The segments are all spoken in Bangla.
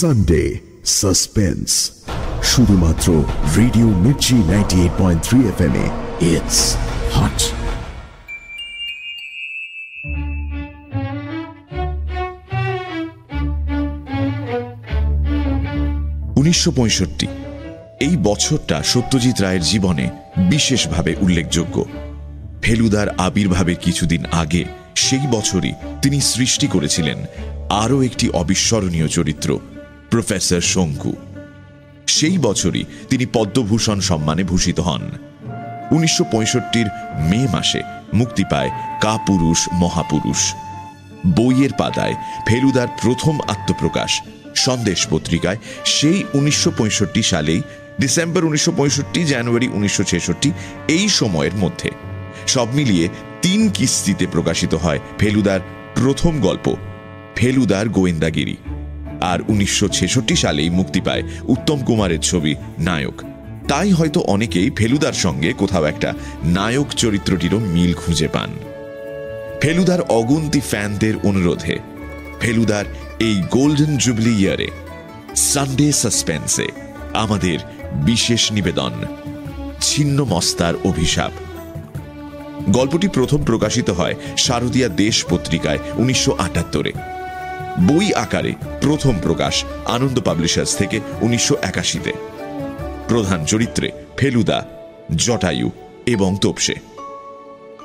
সানডে সাসপেন্স শুধুমাত্র radio Mirchi ninety eight point three F M it's hot উনিশশো এই বছরটা সত্যজিৎ রায়ের জীবনে বিশেষভাবে উল্লেখযোগ্য। ফেলুদার আবির্ভাবের কিছুদিন আগে সেই বছরই তিনি সৃষ্টি করেছিলেন আরও একটি অবিস্মরণীয় চরিত্র। প্রফেসর শঙ্কু। সেই বছরই তিনি পদ্মভূষণ সম্মানে ভূষিত হন। উনিশশো পঁয়ষট্টি মে মাসে মুক্তি পায় কাপুরুষ মহাপুরুষ। বইয়ের পাতায় ফেলুদার প্রথম আত্মপ্রকাশ সন্দেশ পত্রিকায় সেই উনিশশো পঁয়ষট্টি সালেই ডিসেম্বর উনিশশো পঁয়ষট্টি, জানুয়ারি উনিশশো ছেষট্টি এই সময়ের মধ্যে। সব মিলিয়ে তিন কিস্তিতে প্রকাশিত হয় ফেলুদার প্রথম গল্প, ফেলুদার গোয়েন্দাগিরি। আর উনিশশো সালেই মুক্তি পায় উত্তম কুমারের ছবি নায়ক। তাই হয়তো অনেকেই ফেলুদার সঙ্গে কোথাও একটা নায়ক চরিত্রটিরও মিল খুঁজে পান। ফেলুদার অগুন্তি ফ্যানদের অনুরোধে, ফেলুদার এই গোল্ডেন জুবলি ইয়ারে, সানডে সাসপেন্সে আমাদের বিশেষ নিবেদন, ছিন্ন মস্তার অভিশাপ। গল্পটি প্রথম প্রকাশিত হয় শারদীয়া দেশ পত্রিকায় উনিশশো আটাত্তরে। বই আকারে প্রথম প্রকাশ আনন্দ পাবলিশার্স থেকে উনিশশো একাশিতে। প্রধান চরিত্রে ফেলুদা, জটায়ু এবং তোপসে।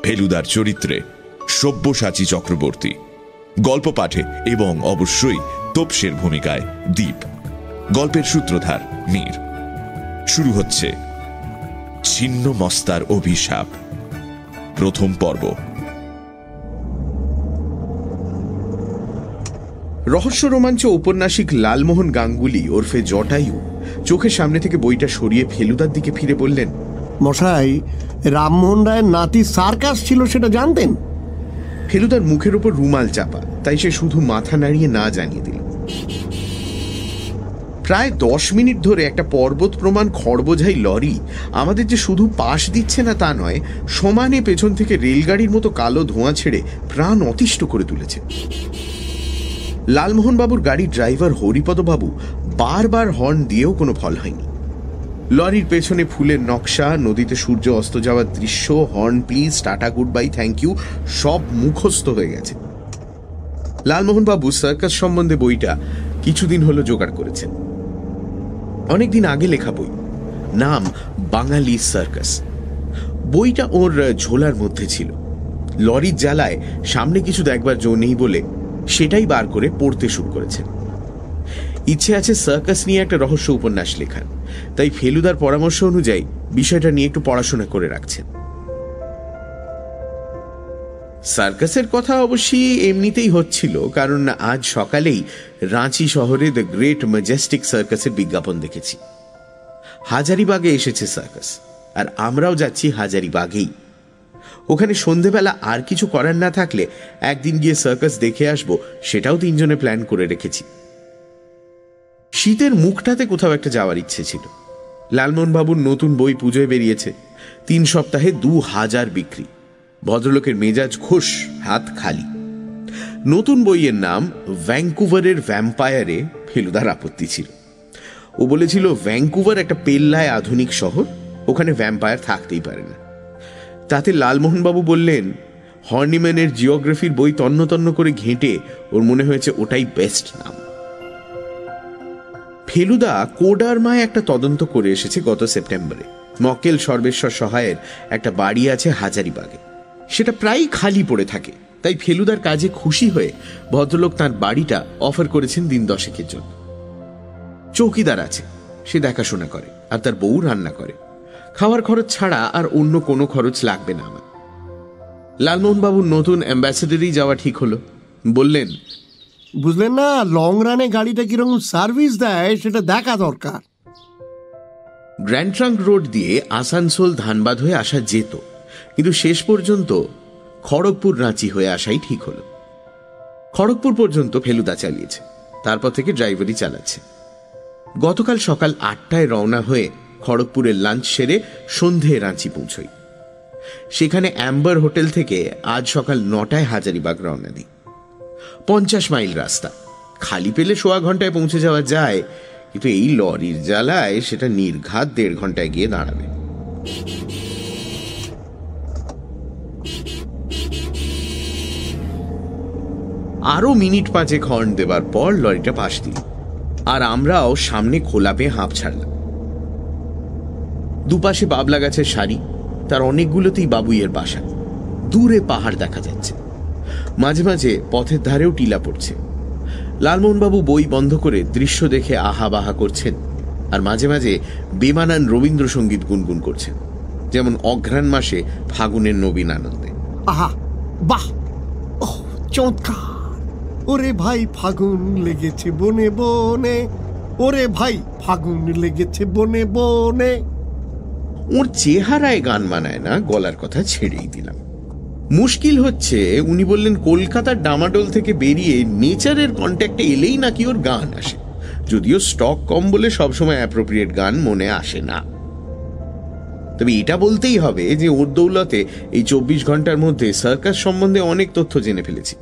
ফেলুদার চরিত্রে সব্যসাচী চক্রবর্তী। গল্প পাঠে এবং অবশ্যই তোপসের ভূমিকায় দ্বীপ গল্পের সূত্রধার মীর। শুরু হচ্ছে ছিন্ন মস্তার অভিশাপ। প্রথম পর্ব। রহস্য রোমাঞ্চ ঔপন্যাসিক লালমোহন গাঙ্গুলি ওরফে জটায়ু চোখের সামনে থেকে বইটা সরিয়ে ফেলুদার দিকে ফিরে বললেন মশাই রামমোহন রায়ের নাতি সার্কাস ছিল সেটা জানতেন? ফেলুদার মুখের ওপর রুমাল চাপা তাই সে শুধু মাথা নাড়িয়ে না জানিয়ে দিল। প্রায় দশ মিনিট ধরে একটা পর্বত প্রমাণ খড়বোঝাই লরি আমাদের যে শুধু পাশ দিচ্ছে না তা নয় সমানে পেছন থেকে রেলগাড়ির মতো কালো ধোঁয়া ছেড়ে প্রাণ অতিষ্ঠ করে তুলেছে। লালমোহনবাবুর গাড়ির ড্রাইভার হরিপদবাবু বারবার হর্ন দিয়েও কোনো ফল হয়নি। লরির পেছনে ফুলের নকশা, নদীতে সূর্য অস্ত যাওয়ার দৃশ্য, horn please, tata good bye thank you, সব মুখস্থ হয়ে গেছে। লালমোহনবাবু সার্কাস সম্বন্ধে বইটা কিছুদিন হলো জোগাড় করেছেন। অনেকদিন আগে লেখা বই, নাম বাঙালি সার্কাস। বইটা ওর ঝোলার মধ্যে ছিল। লরির জ্বালায় সামনে কিছু দেখবার জো নেই বলে সেটাই বার করে পড়তে শুরু করেছেন। ইচ্ছে আছে সার্কাস নিয়ে একটা রহস্য উপন্যাস লেখার। তাই ফেলুদার পরামর্শ অনুযায়ী বিষয়টা নিয়ে একটু পড়াশোনা করে রাখছেন। সার্কাসের কথা অবশ্যই এমনিতেই হচ্ছিল, কারণ আজ সকালেই রাঁচি শহরে দ্য গ্রেট ম্যাজেস্টিক সার্কাসের বিজ্ঞাপন দেখেছি। হাজারিবাগে এসেছে সার্কাস আর আমরাও যাচ্ছি হাজারিবাগেই। ওখানে সন্ধেবেলা আর কিছু করার না থাকলে একদিন গিয়ে সার্কাস দেখে আসব, সেটাও তিনজনে প্ল্যান করে রেখেছি। শীতের মুখটাতে কোথাও একটা যাওয়ার ইচ্ছে ছিল। লালমোহনবাবুর নতুন বই পুজোয় বেরিয়েছে, তিন সপ্তাহে দু হাজার বিক্রি। ভদ্রলোকের মেজাজ ঘোষ, হাত খালি। নতুন বইয়ের নাম ভ্যাঙ্কুভারের ভ্যাম্পায়ারে ফেলুদার আপত্তি ছিল। ও বলেছিল, ভ্যাঙ্কুভার একটা পেল্লায় আধুনিক শহর, ওখানে ভ্যাম্পায়ার থাকতেই পারে না। তাতে লালমোহনবাবু বললেন, হর্নিম্যানের জিওগ্রাফির বই তন্ন তন্ন করে ঘেঁটে, ওর মনে হয়েছে ওটাই বেস্ট নাম. ফেলুদা কোডারমায় একটা তদন্ত করে এসেছে গত সেপ্টেম্বরে। মকেল সর্বেশ্বর সহায়ের একটা বাড়ি আছে হাজারিবাগে। সেটা প্রায়ই খালি পড়ে থাকে, তাই ফেলুদার কাজে খুশি হয়ে ভদ্রলোক তার বাড়িটা অফার করেছেন দিন দশেকের জন্য। চৌকিদার আছে, সে দেখাশোনা করে, আর তার বউ রান্না করে। খাওয়ার খরচ ছাড়া আর অন্য কোনো খরচ লাগবে না আমার। লালমোহনবাবুর নতুন অ্যাম্বাসেডারই যাওয়া ঠিক হলো। বললেন বুঝলেন না লং রানে গাড়িটা কীরকম সার্ভিস দেয় সেটা দেখা দরকার। গ্র্যান্ড ট্রাঙ্ক রোড দিয়ে আসানসোল ধানবাদ হয়ে আসা যেত কিন্তু শেষ পর্যন্ত খড়গপুর রাঁচি হয়ে আসাই ঠিক হলো। খড়গপুর পর্যন্ত ফেলুদা চালিয়েছে তারপর থেকে ড্রাইভারই চালাচ্ছে। গতকাল সকাল আটটায় রওনা হয়ে খড়গপুরের লাঞ্চ সেরে সন্ধে রাঁচি পৌঁছই। সেখানে অ্যাম্বার হোটেল থেকে আজ সকাল নটায় হাজারিবাগ রওনা দিই। পঞ্চাশ মাইল রাস্তা। খালি পেলে সোয়া ঘন্টায় পৌঁছে যাওয়া যায়, কিন্তু এই লরির জ্বালায় সেটা নির্ঘাত দেড় ঘন্টায় গিয়ে দাঁড়াবে। আরও মিনিট পাঁচেক হর্ন দেবার পর লরিটা পাশ দিল আর আমরাও সামনে খোলা পেয়ে হাঁপ ছাড়লাম। দুপাশে বাবলা গাছের সারি তার অনেকগুলোতেই বাবুইয়ের বাসা। দূরে পাহাড় দেখা যাচ্ছে। মাঝে মাঝে পথের ধারেও টিলা পড়ছে। লালমোহনবাবু বই বন্ধ করে দৃশ্য দেখে আহা বাহা করছেন আর মাঝে মাঝে বেমানান রবীন্দ্রসঙ্গীত গুনগুন করছেন, যেমন অঘ্রাণ মাসে ফাগুনের নবীন আনন্দে। আহা, বাহ! চমৎকার! ওরে ভাই ফাগুন লেগেছে বনে বনে, ওরে ভাই ফাগুন লেগেছে বনে বনে। ওর চেহারায় গান মানায় না, গলার কথা ছেড়েই দিলাম। মুশকিল হচ্ছে, উনি বললেন, কলকাতার ডামাডোল থেকে বেরিয়ে নেচারের কন্ট্যাক্টে এলেই নাকি ওর গান আসে। যদিও স্টক কম বলে সবসময় অ্যাপ্রোপ্রিয়েট গান মনে আসে না। তবে এটা বলতেই হবে যে ওর দৌলতে এই চব্বিশ ঘণ্টার মধ্যে সার্কাস সম্বন্ধে অনেক তথ্য জেনে ফেলেছি।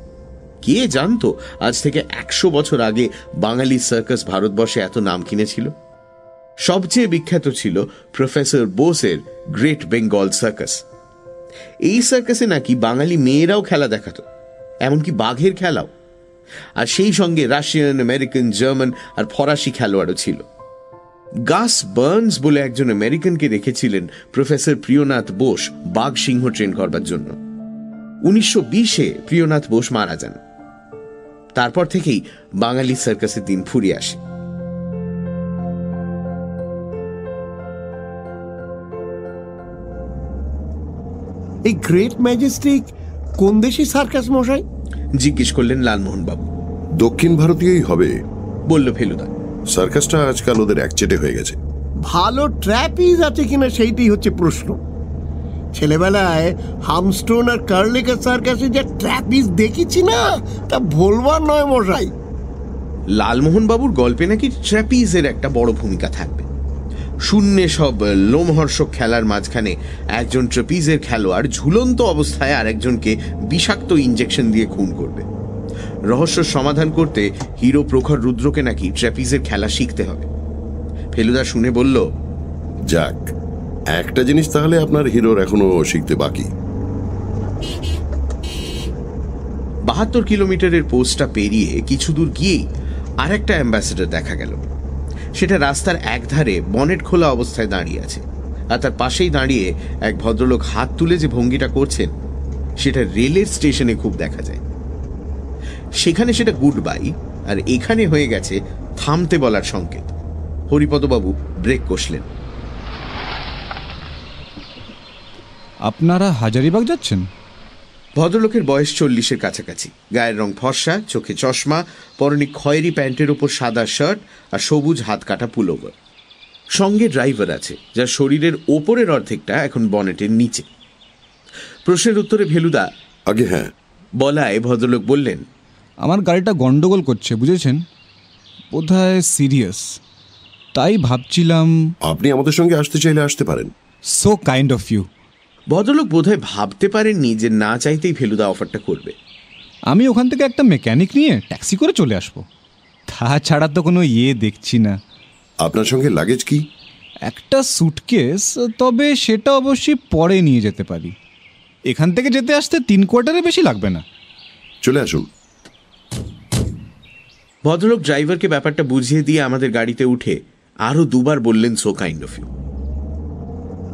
কে জানতো, আজ থেকে একশো বছর আগে বাঙালি সার্কাস ভারতবর্ষে এত নাম কিনেছিল? সবচেয়ে বিখ্যাত ছিল প্রফেসর বোসের গ্রেট বেঙ্গল সার্কাস। এই সার্কাসে নাকি বাঙালি মেয়েরাও খেলা দেখাত, এমনকি বাঘের খেলাও। আর সেই সঙ্গে রাশিয়ান, আমেরিকান, জার্মান আর ফরাসি খেলোয়াড়ও ছিল। গাস বার্নস বলে একজন আমেরিকানকে রেখেছিলেন প্রফেসর প্রিয়নাথ বোস বাঘ সিংহ ট্রেন করবার জন্য। উনিশশো বিশে প্রিয়নাথ বোস মারা যান। তারপর থেকেই বাঙালি সার্কাসের দিন ফুরিয়ে আসে। এই গ্রেট ম্যাজেস্টিক কোন দেশি সার্কাস মশাই? জিজ্ঞেস করলেন লালমোহন বাবু দক্ষিণ ভারতীয়ই হবে। বলল ফেলুদা। সার্কাসটা আজকাল ওদের একচেটে হয়ে গেছে। ভালো ট্র্যাপিজ আছে কিনা সেইটাই হচ্ছে প্রশ্ন। ছেলেবেলায় হামস্টোন আর কার্লেকার সার্কাসে যে ট্র্যাপিজ দেখেছি না তা বলবার নয় মশাই। লালমোহন বাবুর গল্পে নাকি ট্র্যাপিজের একটা বড় ভূমিকা থাকবে। শূন্যে সব লোমহর্ষক খেলার মাঝখানে একজন ট্রেপিজের খেলোয়াড় ঝুলন্ত অবস্থায় আরেকজনকে বিষাক্ত ইঞ্জেকশন দিয়ে খুন করবে। রহস্য সমাধান করতে হিরো প্রখর রুদ্রকে নাকি ট্র্যাপিজের খেলা শিখতে হবে। ফেলুদা শুনে বলল যাক একটা জিনিস তাহলে আপনার হিরোর এখনও শিখতে বাকি। বাহাত্তর কিলোমিটারের পোস্টটা পেরিয়ে কিছু দূর গিয়েই আর একটা অ্যাম্বাসেডর দেখা গেল। সেটা রাস্তার একধারে বনেট খোলা অবস্থায় দাঁড়িয়ে আছে। আর তার পাশেই দাঁড়িয়ে এক ভদ্রলোক হাত তুলে যে ভঙ্গিটা করছেন, সেটা রেলের স্টেশনে খুব দেখা যায়। সেখানে সেটা গুড বাই আর এখানে হয়ে গেছে থামতে বলার সংকেত। হরিপদবাবু ব্রেক কষলেন। আপনারা হাজারিবাগ যাচ্ছেন? ভদ্রলোকের বয়স চল্লিশের কাছাকাছি। গায়ের রং ফর্সা চোখে চশমা পরনে খয়েরি প্যান্টের ওপর সাদা শার্ট আর সবুজ হাত কাটা পুলোভার সঙ্গে ড্রাইভার আছে যার শরীরের ওপরের অর্ধেকটা এখন বনেটের নিচে। প্রশ্নের উত্তরে ভেলুদা আগে হ্যাঁ। বলায় ভদ্রলোক বললেন আমার গাড়িটা গন্ডগোল করছে বুঝেছেন? বোধহয় সিরিয়াস। তাই ভাবছিলাম আপনি আমাদের সঙ্গে আসতে চাইলে আসতে পারেন। সো কাইন্ড অফ ইউ ভদ্রলোক বোধহয় ভাবতে পারেননি যে না চাইতেই ফেলুদা অফারটা করবে। আমি ওখান থেকে একটা মেকানিক নিয়ে ট্যাক্সি করে চলে আসব। তাছাড়া তো কোনো ইয়ে দেখছি না। আপনার সঙ্গে লাগেজ কি? একটা সুটকেস তবে সেটা অবশ্যই পরে নিয়ে যেতে পারি। এখান থেকে যেতে আসতে তিন কোয়ার্টারে বেশি লাগবে না। চলে আসুন। ভদ্রলোক ড্রাইভারকে ব্যাপারটা বুঝিয়ে দিয়ে আমাদের গাড়িতে উঠে আরও দুবার বললেন সো কাইন্ড অফ ইউ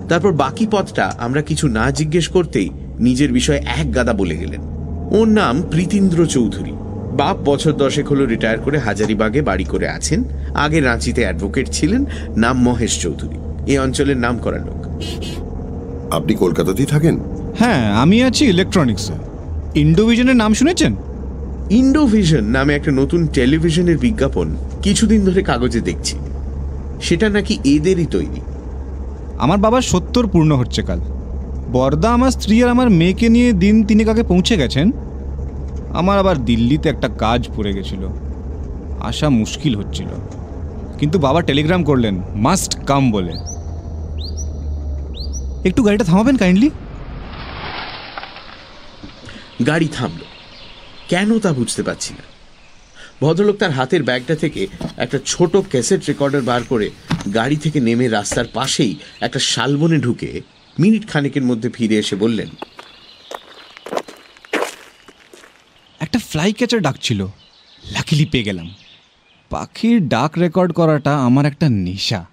তারপর বাকি পথটা আমরা কিছু না জিজ্ঞেস করতেই নিজের বিষয়ে এক গাদা বলে গেলেন। ওর নাম প্রীতিন্দ্র চৌধুরী। বাপ বছর দশেক হলো রিটায়ার করে হাজারিবাগে বাড়ি করে আছেন। আগে রাঁচিতে অ্যাডভোকেট ছিলেন নাম মহেশ চৌধুরী। এই অঞ্চলের নাম করা লোক। আপনি কলকাতাতেই থাকেন? হ্যাঁ আমি আছি ইলেকট্রনিক্সে। ইন্ডোভিশনের নাম শুনেছেন? ইন্ডোভিশন নামে একটা নতুন টেলিভিশনের বিজ্ঞাপন কিছুদিন ধরে কাগজে দেখছি। সেটা নাকি এদেরই তৈরি। আমার বাবার সত্তর পূর্ণ হচ্ছে কাল। বর্দা আমার স্ত্রী আর আমার মেয়েকে নিয়ে দিন তিনেক আগে পৌঁছে গেছেন। আমার আবার দিল্লিতে একটা কাজ পড়ে গেছিল। আসা মুশকিল হচ্ছিল। কিন্তু বাবা টেলিগ্রাম করলেন, মাস্ট কাম বলে। একটু গাড়িটা থামাবেন কাইন্ডলি? গাড়ি থামল। কেন তা বুঝতে পারছি না। ভদ্রলোক তার হাতের ব্যাগটা থেকে একটা ছোট ক্যাসেট রেকর্ডার বার করে গাড়ি থেকে নেমে রাস্তার পাশেই একটা শালবনে ঢুকে মিনিট খানেকের মধ্যে ফিরে এসে বললেন একটা ফ্লাই ক্যাচার ডাক ছিল লাকিলি পেয়ে গেলাম। পাখির ডাক রেকর্ড করাটা আমার একটা নেশা।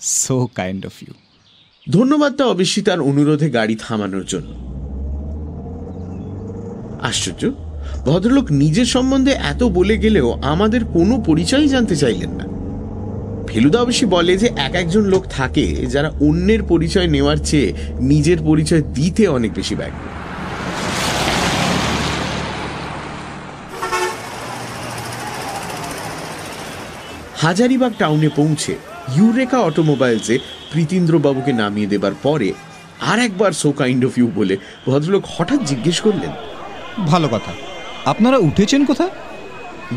সো কাইন্ড অফ ইউ ধন্যবাদটা অবশ্যই তার অনুরোধে গাড়ি থামানোর জন্য। আশ্চর্য। ভদ্রলোক নিজের সম্বন্ধে এত বলে গেলেও আমাদের কোনো পরিচয় জানতে চাইলেন না। ফেলুদা অবশ্যই বলে যে এক একজন লোক থাকে যারা অন্যের পরিচয় নেওয়ার চেয়ে নিজের পরিচয় দিতে অনেক বেশি ব্যগ্র হাজারিবাগ টাউনে পৌঁছে ইউরেকা অটোমোবাইলসে প্রীতীন্দ্রবাবুকে নামিয়ে দেবার পরে আর একবার সো কাইন্ড অফ ইউ বলে ভদ্রলোক হঠাৎ জিজ্ঞেস করলেন, ভালো কথা। আপনারা উঠেছেন কোথা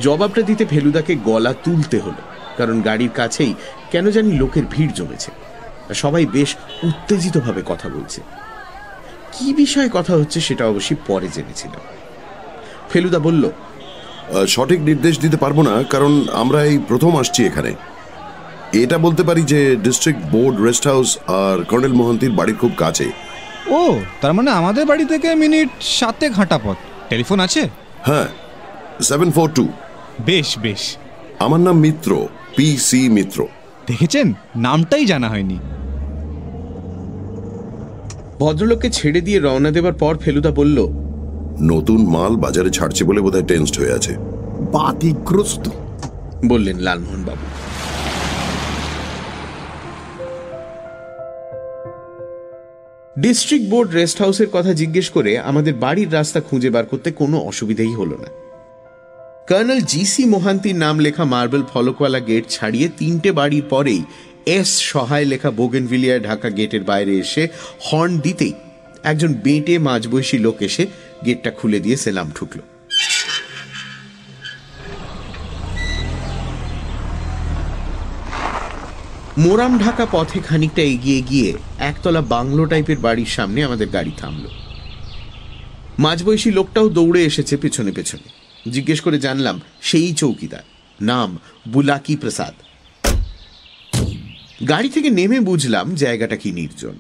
জবাবটা দিতে ফেলুদাকে গলা তুলতে হলো কারণ গাড়ির কাছেই কেন জানি লোকের ভিড় জমেছে। সবাই বেশ উত্তেজিতভাবে কথা বলছে। কি বিষয়ে কথা হচ্ছে সেটা অবশ্যই পরে জেনেছিলাম। ফেলুদা বলল সঠিক নির্দেশ দিতে পারব না কারণ আমরা এই প্রথম আসছি এখানে। এটা বলতে পারি যে ডিস্ট্রিক্ট বোর্ড রেস্ট হাউস আর কর্নেল মোহন্তির বাড়ির খুব কাছে। ও তার মানে আমাদের বাড়ি থেকে মিনিট সাতে ঘাঁটা পথ। টেলিফোন আছে? হ্যাঁ সেভেন ফোর টু বেশ বেশ। আমার নাম মিত্র পি সি মিত্র। দেখেছেন? নামটাই জানা হয়নি। ভদ্রলোককে ছেড়ে দিয়ে রওনা দেবার পর ফেলুদা বলল নতুন মাল বাজারে ছাড়ছে বলে বোধহয় টেন্সড হয়ে আছে। বাতিগ্রস্ত। বললেন লালমোহন বাবু ডিস্ট্রিক্ট বোর্ড রেস্ট হাউসের কথা জিজ্ঞেস করে আমাদের বাড়ির রাস্তা খুঁজে বার করতে কোনো অসুবিধেই হল না। কর্নেল জিসি মোহান্তির নাম লেখা মার্বেল ফলকওয়ালা গেট ছাড়িয়ে তিনটে বাড়ির পরেই এস সহায় লেখা বোগেনভিলিয়ার ঢাকা গেটের বাইরে এসে হর্ন দিতেই একজন বেঁটে মাঝবয়সী লোক এসে গেটটা খুলে দিয়ে সেলাম ঠুকলো। মোরাম ঢাকা পথে খানিকটা এগিয়ে গিয়ে একতলা বাংলো টাইপের বাড়ির সামনে আমাদের গাড়ি থামল। মাঝবয়সী লোকটাও দৌড়ে এসেছে পেছনে পেছনে। জিজ্ঞেস করে জানলাম, সেই চৌকিদার। নাম বুলাকি প্রসাদ। গাড়ি থেকে নেমে বুঝলাম জায়গাটা কি নির্জন।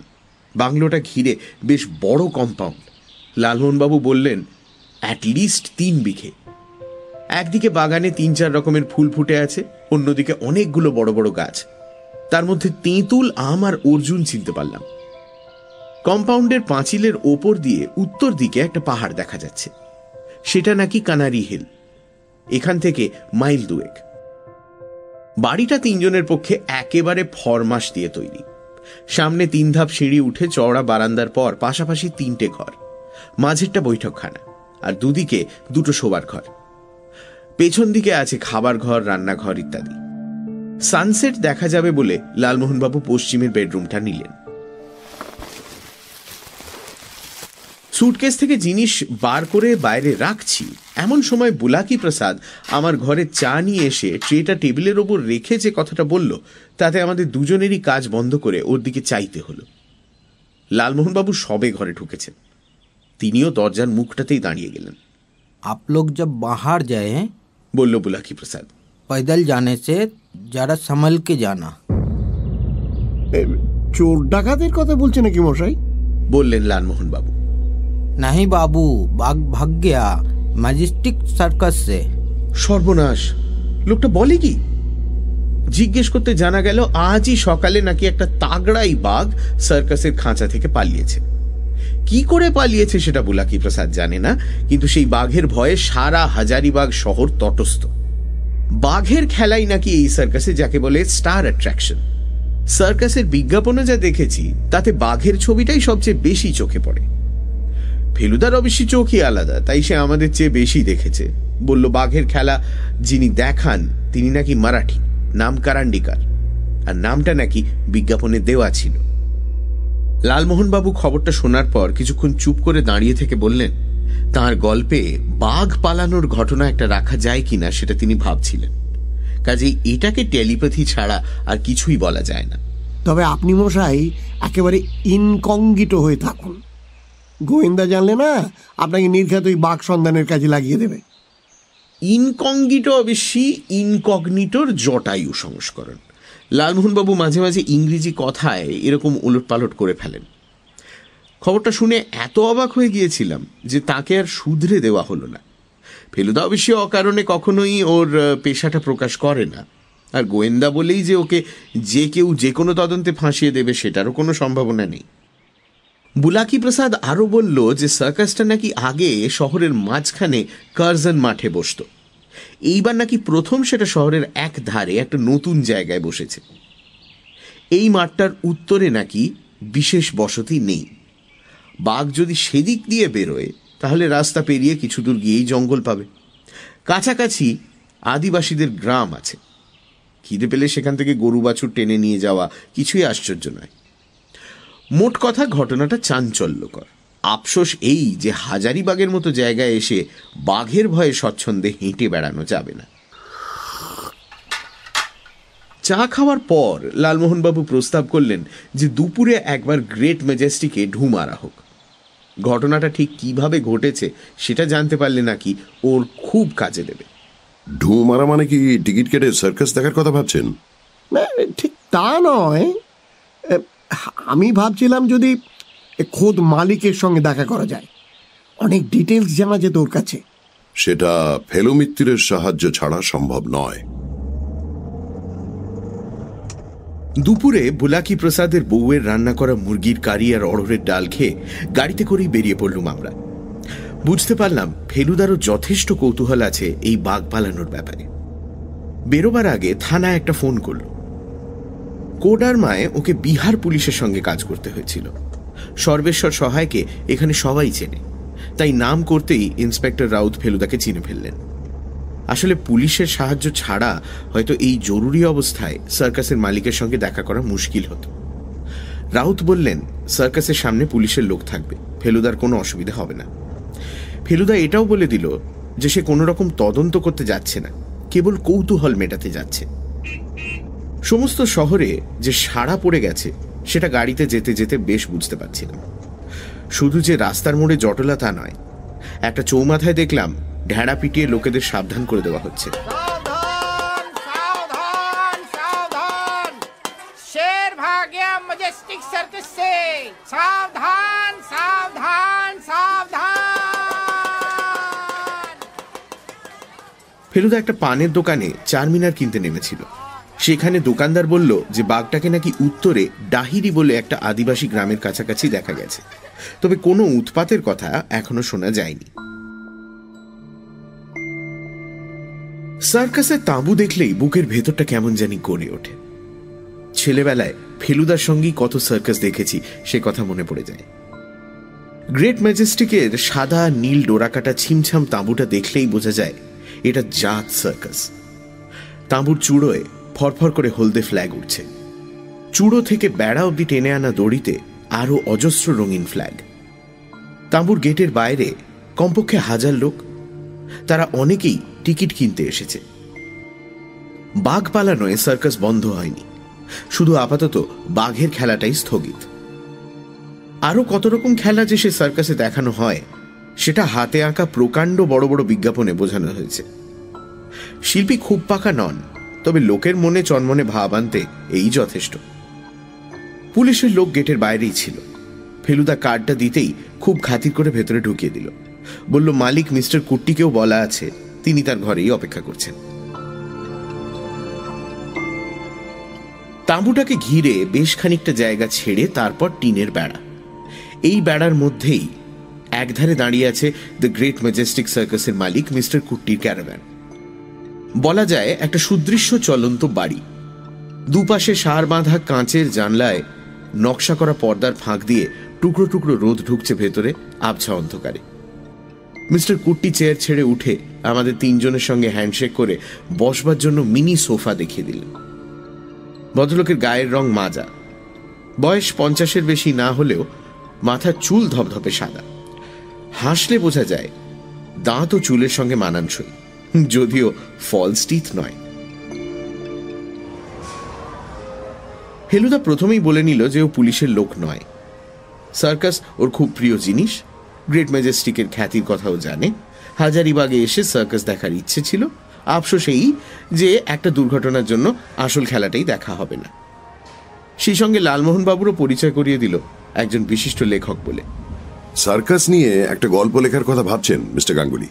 বাংলোটা ঘিরে বেশ বড় কম্পাউন্ড লালমোহনবাবু বললেন অ্যাট লিস্ট তিন বিঘে। একদিকে বাগানে তিন চার রকমের ফুল ফুটে আছে, অন্যদিকে অনেকগুলো বড় বড় গাছ। তার মধ্যে তেঁতুল, আম আর অর্জুন চিনতে পারলাম। কম্পাউন্ডের পাঁচিলের ওপর দিয়ে উত্তর দিকে একটা পাহাড় দেখা যাচ্ছে। সেটা নাকি কানারি হিল। এখান থেকে মাইল দুয়েক। বাড়িটা তিনজনের পক্ষে একেবারে ফরমাস দিয়ে তৈরি। সামনে তিন ধাপ সিঁড়ি উঠে চওড়া বারান্দার পর পাশাপাশি তিনটে ঘর। মাঝেরটা বৈঠকখানা আর দুদিকে দুটো শোবার ঘর। পেছন দিকে আছে খাবার ঘর, রান্নাঘর ইত্যাদি। সানসেট দেখা যাবে বলে লালমোহনবাবু পশ্চিমের বেডরুমটা নিলেন সুটকেস থেকে জিনিস বার করে বাইরে রাখছি এমন সময় বুলাকি প্রসাদ আমার ঘরে চা নিয়ে এসে ট্রেটা টেবিলের ওপর রেখে যে কথাটা বলল তাতে আমাদের দুজনেরই কাজ বন্ধ করে ওর দিকে চাইতে হলো লালমোহনবাবু সবে ঘরে ঢুকেছেন তিনিও দরজার মুখটাতেই দাঁড়িয়ে গেলেন आप लोग जब बाहर जाए বলল বুলাকি প্রসাদ पैदल जाने से যারা সামালকে জানা। চোর ডাকাতের কথা বলছে নাকি মশাই? বললেন লালমোহন বাবু নাহি বাবু বাঘ ভাগ্যা ম্যাজিস্টিক সার্কাসে। সর্বনাশ লোকটা বলে কি? জিজ্ঞেস করতে জানা গেল আজই সকালে নাকি একটা তাগড়াই বাঘ সার্কাসের খাঁচা থেকে পালিয়েছে। কি করে পালিয়েছে সেটা বুলাকি প্রসাদ জানে না কিন্তু সেই বাঘের ভয়ে সারা হাজারিবাগ শহর তটস্থ। বাঘের খেলাই নাকি এই সার্কাসে যাকে বলে স্টার অ্যাট্রাকশন সার্কাসের বিজ্ঞাপনে যা দেখেছি, তাতে বাঘের ছবিটাই সবচেয়ে বেশি চোখে পড়ে। ফেলুদার অবশ্যই চোখই আলাদা, তাই সে আমাদের চেয়ে বেশি দেখেছে। বলল, বাঘের খেলা যিনি দেখান, তিনি নাকি মারাঠি, নাম কারান্ডিকার। আর নামটা নাকি বিজ্ঞাপনে দেওয়া ছিল। লালমোহনবাবু খবরটা শোনার পর কিছুক্ষণ চুপ করে দাঁড়িয়ে থেকে বললেন তার গল্পে বাঘ পালানোর ঘটনা একটা রাখা যায় কিনা সেটা তিনি ভাবছিলেন। কাজেই এটাকে টেলিপ্যাথি ছাড়া আর কিছুই বলা যায় না। তবে আপনি মশাই একেবারে ইনকঙ্গিত হয়ে থাকুন। গোয়েন্দা জানলে না আপনাকে নির্ঘাত ওই বাঘ সন্ধানের কাজে লাগিয়ে দেবে। ইনকঙ্গিটো অবশ্যই ইনকগনিটোর জটায়ু সংস্করণ। লালমোহনবাবু মাঝে মাঝে ইংরেজি কথায় এরকম উলটপালট করে ফেলেন। খবরটা শুনে এত অবাক হয়ে গিয়েছিলাম যে তাকে আর শুধরে দেওয়া হলো না। ফেলুদা অবশ্যই অকারণে কখনোই ওর পেশাটা প্রকাশ করে না। আর গোয়েন্দা বলেই যে ওকে যে কেউ যে কোনো তদন্তে ফাঁসিয়ে দেবে সেটারও কোনো সম্ভাবনা নেই। বুলাকি প্রসাদ আরও বলল যে সার্কাসটা নাকি আগে শহরের মাঝখানে কার্জন মাঠে বসতো। এইবার নাকি প্রথম সেটা শহরের এক ধারে একটা নতুন জায়গায় বসেছে। এই মাঠটার উত্তরে নাকি বিশেষ বসতি নেই। বাঘ যদি সেদিক দিয়ে বেরোয়, তাহলে রাস্তা পেরিয়ে কিছু দূর গিয়েই জঙ্গল পাবে। কাছাকাছি আদিবাসীদের গ্রাম আছে। খিদে পেলে সেখান থেকে গরু বাছুর টেনে নিয়ে যাওয়া কিছুই আশ্চর্য নয়। মোট কথা, ঘটনাটা চাঞ্চল্যকর। আফসোস এই যে হাজারিবাগের মতো জায়গায় এসে বাঘের ভয়ে স্বচ্ছন্দে হেঁটে বেড়ানো যাবে না। চা খাওয়ার পর লালমোহনবাবু প্রস্তাব করলেন যে দুপুরে একবার গ্রেট ম্যাজেস্টিকে ঢু মারা হোক। ঘটনাটা ঠিক কীভাবে ঘটেছে সেটা জানতে পারলে নাকি ওর খুব কাজে দেবে। ঢু মারা মানে কি টিকিট কেটে সার্কাস দেখার কথা ভাবছেন? না, ঠিক তা নয়। আমি ভাবছিলাম যদি খোদ মালিকের সঙ্গে দেখা করা যায়। অনেক ডিটেলস জানা যেত ওর কাছে। সেটা ফেলো মিত্তিরের সাহায্য ছাড়া সম্ভব নয়। দুপুরে বুলাকি প্রসাদের বউয়ের রান্না করা মুরগির কারি আর অড়হরের ডাল খেয়ে গাড়িতে করেই বেরিয়ে পড়লুম আমরা। বুঝতে পারলাম ফেলুদারও যথেষ্ট কৌতূহল আছে এই বাঘ পালানোর ব্যাপারে। বেরোবার আগে থানায় একটা ফোন করল। কোডারমায় ওকে বিহার পুলিশের সঙ্গে কাজ করতে হয়েছিল। সর্বেশ্বর সহায়কে এখানে সবাই চেনে। তাই নাম করতেই ইন্সপেক্টর রাউত ফেলুদাকে চিনে ফেললেন। আসলে পুলিশের সাহায্য ছাড়া হয়তো এই জরুরি অবস্থায় সার্কাসের মালিকের সঙ্গে দেখা করা মুশকিল হতো। রাউত বললেন, সার্কাসের সামনে পুলিশের লোক থাকবে। ফেলুদার কোনো অসুবিধা হবে না। ফেলুদা এটাও বলে দিল যে সে কোনো রকম তদন্ত করতে যাচ্ছে না, কেবল কৌতূহল মেটাতে যাচ্ছে। সমস্ত শহরে যে সাড়া পড়ে গেছে, সেটা গাড়িতে যেতে যেতে বেশ বুঝতে পারছিলাম। শুধু যে রাস্তার মোড়ে জটলা তা নয়, একটা চৌমাথায় দেখলাম ঢেঁড়া পিটিয়ে লোকেদের সাবধান করে দেওয়া হচ্ছে। ফেলুদা একটা পানের দোকানে চারমিনার কিনতে নেমেছিল। সেখানে দোকানদার বলল যে বাঘটাকে নাকি উত্তরে ডাহিরি বলে একটা আদিবাসী গ্রামের কাছাকাছি দেখা গেছে। তবে কোনো উৎপাতের কথা এখনও শোনা যায়নি। সার্কাসের তাঁবু দেখলেই বুকের ভেতরটা কেমন জানি গড়ে ওঠে। ছেলেবেলায় ফেলুদার সঙ্গেই কত সার্কাস দেখেছি, সে কথা মনে পড়ে যায়। গ্রেট ম্যাজেস্টিকের সাদা নীল ডোরাকাটা ছিমছাম তাঁবুটা দেখলেই বোঝা যায়, এটা জাত সার্কাস। তাঁবুর চূড়োয় ফরফর করে হলদে ফ্ল্যাগ উঠছে। চূড়ো থেকে বেড়া অব্দি টেনে আনা দড়িতে আরও অজস্র রঙিন ফ্ল্যাগ। তাঁবুর গেটের বাইরে কমপক্ষে হাজার লোক, তারা অনেকেই টিকিট কিনতে এসেছে। বাঘ পালানোয় সার্কাস বন্ধ হয়নি। শুধু আপাতত বাঘের খেলাটাই স্থগিত। আরও কত রকম খেলা যে সে সার্কাসে দেখানো হয়, সেটা হাতে আঁকা প্রকাণ্ড বড় বড় বিজ্ঞাপনে বোঝানো হয়েছে। শিল্পী খুব পাকা নন, তবে লোকের মনে চনমনে ভাব আনতে এই যথেষ্ট। পুলিশের লোক গেটের বাইরেই ছিল। ফেলুদা কার্ডটা দিতেই খুব খাতির করে ভেতরে ঢুকিয়ে দিল। বলল, মালিক, মিস্টার কুট্টিকেও বলা আছে। তিনি তার ঘরেই অপেক্ষা করছেন। তাঁবুটাকে ঘিরে বেশ খানিকটা জায়গা ছেড়ে তারপর টিনের বেড়া। এই বেড়ার মধ্যেই একধারে দাঁড়িয়ে আছে দ্য গ্রেট ম্যাজেস্টিক সার্কাসের মালিক মিস্টার কুট্টির ক্যারাভ্যান। বলা যায়, একটা সুদৃশ্য চলন্ত বাড়ি। দুপাশে সার বাঁধা কাঁচের জানলায় নকশা করা পর্দার ফাঁক দিয়ে টুকরো টুকরো রোদ ঢুকছে ভেতরে, আবছা অন্ধকারে। মিস্টার কুট্টি চেয়ার ছেড়ে উঠে আমাদের তিনজনের সঙ্গে হ্যান্ডশেক করে বসবার জন্য মিনি সোফা দেখিয়ে দিলেন। ভদ্রলোকের গায়ের রং মাজা। বয়স পঞ্চাশের বেশি না হলেও মাথার চুল ধপধপে সাদা। হাসলে বোঝা যায় দাঁত ও চুলের সঙ্গে মানানসই, যদিও ফলস টিথ নয়। হেলুদা প্রথমেই বলে নিল যে ও পুলিশের লোক নয়। সার্কাস ওর খুব প্রিয় জিনিস গ্রেট ম্যাজেস্টিকের খ্যাতির কথাও জানে। হাজারিবাগে এসে সার্কাস দেখার ইচ্ছে ছিল। আফসোস এই যে একটা দুর্ঘটনার জন্য আসল খেলাটাই দেখা হবে না। সেই সঙ্গে লালমোহনবাবুরও পরিচয় করিয়ে দিল একজন বিশিষ্ট লেখক বলে। সার্কাস নিয়ে একটা গল্প লেখার কথা ভাবছেন মিস্টার গাঙ্গুলি?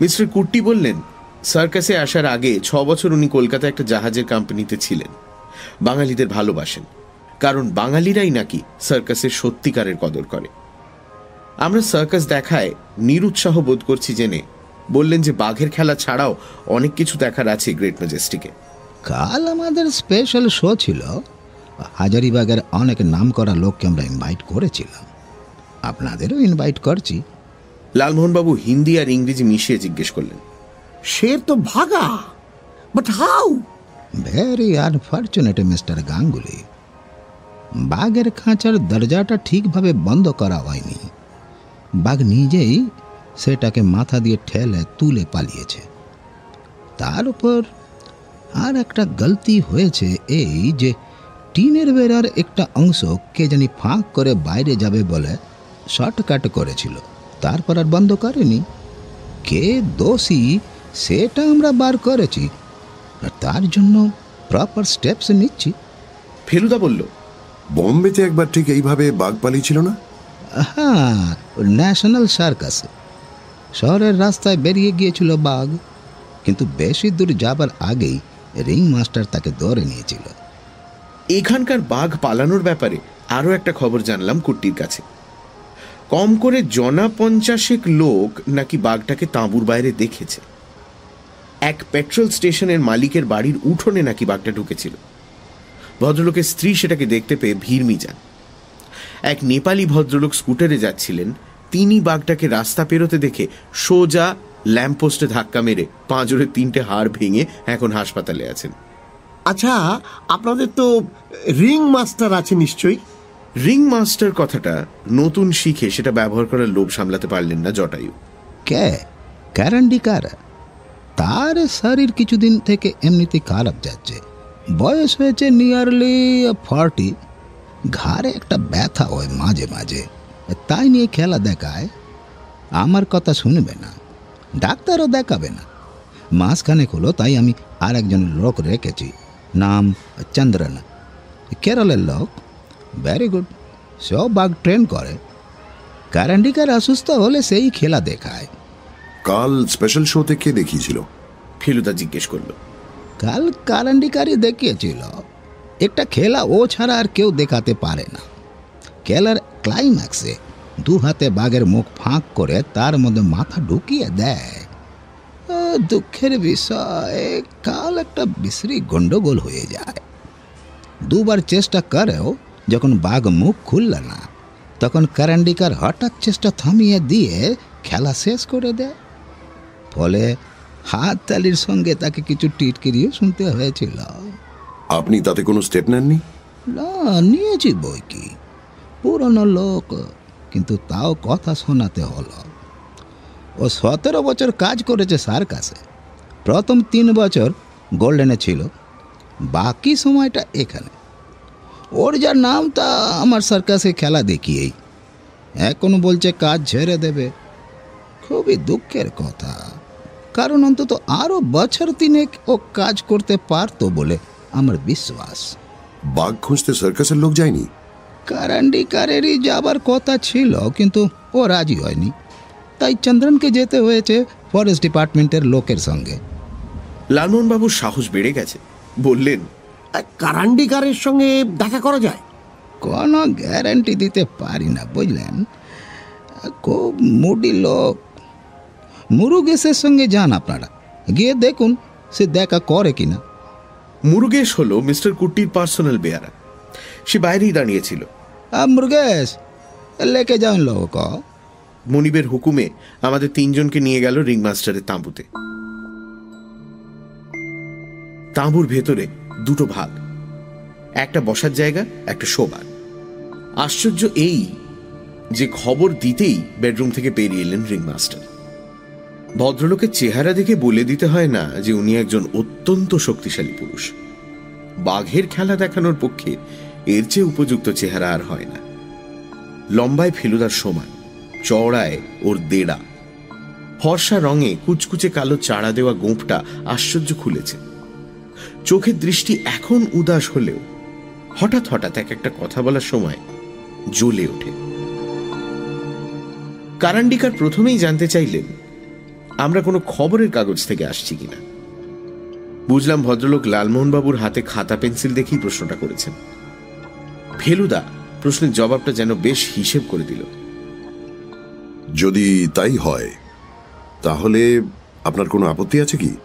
মিস্টার কুট্টি বললেন সার্কাসে আসার আগে ছ বছর উনি কলকাতায় একটা জাহাজের কোম্পানিতে ছিলেন। বাঙালিদের ভালোবাসেন। কারণ বাঙালিরাই নাকি সার্কাসের সত্যিকারের কদর করে। আমরা সার্কাস দেখায় নিরুৎসাহ বোধ করছি জেনে। বললেন যে বাঘের খেলা ছাড়াও অনেক কিছু দেখার আছে গ্রেট ম্যাজেস্টিকে কাল আমাদের স্পেশাল শো ছিল। হাজারিবাগের অনেক নাম করা লোককে আমরা ইনভাইট করেছিলাম। আপনাদেরও ইনভাইট করছি। লালমোহনবাবু হিন্দি আর ইংরেজি মিশিয়ে জিজ্ঞেস করলেন শের তো ভাগা but how very unfortunate mister Ganguly. বাঘের খাঁচার দরজাটা ঠিকভাবে বন্ধ করা হয়নি। বাঘ নিজেই সেটাকে মাথা দিয়ে ঠেলে তুলে পালিয়েছে। তার উপর আর একটা গলতি হয়েছে এই যে টিনের বেড়ার একটা অংশ কে জানি ফাঁক করে বাইরে যাবে বলে শর্টকাট করেছিল। তারপর আর বন্ধ করেনি। কে দোষী সেটা আমরা বার করেছি। আর তার জন্য প্রপার স্টেপস নিচ্ছি। ফেলুদা বলল, বম্বেতে একবার ঠিক এইভাবে বাঘ পালিয়েছিল না? হ্যাঁ ন্যাশনাল সার্কাসে শহরের রাস্তায় বেরিয়ে গিয়েছিল বাঘ, কিন্তু বেশি দূর যাবার আগেই রিং মাস্টার তাকে ধরে নিয়েছিল। এখানকার বাঘ পালানোর ব্যাপারে আরও একটা খবর জানলাম কুট্টির কাছে। কম করে জনা পঞ্চাশেক লোক নাকি বাঘটাকে তাঁবুর বাইরে দেখেছে। এক পেট্রোল স্টেশনের মালিকের বাড়ির উঠোনে নাকি বাঘটা ঢুকেছিল। ভদ্রলোকের স্ত্রী সেটাকে দেখতে পেয়ে ভিড়মি যান এক নেপালি ভদ্রলোক স্কুটারে যাচ্ছিলেন। তিনি বাঘটাকে রাস্তা পেরোতে দেখে সোজা ল্যাম্পপোস্টে ধাক্কা মেরে পাঁজরের তিনটে হাড় ভেঙে এখন হাসপাতালে আছেন। আচ্ছা আপনাদের তো রিং মাস্টার আছে নিশ্চয়ই? রিং মাস্টার কথাটা নতুন শিখে সেটা ব্যবহার করার লোভ সামলাতে পারলেন না জটায়ু। কে? ক্যারান্ডিকার তার শরীর কিছুদিন থেকে এমনিতে খারাপ যাচ্ছে। বয়স হয়েছে নিয়ারলি ফর্টি। ঘাড়ে একটা ব্যথা হয় মাঝে মাঝে। তাই নিয়ে খেলা দেখায়। আমার কথা শুনবে না। ডাক্তারও দেখাবে না। মাসখানেক হলো তাই আমি আর একজন লোক রেখেছি। নাম চন্দ্রন। কেরলের লোক। ভেরি গুড সব বাঘ ট্রেন করে। ক্যারান্ডিকার অসুস্থ হলে সেই খেলা দেখায়। কাল স্পেশাল শোতে কে দেখিয়েছিল? ফেলুদা জিজ্ঞেস করল। কাল কারান্ডিকারই দেখিয়েছিল। একটা খেলা ও ছাড়া আর কেউ দেখাতে পারে না। খেলার ক্লাইম্যাক্সে দু হাতে বাঘের মুখ ফাঁক করে তার মধ্যে মাথা ঢুকিয়ে দেয়। দুঃখের বিষয়, কাল একটা বিশ্রী গন্ডগোল হয়ে যায়। দুবার চেষ্টা করেও যখন বাঘ মুখ খুলল না, তখন কারান্ডিকার হঠাৎ চেষ্টা থামিয়ে দিয়ে খেলা শেষ করে দেয়। ফলে হাততালির সঙ্গে তাকে কিছু টিটকিরিও শুনতে হয়েছিল। আপনি তাতে কোনো স্টেপ নেননি? না, নিয়েছি বই কি। পুরনো লোক, কিন্তু তাও কথা শোনাতে হলো। ও সতেরো বছর কাজ করেছে সার্কাসে প্রথম তিন বছর গোল্ডেনে ছিল। বাকি সময়টা এখানে। ওর যা নাম, তা আমার সার্কাসে খেলা দেখিয়েই। এখনও বলছে কাজ ছেড়ে দেবে। খুবই দুঃখের কথা। কারণ অন্তত আরও বছর তিনেক ও কাজ করতে পারতো বলে আমার বিশ্বাস বাঘ খুঁজতে সার্কাসের লোক যায়নি। কারান্ডিকারেরই যাবার কথা ছিল কিন্তু ও রাজি হয়নি তাই চন্দ্রনকে যেতে হয়েছে ফরেস্ট ডিপার্টমেন্টের লোকের সঙ্গে লালমোহনবাবুর সাহস বেড়ে গেছে। বললেন কারান্ডিকারের সঙ্গে দেখা করা যায়? কোনো গ্যারান্টি দিতে পারি না বুঝলেন? খুব মুডি লোক। মুরুগেশের সঙ্গে যান আপনারা। গিয়ে দেখুন সে দেখা করে কিনা। মুরুগেশ হলো মিস্টার কুট্টির পার্সোনাল বেয়ারা। সে বাইরেই দাঁড়িয়েছিল। আ মুরগেশ লেকে যান লোক? মনিবের হুকুমে আমাদের তিনজনকে নিয়ে গেল রিংমাস্টারের তাঁবুতে। তাঁবুর ভেতরে দুটো ভাগ একটা বসার জায়গা একটা শোবার। আশ্চর্য এই যে খবর দিতেই বেডরুম থেকে বেরিয়ে এলেন রিংমাস্টার। ভদ্রলোকের চেহারা দেখে বলে দিতে হয় না যে উনি একজন অত্যন্ত শক্তিশালী পুরুষ। বাঘের খেলা দেখানোর পক্ষে এর চেয়ে উপযুক্ত চেহারা আর হয় না। লম্বায় ফেলুদার সমান, চওড়ায় ওর দেড়া। ফর্সা রঙে কুচকুচে কালো চাড়া দেওয়া গোঁপটা আশ্চর্য খুলেছে। চোখের দৃষ্টি এখন উদাস হলেও হঠাৎ হঠাৎ এক একটা কথা বলার সময় জ্বলে ওঠে। কারান্ডিকার প্রথমেই জানতে চাইলেন আমরা কোনো খবরের কাগজ থেকে আসছি কিনা? বুঝলাম ভদ্রলোক লালমোহনবাবুর হাতে খাতা পেন্সিল দেখেই প্রশ্নটা করেছেন। ফেলুদা প্রশ্নের জবাবটা যেন বেশ হিসেব করে দিল। যদি তাই হয় তাহলে আপনার কোনো আপত্তি আছে কি?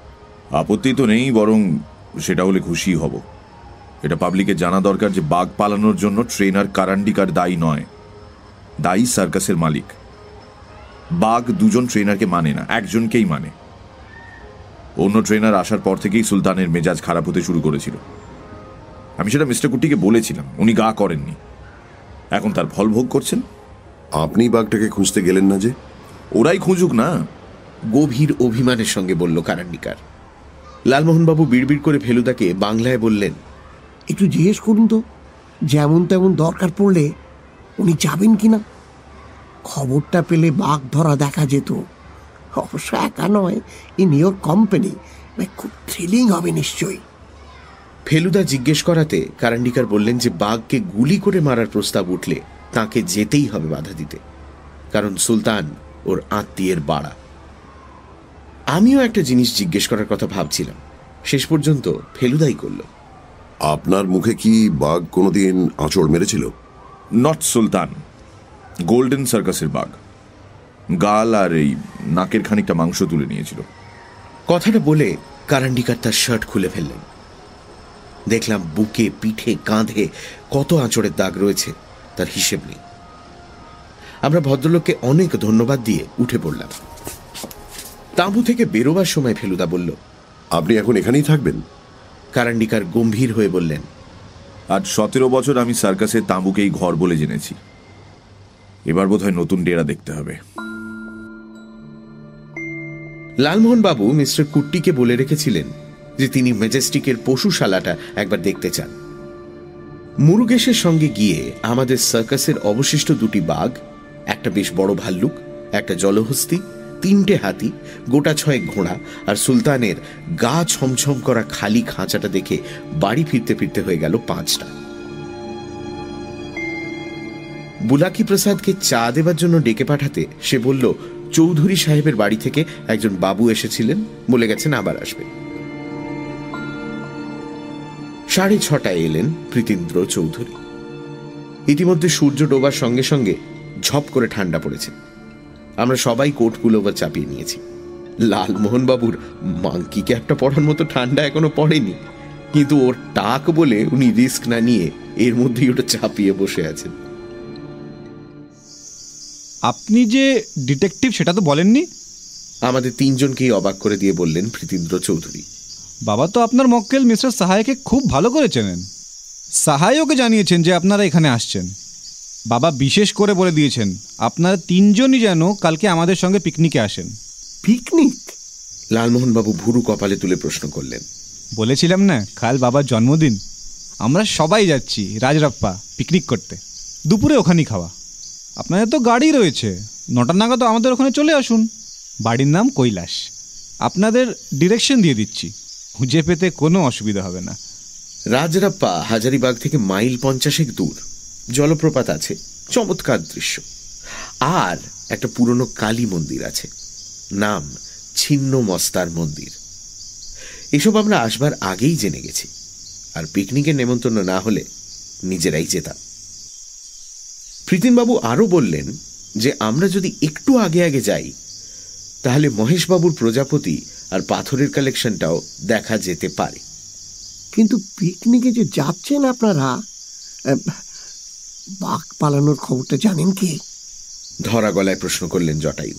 আপত্তি তো নেই বরং সেটা হলে খুশি হব। এটা পাবলিকের জানা দরকার যে বাঘ পালানোর জন্য ট্রেনার কারান্ডিকার দায়ী নয়। দায়ী সার্কাসের মালিক। বাঘ দুজন ট্রেনারকে মানে না একজনকেই মানে। অন্য ট্রেনার আসার পর থেকেই সুলতানের মেজাজ খারাপ হতে শুরু করেছিল। আমি সেটা মিস্টার কুট্টিকে বলেছিলাম উনি গা করেননি। এখন তার ফল ভোগ করছেন। আপনি বাঘটাকে খুঁজতে গেলেন না যে? ওরাই খুঁজুক না। গভীর অভিমানের সঙ্গে বলল কারান্ডিকার লালমোহনবাবু বিড়বিড় করে ফেলুদাকে বাংলায় বললেন একটু জিজ্ঞেস করুন তো যেমন তেমন দরকার পড়লে উনি যাবেন কিনা? খবরটা পেলে বাঘ ধরা দেখা যেত। অবশ্য একা নয় ইন ইয়োর কোম্পানি খুব থ্রিলিং হবে নিশ্চয়ই। ফেলুদা জিজ্ঞেস করাতে কারান্ডিকার বললেন যে বাঘকে গুলি করে মারার প্রস্তাব উঠলে তাকে যেতেই হবে বাধা দিতে। কারণ সুলতান ওর আত্মীয়ের বাড়া। আমিও একটা জিনিস জিজ্ঞেস করার কথা ভাবছিলাম। শেষ পর্যন্ত ফেলুদাই করল। আপনার মুখে কি বাঘ কোনোদিন আঁচড় মেরেছিল? Not Sultan. গোল্ডেন সার্কাসের বাঘ। গাল আর এই নাকের খানিকটা মাংস তুলে নিয়েছিল। কথাটা বলে কারান্ডিকার তার শার্ট খুলে ফেললেন। দেখলাম বুকে পিঠে কাঁধে কত আঁচড়ের দাগ রয়েছে তার হিসেব নেই। আমরা ভদ্রলোককে অনেক ধন্যবাদ দিয়ে উঠে পড়লাম। তাঁবু থেকে বেরোবার সময় ফেলুদা বলল আপনি এখন এখানেই থাকবেন? কারান্ডিকার গম্ভীর হয়ে বললেন আজ সতেরো বছর আমি সার্কাসের তাঁবুকেই ঘর বলে জেনেছি। এবার বোধহয় নতুন ডেরা দেখতে হবে। লালমোহন বাবু মিস্টার কুট্টিকে বলে রেখেছিলেন যে তিনি মেজেস্টিকের পশুশালাটা একবার দেখতে চান। মুরুগেশের সঙ্গে গিয়ে আমাদের সার্কাসের অবশিষ্ট দুটি বাঘ, একটা বেশ বড় ভাল্লুক, একটা জলহস্তি, তিনটে হাতি, গোটা ছয়েক ঘোড়া আর সুলতানের গা ছমছম করা খালি খাঁচাটা দেখে বাড়ি ফিরতে ফিরতে হয়ে গেল পাঁচটা। বুলাকি প্রসাদকে চা দেবার জন্য ডেকে পাঠাতে সে বলল, চৌধুরী সাহেবের বাড়ি থেকে একজন বাবু এসেছিলেন, বলে গেছেন আবার আসবেন সাড়ে ছটায় এলেন প্রীতিন্দ্র চৌধুরী। ইতিমধ্যে সূর্য ডোবার সঙ্গে সঙ্গে ঝপ করে ঠান্ডা পড়েছে। আমরা সবাই কোট পুলোভার চাপিয়ে নিয়েছি। লালমোহন বাবুর মাংকি ক্যাপটা পড়ার মতো ঠান্ডা এখনও পড়েনি। কিন্তু ওর টাক বলে উনি রিস্ক না নিয়ে এর মধ্যেই ওটা চাপিয়ে বসে আছেন। আপনি যে ডিটেকটিভ সেটা তো বলেননি? আমাদের তিনজনকেই অবাক করে দিয়ে বললেন প্রীতিন্দ্র চৌধুরী। বাবা তো আপনার মক্কেল মিস্টার সাহায়কে খুব ভালো করে চেনেন। সাহাই ওকে জানিয়েছেন যে আপনারা এখানে আসছেন। বাবা বিশেষ করে বলে দিয়েছেন আপনারা তিনজনই যেন কালকে আমাদের সঙ্গে পিকনিকে আসেন। পিকনিক? লালমোহনবাবু ভুরু কপালে তুলে প্রশ্ন করলেন। বলেছিলাম না কাল বাবার জন্মদিন। আমরা সবাই যাচ্ছি রাজরাপ্পা পিকনিক করতে। দুপুরে ওখানেই খাওয়া। আপনাদের তো গাড়ি রয়েছে। নটা নাগাদ আমাদের ওখানে চলে আসুন। বাড়ির নাম কৈলাস। আপনাদের ডিরেকশন দিয়ে দিচ্ছি। খুঁজে পেতে কোনো অসুবিধা হবে না। রাজরাপ্পা হাজারিবাগ থেকে মাইল পঞ্চাশেক দূর। জলপ্রপাত আছে। চমৎকার দৃশ্য। আর একটা পুরনো কালী মন্দির আছে। নাম ছিন্ন মস্তার মন্দির। এসব আমরা আসবার আগেই জেনে গেছি। আর পিকনিকের নেমন্তন্ন না হলে নিজেরাই যেতাম প্রীতিমবাবু আরও বললেন যে আমরা যদি একটু আগে আগে যাই তাহলে মহেশবাবুর প্রজাপতি আর পাথরের কালেকশনটাও দেখা যেতে পারে। কিন্তু পিকনিকে যে যাচ্ছেন আপনারা বাঘ পালানোর খবরটা জানেন কি? ধরা গলায় প্রশ্ন করলেন জটায়ু।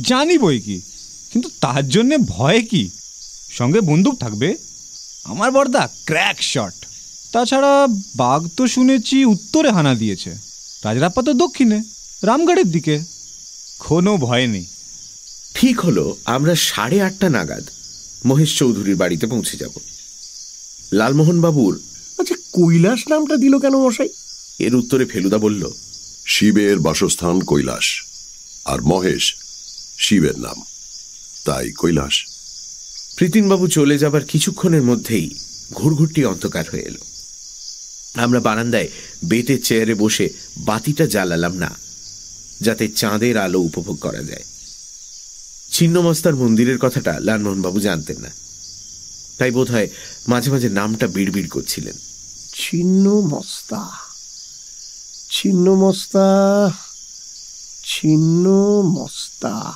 জানি বই কি কিন্তু তার জন্যে ভয় কি? সঙ্গে বন্দুক থাকবে? আমার বর্দা ক্র্যাক শট। তাছাড়া বাঘ তো শুনেছি উত্তরে হানা দিয়েছে। রাজরাপ্পা তো দক্ষিণে রামগড়ের দিকে। কোনো ভয় নেই। ঠিক হলো আমরা সাড়ে আটটা নাগাদ মহেশ চৌধুরীর বাড়িতে পৌঁছে যাব। লালমোহন বাবুর আচ্ছা কৈলাস নামটা দিল কেন মশাই? এর উত্তরে ফেলুদা বলল শিবের বাসস্থান কৈলাস আর মহেশ শিবের নাম। তাই কৈলাস। প্রীতিনবাবু চলে যাবার কিছুক্ষণের মধ্যেই ঘুরঘুরটি অন্ধকার হয়ে এলো। আমরা বারান্দায় বেতের চেয়ারে বসে বাতিটা জ্বালালাম না, যাতে চাঁদের আলো উপভোগ করা যায়। ছিন্নমস্তার মন্দিরের কথাটা লালমোহনবাবু জানতেন না। তাই বোধ হয় মাঝে মাঝে নামটা বিড়বিড় করছিলেন। ছিন্ন মস্তা ছিন্ন মস্তা ছিন্ন মস্তা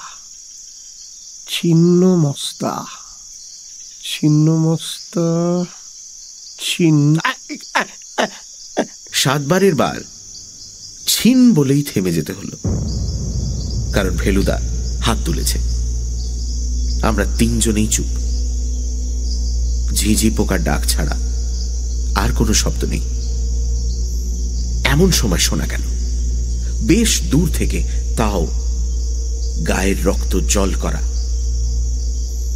ছিন্ন সাতবারের বার ছিন বলেই থেমে যেতে হলো। কারণ ফেলুদা হাত তুলেছে। আমরা তিনজনেই চুপ। ঝিঝি পোকার ডাক ছাড়া আর কোনো শব্দ নেই। এমন সময় শোনা গেল। বেশ দূর থেকে তাও গায়ের রক্ত জল করা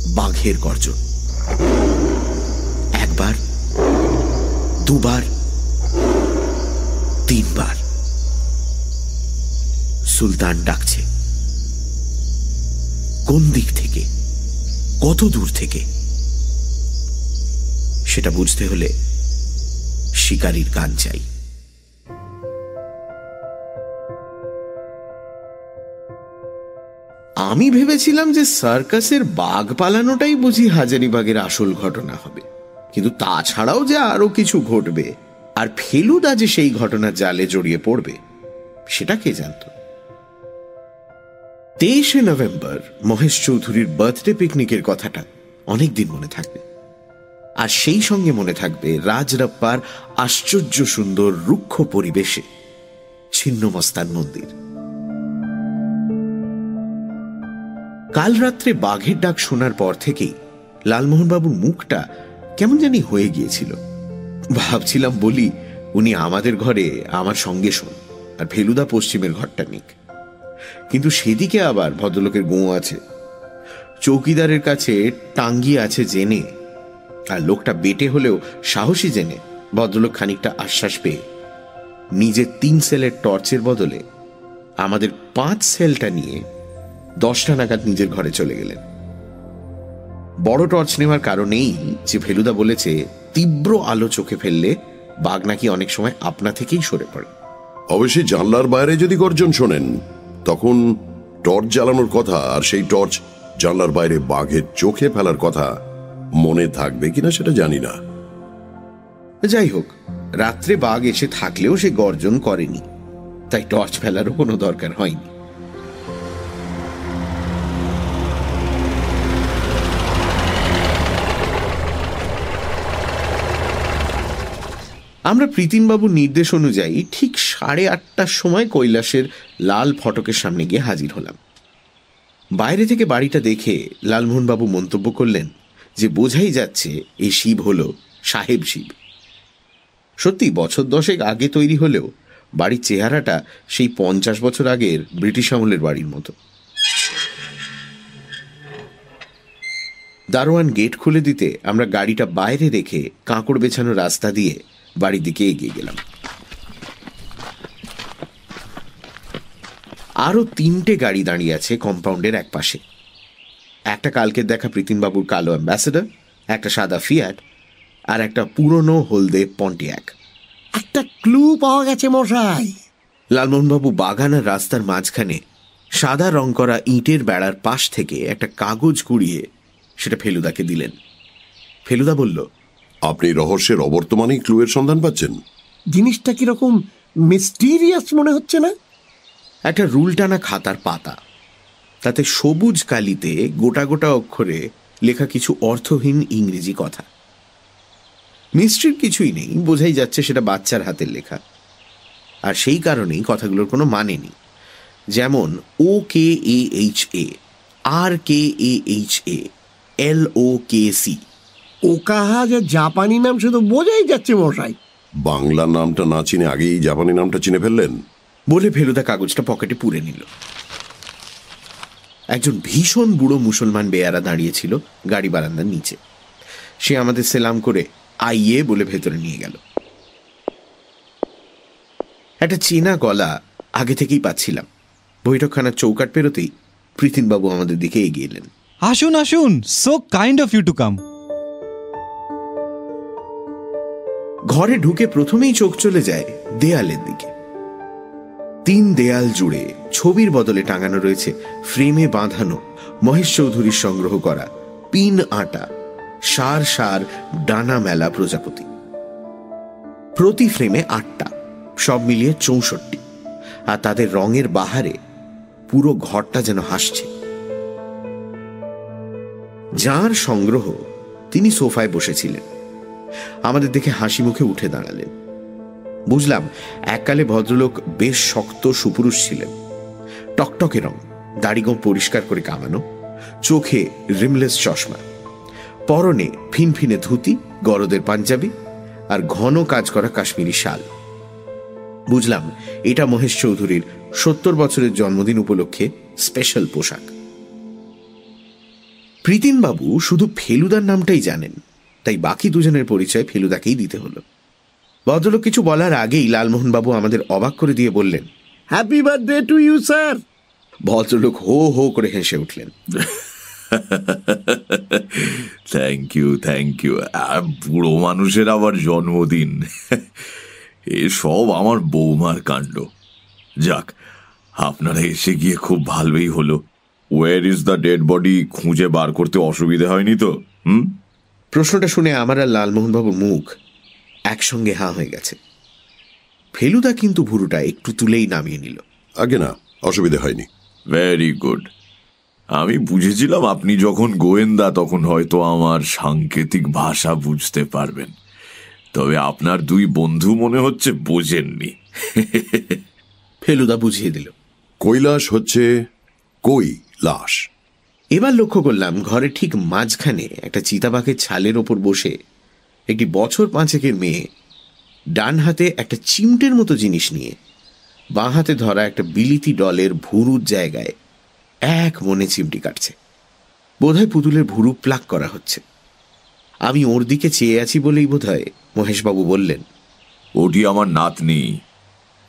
বাঘের গর্জন। একবার, দুবার তিনবার। সুলতান ডাকছে, কোন দিক থেকে, কত দূর থেকে? সেটা বুঝতে হলে শিকারীর গান চাই। আমি ভেবেছিলাম যে সার্কাসের বাঘ পালানোটাই বুঝি হাজারিবাগের আসল ঘটনা হবে, কিন্তু তাছাড়াও যে আরও কিছু ঘটবে। আর ফেলুদা যে সেই ঘটনার জালে জড়িয়ে পড়বে, সেটা কে জানত? তেইশে নভেম্বর মহেশ চৌধুরীর বার্থডে পিকনিকের কথাটা অনেকদিন মনে থাকবে। আর সেই সঙ্গে মনে থাকবে রাজরাপ্পার আশ্চর্য সুন্দর রুক্ষ পরিবেশে ছিন্নমস্তান মন্দির। কাল রাত্রে বাঘের ডাক শোনার পর থেকেই লালমোহনবাবুর মুখটা কেমন জানি হয়ে গিয়েছিল। ভাবছিলাম বলি, উনি আমাদের ঘরে আমার সঙ্গে শোন, আর ফেলুদা পশ্চিমের ঘরটা নিক। কিন্তু সেদিকে আবার ভদ্রলোকের গো আছে। চৌকিদারের কাছে টাঙ্গি আছে জেনে, আর লোকটা বেটে হলেও সাহসী জেনে ভদ্রলোক খানিকটা আশ্বাস পেয়ে, নিজের তিন সেলের টর্চের বদলে আমাদের পাঁচ সেলটা নিয়ে দশটা নাগাদ নিজের ঘরে চলে গেলেন। বড় টর্চ নেওয়ার কারণেই যে ফেলুদা বলেছে তীব্র আলো চোখে ফেললে বাঘ নাকি অনেক সময় আপনা থেকেই সরে পড়ে। অবশ্যই জানলার বাইরে যদি গর্জন শোনেন তখন টর্চ জ্বালানোর কথা আর সেই টর্চ জানলার বাইরে বাঘের চোখে ফেলার কথা মনে থাকবে কিনা সেটা জানি না। যাই হোক রাত্রে বাঘ এসে থাকলেও সে গর্জন করেনি তাই টর্চ ফেলারও কোনো দরকার হয়নি। আমরা প্রীতিমবাবুর নির্দেশ অনুযায়ী ঠিক সাড়ে আটটার সময় কৈলাসের লাল ফটকের সামনে গিয়ে হাজির হলাম। বাইরে থেকে বাড়িটা দেখে লালমোহনবাবু মন্তব্য করলেন যে বোঝাই যাচ্ছে এই শিব হল সাহেব শিব। সত্যি বছর দশেক আগে তৈরি হলেও বাড়ির চেহারাটা সেই পঞ্চাশ বছর আগের ব্রিটিশ আমলের বাড়ির মতো। দারোয়ান গেট খুলে দিতে আমরা গাড়িটা বাইরে রেখে কাঁকড় বেছানো রাস্তা দিয়ে বাড়ির দিকে এগিয়ে গেলাম। আরও তিনটে গাড়ি দাঁড়িয়ে আছে কম্পাউন্ডের এক পাশে একটা কালকের দেখা প্রীতিনবাবুর কালো অ্যাম্বাসেডার একটা সাদা ফিয়াট আর একটা পুরনো হলদে পন্টিয়াক। একটা ক্লু পাওয়া গেছে মশাই। লালমোহনবাবু বাগান আর রাস্তার মাঝখানে সাদা রং করা ইটের বেড়ার পাশ থেকে একটা কাগজ কুড়িয়ে সেটা ফেলুদাকে দিলেন। ফেলুদা বলল আপনি রহস্যের অবর্তমানেই ক্লুয়ের সন্ধান পাচ্ছেন। জিনিসটা কীরকম মিস্টিরিয়াস মনে হচ্ছে না? একটা রুল টানা খাতার পাতা। তাতে সবুজ কালিতে গোটা গোটা অক্ষরে লেখা কিছু অর্থহীন ইংরেজি কথা। মিস্ট্রির কিছুই নেই বোঝাই যাচ্ছে সেটা বাচ্চার হাতের লেখা। আর সেই কারণেই কথাগুলোর কোনো মানে নেই। যেমন O K A H A R K A H A L O K C Okaha যে জাপানি নাম সে তো বোঝাই যাচ্ছে মশাই। বাংলা নামটা না চিনে আগেই জাপানি নামটা চিনে ফেললেন? বলে ফেলুদা কাগজটা পকেটে পুরে নিল। একজন ভীষণ বুড়ো মুসলমান বেয়ারা দাঁড়িয়েছিল গাড়ি বারান্দার নিচে। সে আমাদের সেলাম করে আইয়ে বলে ভেতরে নিয়ে গেল। একটা চেনা গলা আগে থেকেই পাচ্ছিলাম। বৈঠকখানার চৌকাট পেরোতেই প্রীতিনবাবু আমাদের দিকে এগিয়ে এলেন। আসুন আসুন so kind of you to come ঘরে ঢুকে প্রথমেই চোখ চলে যায় দেয়ালের দিকে। তিন দেয়াল জুড়ে ছবির বদলে টাঙানো রয়েছে ফ্রেমে বাঁধানো মহেশ চৌধুরীর সংগ্রহ করা পিন আটা, সার সার ডানা মেলা প্রজাপতি। প্রতি ফ্রেমে আটটা, সব মিলিয়ে চৌষট্টি। আর তাদের রঙের বাহারে পুরো ঘরটা যেন হাসছে। যার সংগ্রহ তিনি সোফায় বসেছিলেন। আমাদের দেখে হাসি মুখে উঠে দাঁড়ালেন। বুঝলাম, এককালে ভদ্রলোক বেশ শক্ত সুপুরুষ ছিলেন। টকটকে রং, দাড়িগোম পরিষ্কার করে কামানো, চোখে রিমলেস চশমা, পরনে ফিনফিনে ধুতি, গরদের পাঞ্জাবি আর ঘন কাজ করা কাশ্মীরি শাল। বুঝলাম, এটা মহেশ চৌধুরীর সত্তর বছরের জন্মদিন উপলক্ষে স্পেশাল পোশাক। প্রীতিনবাবু শুধু ফেলুদার নামটাই জানেন। তাই বাকি দুজনের পরিচয় ফেলুদাকেই দিতে হলো। ভদ্রলোক কিছু বলার আগেই লালমোহনবাবু আমাদের অবাক করে দিয়ে বললেন happy birthday to you sir ভদ্রলোক হো হো করে হেসে উঠলেন। থ্যাংক ইউ থ্যাংক ইউ বুড়ো মানুষের আবার জন্মদিন। এসব আমার বৌমার কাণ্ড। যাক আপনারা এসে গিয়ে খুব ভালোই হলো। Where is the dead body খুঁজে বার করতে অসুবিধা হয়নি তো? হুম? প্রশ্নটা শুনে আমার আর লালমোহনবাবুর মুখ একসঙ্গে হাঁ হয়ে গেছে। ফেলুদা কিন্তু ভুরুটা একটু তুলেই নামিয়ে নিল। আগে না অসুবিধা হয়নি। ভেরি গুড আমি বুঝেছিলাম আপনি যখন গোয়েন্দা তখন হয়তো আমার সাংকেতিক ভাষা বুঝতে পারবেন। তবে আপনার দুই বন্ধু মনে হচ্ছে বোঝেননি। ফেলুদা বুঝিয়ে দিল। কৈলাস হচ্ছে কই লাশ? এবার লক্ষ্য করলাম ঘরে ঠিক মাঝখানে একটা চিতাবাঘের ছালের ওপর বসে একটি বছর পাঁচেকের মেয়ে ডান হাতে একটা চিমটের মতো জিনিস নিয়ে বাঁ হাতে ধরা একটা বিলিতি ডলের ভুরুর জায়গায় এক মনে চিমটি কাটছে। বোধহয় পুতুলের ভুরু প্লাক করা হচ্ছে। আমি ওর দিকে চেয়ে আছি বলেই বোধহয় মহেশবাবু বললেন ওটি আমার নাতনি।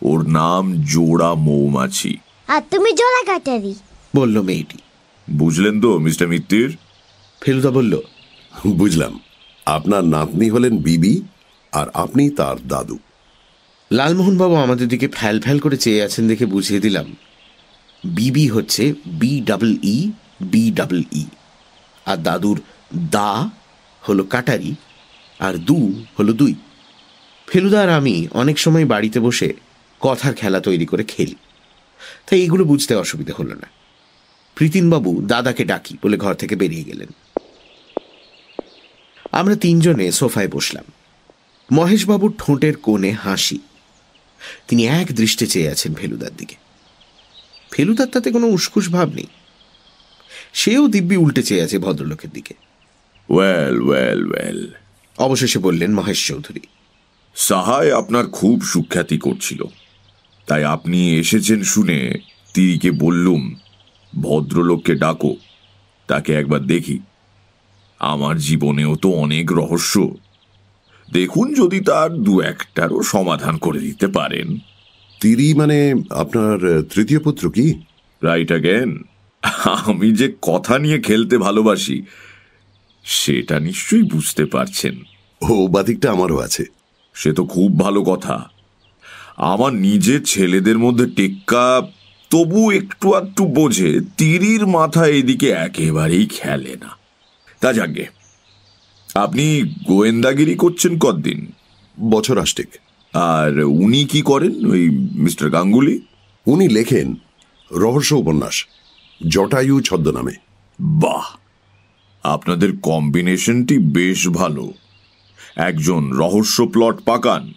ওর নাম জোড়া মৌমাছি। আর তুমি জোড়া কাটারি। বলল মেয়েটি। বুঝলেন তো মিস্টার মিত্তির ফেলুদা বলল বুঝলাম। আপনার নাতনি হলেন বিবি আর আপনি তার দাদু। লালমোহনবাবু আমাদের দিকে ফ্যাল ফ্যাল করে চেয়ে আছেন দেখে বুঝিয়ে দিলাম। বিবি হচ্ছে B double E B double E আর দাদুর দা হলো কাটারি আর দু হলো দুই। ফেলুদা আর আমি অনেক সময় বাড়িতে বসে কথার খেলা তৈরি করে খেলি। তাই এগুলো বুঝতে অসুবিধা হলো না। প্রীতিনবাবু দাদাকে ডাকি বলে ঘর থেকে বেরিয়ে গেলেন। আমরা তিনজনে সোফায় বসলাম। মহেশবাবুর ঠোঁটের কোণে হাসি। তিনি এক দৃষ্টে চেয়ে আছেন ফেলুদার দিকে। ফেলুদার তাতে কোনো উসকুস ভাব নেই। সেও দিব্যি উল্টে চেয়ে আছে ভদ্রলোকের দিকে। Well well well. অবশেষে বললেন মহেশ চৌধুরী সাহায় আপনার খুব সুখ্যাতি করছিল। তাই আপনি এসেছেন শুনে তিরিকে বললুম ভদ্রলোককে ডাকো তাকে একবার দেখি। আমার জীবনেও তো অনেক রহস্য। দেখুন যদি তার দু একটারও সমাধান করে দিতে পারেন। তিরি মানে আপনার তৃতীয় পুত্র কি? রাইট অ্যাগেন আমি যে কথা নিয়ে খেলতে ভালোবাসি সেটা নিশ্চয়ই বুঝতে পারছেন। ও বাদিকটা আমারও আছে। সে তো খুব ভালো কথা। আমার নিজের ছেলেদের মধ্যে টেক্কা তবু একটু একটু বোঝে তিরির মাথা এদিকে একেবারেই খেলে না। তা যাকে আপনি গোয়েন্দাগিরি করছেন কতদিন? বছর আষ্টিক। আর উনি কি করেন ওই মিস্টার গাঙ্গুলি? উনি লেখেন রহস্য উপন্যাস জটায়ু ছদ্মনামে। বাহ! আপনাদের কম্বিনেশনটি বেশ ভালো। একজন রহস্য প্লট পাকান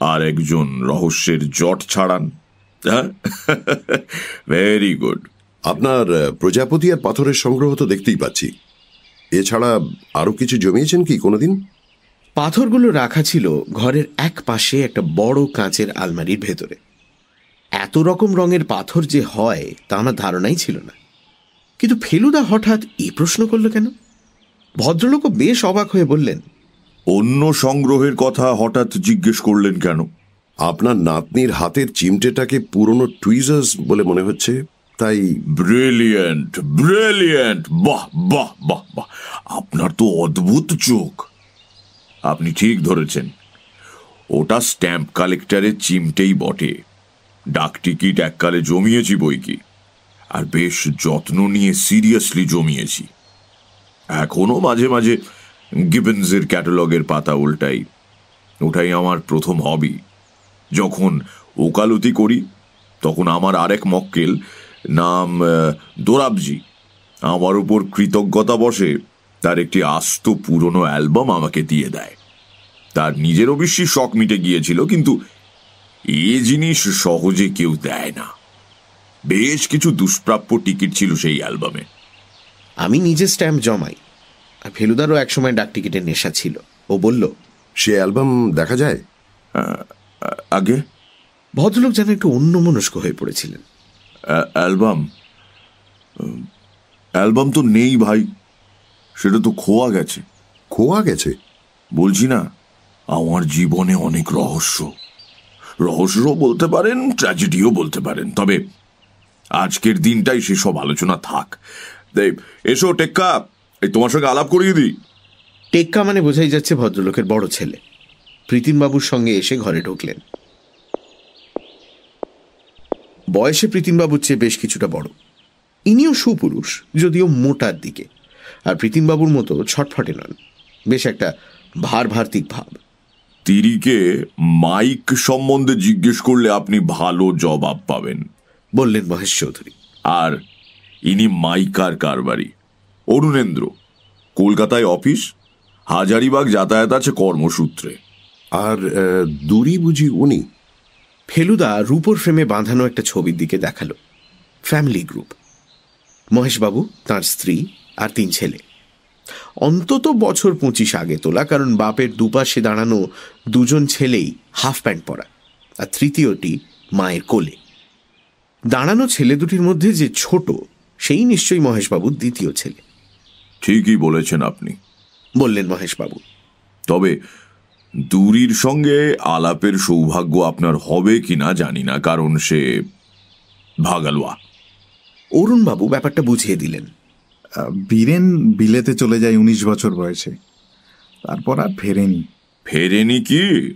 আর একজন রহস্যের জট ছাড়ান। ভেরি গুড আপনার প্রজাপতি আর পাথরের সংগ্রহ তো দেখতেই পাচ্ছি। এছাড়া আরও কিছু জমিয়েছেন কি কোনোদিন? পাথরগুলো রাখা ছিল ঘরের এক পাশে একটা বড় কাঁচের আলমারির ভেতরে। এত রকম রঙের পাথর যে হয় তা আমার ধারণাই ছিল না। কিন্তু ফেলুদা হঠাৎ এই প্রশ্ন করল কেন? ভদ্রলোকও বেশ অবাক হয়ে বললেন অন্য সংগ্রহের কথা হঠাৎ জিজ্ঞেস করলেন কেন? আপনার নাতনির হাতের চিমটেটাকে পুরনো টুইজার্স বলে মনে হচ্ছে। তাই ব্রিলিয়েন্ট ব্রিলিয়েন্ট বাহ বাহ বাহ বাহ। আপনার তো অদ্ভুত চোখ। আপনি ঠিক ধরেছেন। ওটা স্ট্যাম্প কালেক্টরের চিমটেই বটে। ডাক টিকিট এককালে জমিয়েছি বই কি। আর বেশ যত্ন নিয়ে সিরিয়াসলি জমিয়েছি। এখনও মাঝে মাঝে গিবেন্সের ক্যাটালগের পাতা উল্টাই। ওটাই আমার প্রথম হবি যখন ওকালতি করি তখন আমার আরেক মক্কেল নাম দোরাবজি। আমার উপর কৃতজ্ঞতা বসে তার একটি আস্ত পুরনো অ্যালবাম আমাকে দিয়ে দেয়। তার নিজের অবশ্যই শখ মিটে গিয়েছিল কিন্তু এ জিনিস সহজে কেউ দেয় না। বেশ কিছু দুষ্প্রাপ্য টিকিট ছিল সেই অ্যালবামে। আমি নিজে স্ট্যাম্প জমাই। আর ফেলুদারও একসময় ডাক টিকিটের নেশা ছিল। ও বলল সে অ্যালবাম দেখা যায়? আগে? ভদ্রলোক যেন একটু অন্যমনস্ক হয়ে পড়েছিলেন। অ্যালবাম? অ্যালবাম তো নেই ভাই। সেটা তো খোয়া গেছে। খোয়া গেছে? বলছি না আমার জীবনে অনেক রহস্য। রহস্য বলতে পারেন ট্র্যাজেডিও বলতে পারেন। তবে আজকের দিনটাই সেসব আলোচনা থাক। এসো টেক্কা। এই তোমার সঙ্গে আলাপ করিয়ে দিই। টেক্কা মানে বোঝাই যাচ্ছে ভদ্রলোকের বড় ছেলে। প্রীতিনবাবুর সঙ্গে এসে ঘরে ঢুকলেন। বয়সে প্রীতিনবাবুর চেয়ে বেশ কিছুটা বড়। ইনিও সুপুরুষ যদিও মোটার দিকে। আর প্রীতিনবাবুর মতো ছটফটে নন। বেশ একটা ভার ভার্তিক ভাব। তিরিকে মাইক সম্বন্ধে জিজ্ঞেস করলে আপনি ভালো জবাব পাবেন। বললেন মহেশ চৌধুরী। আর ইনি মাইকার কারবারি। অরুণেন্দ্র কলকাতায় অফিস হাজারিবাগ যাতায়াত আছে কর্মসূত্রে। আর দূরি বুঝি উনি ফেলুদা রূপোর ফ্রেমে বাঁধানো একটা ছবির দিকে দেখাল। ফ্যামিলি গ্রুপ মহেশবাবু তার স্ত্রী আর তিন ছেলে। অন্তত বছর পঁচিশ আগে তোলা কারণ বাপের দুপাশে দাঁড়ানো দুজন ছেলেই হাফ প্যান্ট পরা আর তৃতীয়টি মায়ের কোলে। দাঁড়ানো ছেলে দুটির মধ্যে যে ছোট সেই নিশ্চয়ই মহেশবাবুর দ্বিতীয় ছেলে। ঠিকই বলেছেন আপনি। বললেন মহেশবাবু। তবে দূরির সঙ্গে আলাপের সৌভাগ্য আপনার হবে কিনা জানি না কারণ সে ভাগালুয়া। অরুণবাবু ব্যাপারটা বুঝিয়ে দিলেন। বীরেন বিলেতে চলে যায় উনিশ বছর বয়সে। তারপর আর ফেরেনি। ফেরেনি কি?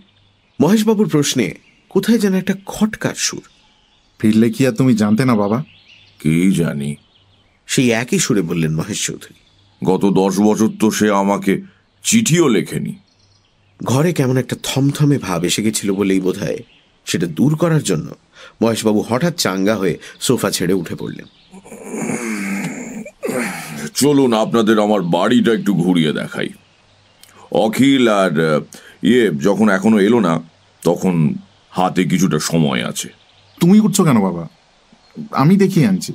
মহেশবাবুর প্রশ্নে কোথায় যেন একটা খটকার সুর। ফিরলে কি আর তুমি জানতে না বাবা? কি জানি। সেই একই সুরে বললেন মহেশ চৌধুরী। গত দশ বছর তো সে আমাকে চিঠিও লেখেনি। ঘরে কেমন একটা থমথমে ভাব এসে গেছিল বলেই বোধ সেটা দূর করার জন্য মহেশবাবু হঠাৎ চাঙ্গা হয়ে সোফা ছেড়ে উঠে পড়লেন। চলুন আপনাদের আমার বাড়িটা একটু ঘুরিয়ে দেখাই। অখিল আর ইয়ে যখন এখনও এলো না তখন হাতে কিছুটা সময় আছে। তুমি উঠছো কেন বাবা? আমি দেখিয়ে আনছি।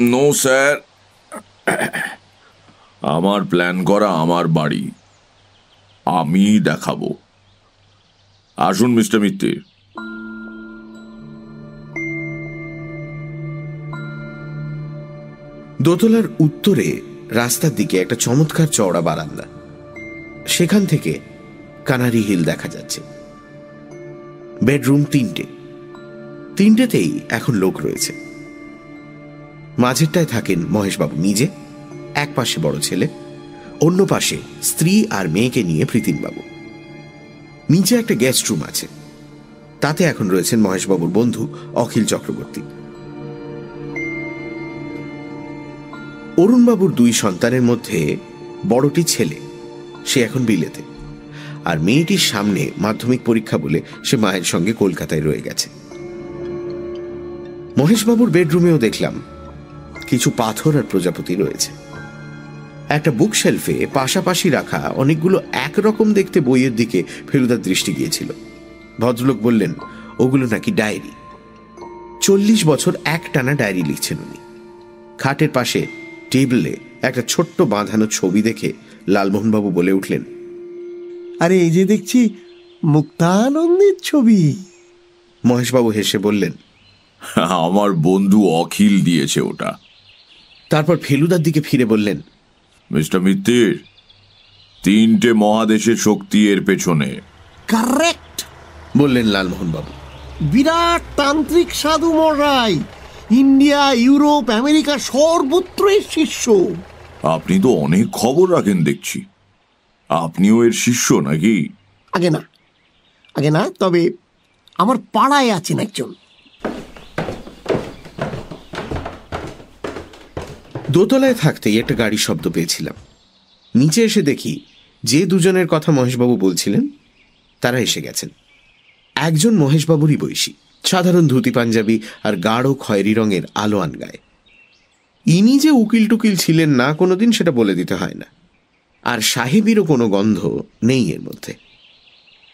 No sir. আমার প্ল্যান করা আমার বাড়ি। আমি দেখাবো। আসুন, মিস্টার মিত্তির দোতলার উত্তরে রাস্তার দিকে একটা চমৎকার চওড়া বারান্দা। সেখান থেকে কানারি হিল দেখা যাচ্ছে। বেডরুম তিনটে। তিনটেতেই এখন লোক রয়েছে। মাঝেরটায় থাকেন মহেশবাবু, নিজে এক পাশে বড় ছেলে। অন্য পাশে স্ত্রী আর মেয়েকে নিয়ে প্রীতিনবাবু। নিচে একটা গেস্ট রুম আছে। তাতে এখন রয়েছেন মহেশবাবুর বন্ধু অখিল চক্রবর্তী। অরুণবাবুর দুই সন্তানের মধ্যে বড়টি ছেলে, সে এখন বিলেতে। আর মেয়েটির সামনে মাধ্যমিক পরীক্ষা বলে সে মায়ের সঙ্গে কলকাতায় রয়ে গেছে। মহেশবাবুর বেডরুমেও দেখলাম, কিছু পাথর আর প্রজাপতি রয়েছে। একটা বুক শেলফে পাশাপাশি রাখা অনেকগুলো একরকম দেখতে বইয়ের দিকে ফেলুদার দৃষ্টি গিয়েছিল। ভদ্রলোক বললেন ওগুলো নাকি ডায়েরি। চল্লিশ বছর এক টানা ডায়েরি লিখছেন উনি। খাটের পাশে টেবিলে একটা ছোট্ট বাঁধানো ছবি দেখে লালমোহনবাবু বলে উঠলেন আরে এই যে দেখছি মুক্তানন্দের ছবি। মহেশবাবু হেসে বললেন আমার বন্ধু অখিল দিয়েছে ওটা। তারপর ফেলুদার দিকে ফিরে বললেন মিস্টার মিত্তির তিনটে মহাদেশের শক্তি এর পেছনে। কারেক্ট বললেন লালমোহনবাবু বিরাট তান্ত্রিক সাধু মশাই ইন্ডিয়া ইউরোপ আমেরিকা সর্বত্রই শিষ্য। আপনি তো অনেক খবর রাখেন দেখছি। আপনিও এর শিষ্য নাকি? আগে না আগে না তবে আমার পাড়ায় আছেন একজন। দোতলায় থাকতেই একটা গাড়ি শব্দ পেয়েছিলাম। নিচে এসে দেখি যে দুজনের কথা মহেশবাবু বলছিলেন, তারা এসে গেছেন। একজন মহেশবাবুরই বৈশী সাধারণ ধুতি পাঞ্জাবি আর গাঢ় খয়েরি রঙের আলোয়ান গায়ে ইনি যে উকিল টুকিল ছিলেন না কোনোদিন সেটা বলে দিতে হয় না। আর সাহেবেরও কোনো গন্ধ নেই এর মধ্যে।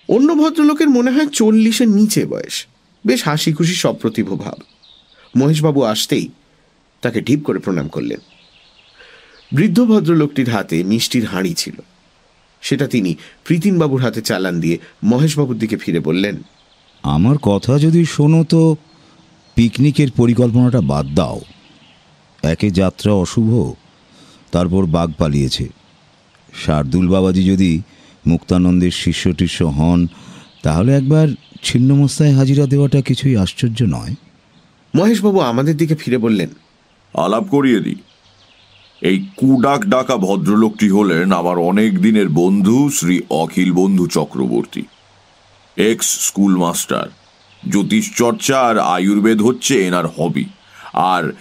অন্য ভদ্রলোকের মনে হয় চল্লিশের নিচে বয়স, বেশ হাসি খুশি সপ্রতিভ ভাব। মহেশবাবু আসতেই তাকে ঢিপ করে প্রণাম করলেন। বৃদ্ধ ভদ্রলোকটির হাতে মিষ্টির হাঁড়ি ছিল। সেটা তিনি প্রীতিনবাবুর হাতে চালান দিয়ে মহেশবাবুর দিকে ফিরে বললেন আমার কথা যদি শোনো তো পিকনিকের পরিকল্পনাটা বাদ দাও। একে যাত্রা অশুভ তারপর বাঘ পালিয়েছে। শার্দুল বাবাজি যদি মুক্তানন্দের শিষ্য টিষ্য হন তাহলে একবার ছিন্নমস্তায় হাজিরা দেওয়াটা কিছুই আশ্চর্য নয়? মহেশবাবু আমাদের দিকে ফিরে বললেন আলাপ করিয়ে দিই। এই কুডাক ডাকা ভদ্রলোকটি হলেন আমার অনেক দিনের বন্ধু শ্রী অখিল বন্ধু চক্রবর্তী এক্স স্কুল মাস্টার জ্যোতিষ চর্চা আর আয়ুর্বেদ হচ্ছে এনার হবি আর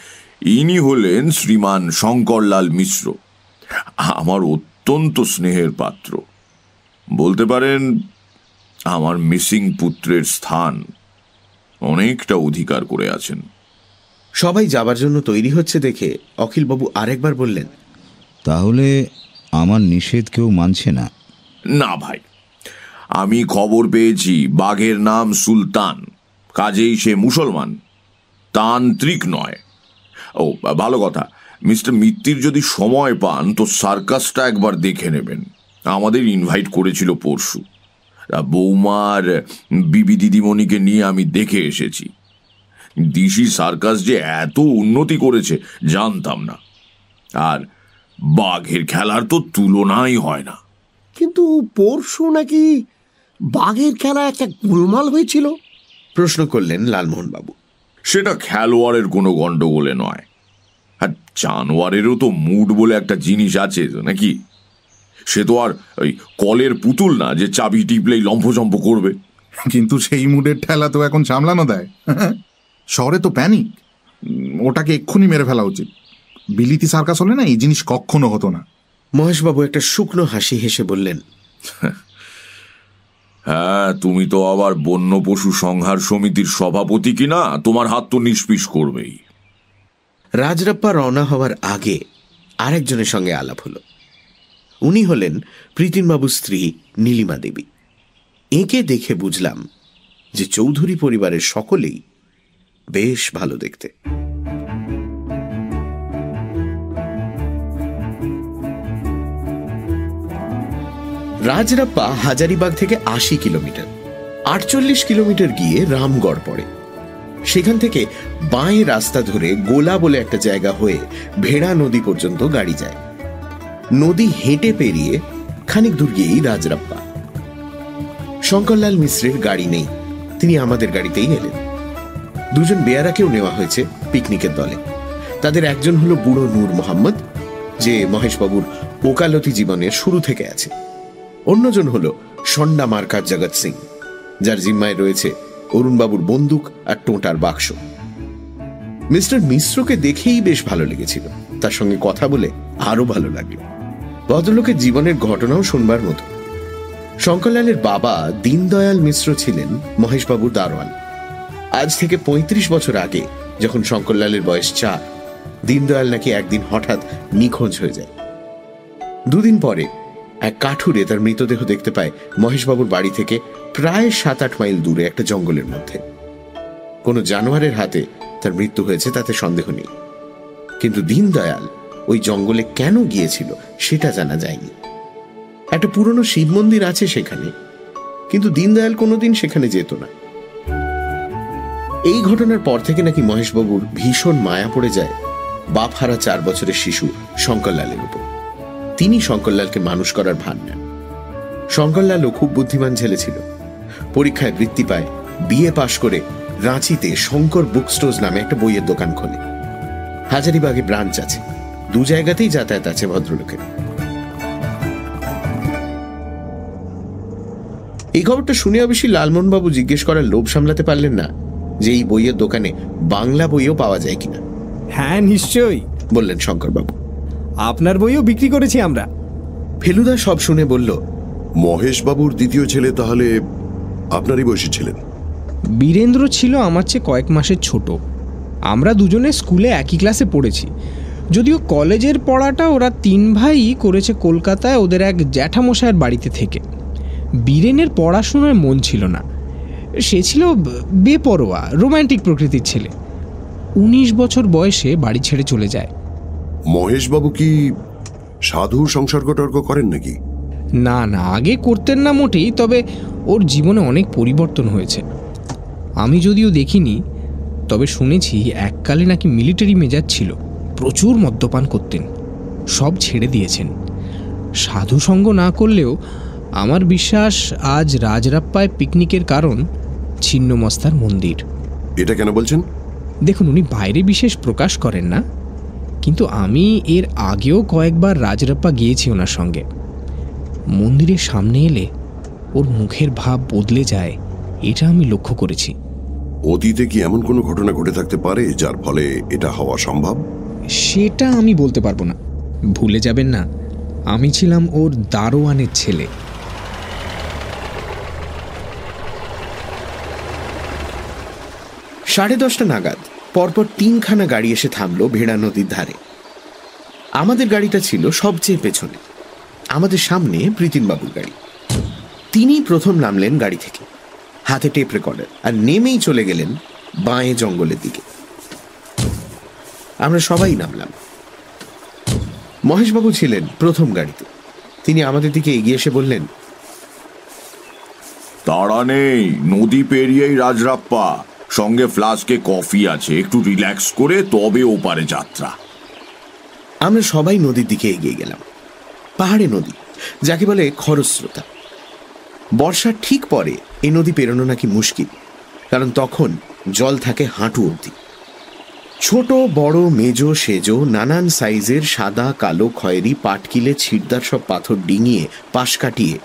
ইনি হলেন শ্রীমান শঙ্করলাল মিশ্র, আমার অত্যন্ত স্নেহের পাত্র। বলতে পারেন, আমার মিসিং পুত্রের স্থান অনেকটা অধিকার করে আছেন। সবাই যাবার জন্য তৈরি হচ্ছে দেখে অখিলবাবু আরেকবার বললেন তাহলে আমার নিষেধ কেউ মানছে না? না ভাই আমি খবর পেয়েছি বাঘের নাম সুলতান কাজেই সে মুসলমান তান্ত্রিক নয়। ও ভালো কথা মিস্টার মিত্তির যদি সময় পান তো সার্কাসটা একবার দেখে নেবেন আমাদের ইনভাইট করেছিল পরশু। বৌমার বিবি দিদিমণিকে নিয়ে আমি দেখে এসেছি। দিশি সার্কাস যে এত উন্নতি করেছে জানতাম না। আর বাঘের খেলার তো তুলনাই হয় না। কিন্তু পরশু নাকি বাঘের খেলা একটা গোলমাল হয়েছিল? প্রশ্ন করলেন লালমোহনবাবু। সেটা খেলোয়াড়ের কোনো গণ্ডগোলে নয়। আর জানোয়ারেরও তো মুড বলে একটা জিনিস আছে নাকি? সে তো আর ওই কলের পুতুল না যে চাবি টিপলেই লম্ফজম্প করবে। কিন্তু সেই মুডের ঠেলা তো এখন সামলানো দেয়। শহরে তো প্যানিক ওটাকে এক্ষুনি মেরে ফেলা উচিত। বিলিতি সার্কাস হলে না এই জিনিস কখনো হতো না। মহেশবাবু একটা শুকনো হাসি হেসে বললেন হ্যাঁ তুমি তো আবার বন্য পশু সংহার সমিতির সভাপতি কিনা? তোমার হাত তো নিষ্পিস করবেই। রাজরাপ্পা রওনা হওয়ার আগে আরেকজনের সঙ্গে আলাপ হলো। উনি হলেন প্রীতিনবাবুর স্ত্রী নীলিমা দেবী। একে দেখে বুঝলাম যে চৌধুরী পরিবারের সকলেই বেশ ভালো দেখতে। রাজরাপ্পা হাজারিবাগ থেকে আশি কিলোমিটার, আটচল্লিশ কিলোমিটার গিয়ে রামগড় পড়ে। সেখান থেকে বাঁয়ে রাস্তা ধরে গোলা বলে একটা জায়গা হয়ে ভেড়া নদী পর্যন্ত গাড়ি যায়। নদী হেঁটে পেরিয়ে খানিক দূর গিয়েই রাজরাপ্পা। শঙ্করলাল মিশ্রের গাড়ি নেই, তিনি আমাদের গাড়িতেই এলেন। দুজন বেয়ারাকেও নেওয়া হয়েছে পিকনিকের দলে। তাদের একজন হলো বুড়ো নূর মোহাম্মদ, যে মহেশবাবুর ওকালতি জীবনের শুরু থেকে আছে। অন্যজন হল সন্ডা মার্কার জগৎ সিং, যার জিম্মায় রয়েছে অরুণবাবুর বন্দুক আর টোটার বাক্স। মিস্টার মিশ্রকে দেখেই বেশ ভালো লেগেছিল। তার সঙ্গে কথা বলে আরও ভালো লাগল। ভদ্রলোকের জীবনের ঘটনাও শুনবার মতো। শঙ্করলালের বাবা দীনদয়াল মিশ্র ছিলেন মহেশবাবুর দারোয়ান। আজ থেকে ৩৫ বছর আগে, যখন শঙ্করলালের বয়স চার, দীনদয়াল নাকি একদিন হঠাৎ নিখোঁজ হয়ে যায়। দুদিন পরে, এক কাঠুরে তার মৃতদেহ দেখতে পায় মহেশবাবুর বাড়ি থেকে প্রায় সাত আট মাইল দূরে একটা জঙ্গলের মধ্যে। কোনো জানোয়ারের হাতে তার মৃত্যু হয়েছে তাতে সন্দেহ নেই। কিন্তু দীনদয়াল ওই জঙ্গলে কেন গিয়েছিল সেটা জানা যায়নি। একটা পুরনো শিব মন্দির আছে সেখানে, কিন্তু দীনদয়াল কোনোদিন সেখানে যেত না। এই ঘটনার পর থেকে নাকি মহেশবাবুর ভীষণ মায়া পড়ে যায় বাপ হারা চার বছরের শিশু শঙ্করলালের উপর। তিনি শঙ্করলালকে মানুষ করার ভান নেন। শঙ্করলালও খুব বুদ্ধিমান ছেলে ছিল। পরীক্ষায় বৃত্তি পায়, বিএ পাশ করে রাঁচিতে শঙ্কর বুক স্টোর্স নামে একটা বইয়ের দোকান খোলে। হাজারিবাগে ব্রাঞ্চ আছে। দু জায়গাতেই যাতায়াত আছে ভদ্রলোকের। এই খবরটা শুনে অবশ্যই লালমোহনবাবু জিজ্ঞেস করার লোভ সামলাতে পারলেন না। যে এই বইয়ের দোকানে বাংলা বইও পাওয়া যায় কিনা। হ্যাঁ নিশ্চয়ই। বললেন শঙ্করবাবু। আপনার বইও বিক্রি করেছি আমরা। ফেলুদা সব শুনে বলল মহেশবাবুর দ্বিতীয় ছেলে তাহলে আপনারই বয়সী ছিলেন? বীরেন্দ্র ছিল আমার চেয়ে কয়েক মাসের ছোট। আমরা দুজনে স্কুলে একই ক্লাসে পড়েছি। যদিও কলেজের পড়াটা ওরা তিন ভাই করেছে কলকাতায় ওদের এক জ্যাঠামশায়ের বাড়িতে থেকে। বীরেনের পড়াশোনায় মন ছিল না। সে ছিল বেপরোয়া রোম্যান্টিক প্রকৃতির ছেলে। উনিশ বছর বয়সে বাড়ি ছেড়ে চলে যায়। মহেশবাবু কি সাধু সংসর্গ টর্ক করেন নাকি? না না আগে করতেন না মোটেই তবে ওর জীবনে অনেক পরিবর্তন হয়েছে। আমি যদিও দেখিনি তবে শুনেছি এককালে নাকি মিলিটারি মেজাজ ছিল। প্রচুর মদ্যপান করতেন। সব ছেড়ে দিয়েছেন। সাধু সঙ্গ না করলেও আমার বিশ্বাস আজ রাজরাপ্পায় পিকনিকের কারণ ছিন্নমস্তার মন্দির। এটা কেন বলছেন? দেখুন উনি বাইরে বিশেষ প্রকাশ করেন না কিন্তু আমি এর আগেও কয়েকবার রাজরাপ্পা গিয়েছি ওনার সঙ্গে। মন্দিরের সামনে এলে ওর মুখের ভাব বদলে যায় এটা আমি লক্ষ্য করেছি। অতীতে কি এমন কোনো ঘটনা ঘটে থাকতে পারে যার ফলে এটা হওয়া সম্ভব? সেটা আমি বলতে পারব না। ভুলে যাবেন না আমি ছিলাম ওর দারোয়ানের ছেলে। সাড়ে দশটা নাগাদ পরপর তিনখানা গাড়ি এসে থামলো ভেড়া নদীর ধারে। আমাদের গাড়িটা ছিল সবচেয়ে পেছনে, আমাদের সামনে প্রীতিনবাবুর গাড়ি। তিনি প্রথম নামলেন গাড়ি থেকে। হাতে টেপ রেকর্ডার আর নেমেই চলে গেলেন বাঁয়ে জঙ্গলের দিকে। আমরা সবাই নামলাম। মহেশবাবু ছিলেন প্রথম গাড়িতে। তিনি আমাদের দিকে এগিয়ে এসে বললেন তাড়া নেই, নদী পেরিয়েই রাজরাপ্পা। সঙ্গে ফ্লাস্কে কফি আছে, একটু রিল্যাক্স করে তবে ওপারে যাত্রা। আমরা সবাই নদীর দিকে এগিয়ে গেলাম। পাহাড়ে নদী, যাকে বলে খরস্রোতা। বর্ষার ঠিক পরে এই নদী পেরোনো নাকি মুশকিল, কারণ তখন জল থাকে হাঁটু অবধি। ছোট, বড়, মেজো, সেজো, নানান সাইজের সাদা, কালো, খয়েরি, পাটকিলে, ছিটদার সব পাথর ডিঙিয়ে, পাশ কাটিয়ে,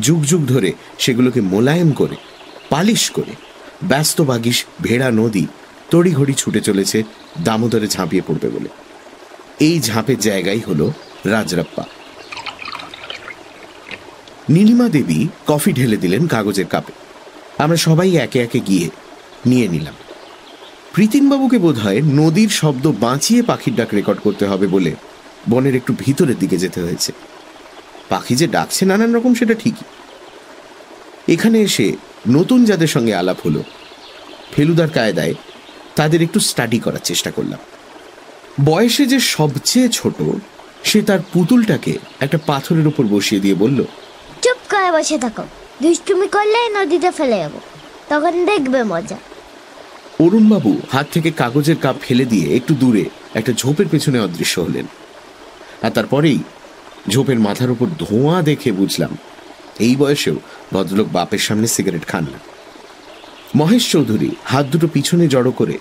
যুগ যুগ ধরে সেগুলোকে মোলায়েম করে, পালিশ করে ব্যস্ত বাগিস ভেড়া নদী তড়িঘড়ি ছুটে চলেছে দামোদরে ঝাঁপিয়ে পড়বে বলে। এই ঝাঁপের জায়গাই হল রাজরাপ্পা। নীলিমা দেবী কফি ঢেলে দিলেন কাগজের কাপে। আমরা সবাই একে একে গিয়ে নিয়ে নিলাম। প্রীতিমবাবুকে বোধ হয় নদীর শব্দ বাঁচিয়ে পাখির ডাক রেকর্ড করতে হবে বলে বনের একটু ভিতরের দিকে যেতে হয়েছে। পাখি যে ডাকছে নানান রকম, সেটা ঠিকই। এখানে এসে নতুন যাদের সঙ্গে আলাপ হলো। ফেলুদার কায়দায় তাদের একটু স্টাডি করার চেষ্টা করলাম। বয়সে যে সবচেয়ে ছোট সে তার পুতুলটাকে একটা পাথরের উপর বসিয়ে দিয়ে বলল চুপ করে বসে থাকো। দুষ্টুমি করলে নদীতে ফেলে যাব। তখন দেখবে মজা। অরুণবাবু হাত থেকে কাগজের কাপ ফেলে দিয়ে একটু দূরে একটা ঝোপের পেছনে অদৃশ্য হলেন। আর তারপরেই ঝোপের মাথার উপর ধোঁয়া দেখে বুঝলাম এই বয়সেও ভদ্রলোক বাপের সামনে সিগারেট খান না। মহেশ চৌধুরী হাত দুটো পিছনে জড়ো করে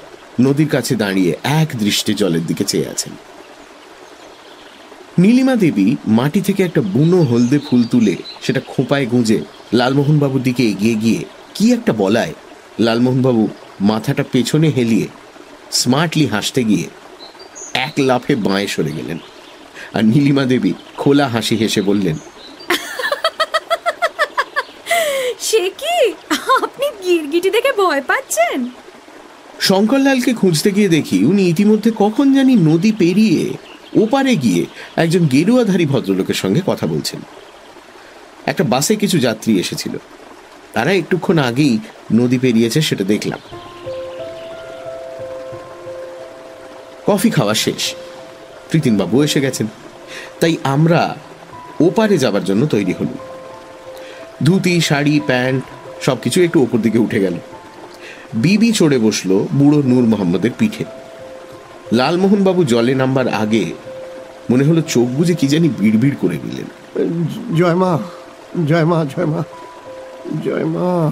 নদীর কাছে দাঁড়িয়ে এক দৃষ্টে জলের দিকে চেয়ে আছেন। নীলিমা দেবী মাটি থেকে একটা বুনো হলদে ফুল তুলে সেটা খোঁপায় গুঁজে লালমোহনবাবুর দিকে এগিয়ে গিয়ে কি একটা বলায়, লালমোহনবাবু মাথাটা পেছনে হেলিয়ে স্মার্টলি হাসতে গিয়ে এক লাফে বাঁয়ে সরে গেলেন। আর নীলিমা দেবী খোলা হাসি হেসে বললেন সে কি আপনি গিরগিটি দেখে ভয় পাচ্ছেন? শঙ্করলালকে খুঁজতে গিয়ে দেখি উনি ইতিমধ্যে কখন জানি নদী পেরিয়ে ওপারে গিয়ে একজন গেরুয়াধারী ভদ্রলোকের সঙ্গে কথা বলছেন। একটা বাসে কিছু যাত্রী এসেছিল। তারা একটুক্ষণ আগেই নদী পেরিয়েছে সেটা দেখলাম। কফি খাওয়া শেষ। প্রীতিনবাবু এসে গেছেন। তাই আমরা ওপারে যাবার জন্য তৈরি হলুম। ধুতি, শাড়ি, প্যান্ট সবকিছু একটু ওপর দিকে উঠে গেল। বিবি চড়ে বসল বুড়ো নূর মোহাম্মদের পিঠে। লালমোহনবাবু জলে নামবার আগে মনে হলো চোখ বুঝে কি জানি বিড়বিড় করে নিলেন। জয় মা জয় মা জয় মা জয় মা।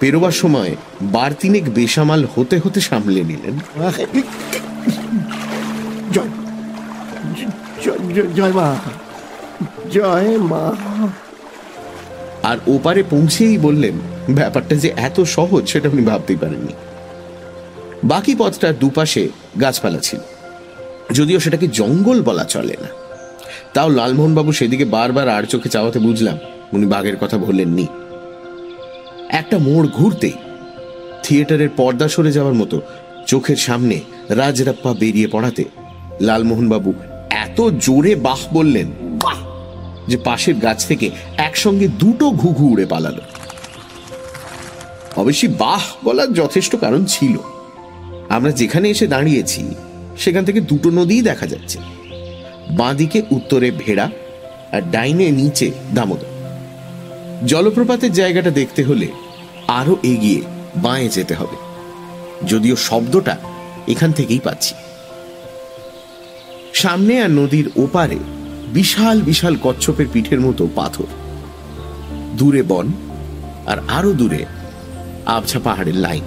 পেরোবার সময় বার তিনেক বেসামাল হতে হতে সামলে নিলেন। জয়- জয় মা জয় মা। আর ওপারে পৌঁছেই বললেন, ব্যাপারটা যে এত সহজ সেটা উনি ভাবতেই পারেননি। বাকি পথটার দুপাশে গাছপালা ছিল। যদিও সেটাকে জঙ্গল বলা চলে না। তাও লালমোহনবাবু সেদিকে বারবার আর চোখে চাওয়াতে বুঝলাম, উনি বাঘের কথা বললেননি একটা মোড় ঘুরতেই থিয়েটারের পর্দা সরে যাওয়ার মতো চোখের সামনে রাজরাপ্পা বেরিয়ে পড়াতে লালমোহনবাবু এত জোরে বাহ বললেন যে পাশের গাছ থেকে একসঙ্গে দুটো ঘুঘু উড়ে পালালো। অবশ্যই বাহ, বলার যথেষ্ট কারণ ছিল। আমরা যেখানে এসে দাঁড়িয়েছি, সেখান থেকে দুটো নদীই দেখা যাচ্ছে। বাঁদিকে উত্তরে ভেড়া আর ডাইনে নিচে দামোদর। জলপ্রপাতের জায়গাটা দেখতে হলে আরও এগিয়ে বাঁয়ে যেতে হবে। যদিও শব্দটা এখান থেকেই পাচ্ছি। সামনে আর নদীর ওপারে বিশাল বিশাল কচ্ছপের পিঠের মতো পাথর। দূরে বন আর আরও দূরে আবছা পাহাড়ের লাইন।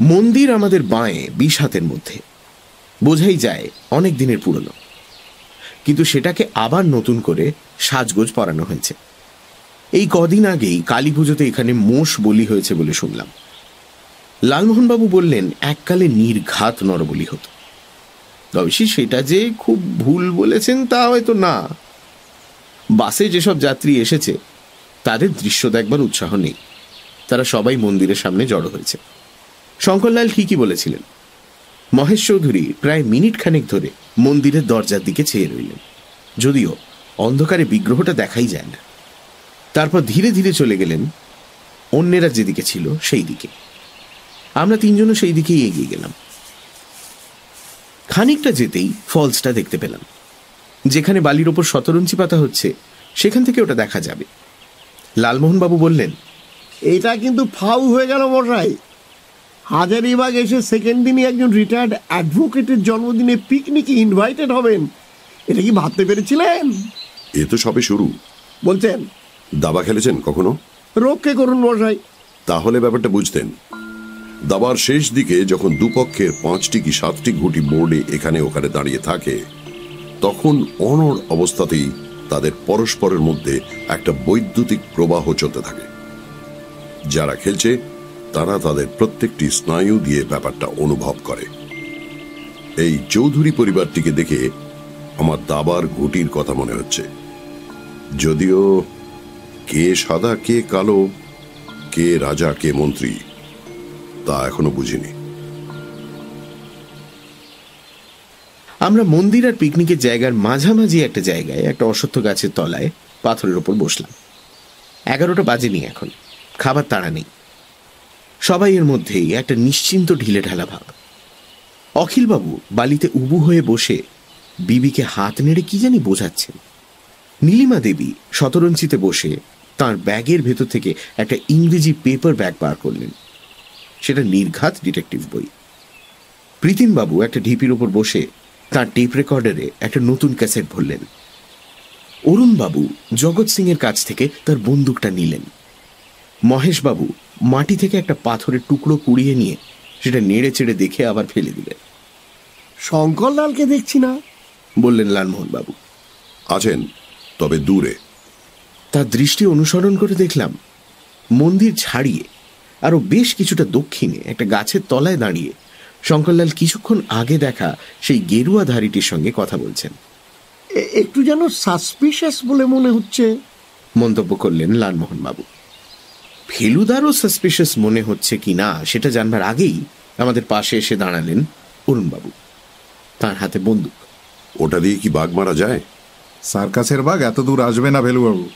মন্দির আমাদের বাঁয়ে বিশ হাতের মধ্যে। বোঝাই যায় অনেক দিনের পুরনো। কিন্তু সেটাকে আবার নতুন করে সাজগোজ পরানো হয়েছে। এই কদিন আগেই কালী পুজোতে এখানে মোষ বলি হয়েছে বলে শুনলাম। লালমোহনবাবু বললেন, এককালে নির্ঘাত নরবলি হতো। তবে সেটা যে খুব ভুল বলেছেন তা হয়তো না। বাসে যেসব যাত্রী এসেছে, তাদের দৃশ্য দেখবার উৎসাহ নেই। তারা সবাই মন্দিরের সামনে জড়ো হয়েছে। শঙ্করলাল ঠিকই বলেছিলেন। মহেশ চৌধুরী প্রায় মিনিট খানেক ধরে মন্দিরের দরজার দিকে চেয়ে রইলেন। যদিও অন্ধকারে বিগ্রহটা দেখাই যায় না। তারপর ধীরে ধীরে চলে গেলেন। অন্যেরা যেদিকে ছিল সেই দিকে আমরা তিনজনও সেই দিকেই এগিয়ে গেলাম। খানিকটা যেতেই ফলসটা দেখতে পেলাম। যেখানে বালির ওপর শতরঞ্চি পাতা হচ্ছে সেখান থেকে ওটা দেখা যাবে। লালমোহনবাবু বললেন এটা কিন্তু ফাউ হয়ে গেল মশাই। হাজারিবাগ এসে সেকেন্ড দিনই একজন রিটায়ার্ড অ্যাডভোকেটের জন্মদিনে পিকনিকে ইনভাইটেড হবেন। এটা কি ভাবতে পেরেছিলেন? এ তো সবে শুরু। বলছেন। দাবা খেলেছেন কখনো? রক্ষে করুন মশাই। তাহলে ব্যাপারটা বুঝতেন। দাবার শেষ দিকে যখন দুপক্ষের পাঁচটি কি সাতটি ঘুটি বোর্ডে এখানে ওখানে দাঁড়িয়ে থাকে, তখন অনড় অবস্থাতেই তাদের পরস্পরের মধ্যে একটা বৈদ্যুতিক প্রবাহ চলতে থাকে। যারা খেলছে, তারা তাদের প্রত্যেকটি স্নায়ু দিয়ে ব্যাপারটা অনুভব করে। এই চৌধুরী পরিবারটিকে দেখে আমার দাবার ঘুটির কথা মনে হচ্ছে। যদিও কে সাদা, কে কালো, কে রাজা, কে মন্ত্রী তা এখনও বুঝিনি। আমরা মন্দির আর পিকনিকের জায়গার মাঝামাঝি একটা জায়গায়, একটা অশ্বত্থ গাছের তলায় পাথরের ওপর বসলাম। এগারোটা বাজে বাজেনি এখন, খাবার তাড়া নেই। সবাই এর মধ্যেই একটা নিশ্চিন্ত ঢিলে ঢালা ভাব। অখিলবাবু বালিতে উবু হয়ে বসে বিবিকে হাত নেড়ে কি জানি বোঝাচ্ছেন। নীলিমা দেবী শতরঞ্চিতে বসে তার ব্যাগের ভেতর থেকে একটা ইংরেজি পেপার ব্যাগ বার করলেন। সেটা নির্ঘাত ডিটেকটিভ বই। প্রীতিনবাবু একটা ঢিপির উপর বসে তার টেপ রেকর্ডারে একটা নতুন ক্যাসেট ভরলেন। অরুণবাবু জগৎ সিং এর কাছ থেকে তার বন্দুকটা নিলেন। মহেশবাবু মাটি থেকে একটা পাথরের টুকরো কুড়িয়ে নিয়ে সেটা নেড়ে চেড়ে দেখে আবার ফেলে দিলেন। শঙ্করলালকে দেখছি না বললেন লালমোহনবাবু। আছেন তবে দূরে। তার দৃষ্টি অনুসরণ করে দেখলাম মন্দির ছাড়িয়ে আরও বেশ কিছুটা দক্ষিণে একটা গাছের তলায় দাঁড়িয়ে শঙ্করলাল কিছুক্ষণ আগে দেখা সেই গেরুয়া ধারীটির সঙ্গে কথা বলছেন। এ- একটু যেন সাসপিশিয়াস বলে মনে হচ্ছে। মন্তব্য করলেন লালমোহনবাবু। ফেলুদারও সাসপিশিয়াস মনে হচ্ছে কি না সেটা জানবার আগেই আমাদের পাশে এসে দাঁড়ালেন অরুণবাবু। তার হাতে বন্দুক। ওটা দিয়ে কি বাঘ মারা যায়? সার্কাসের বাঘ এত দূর আসবে না ভেলুবাবু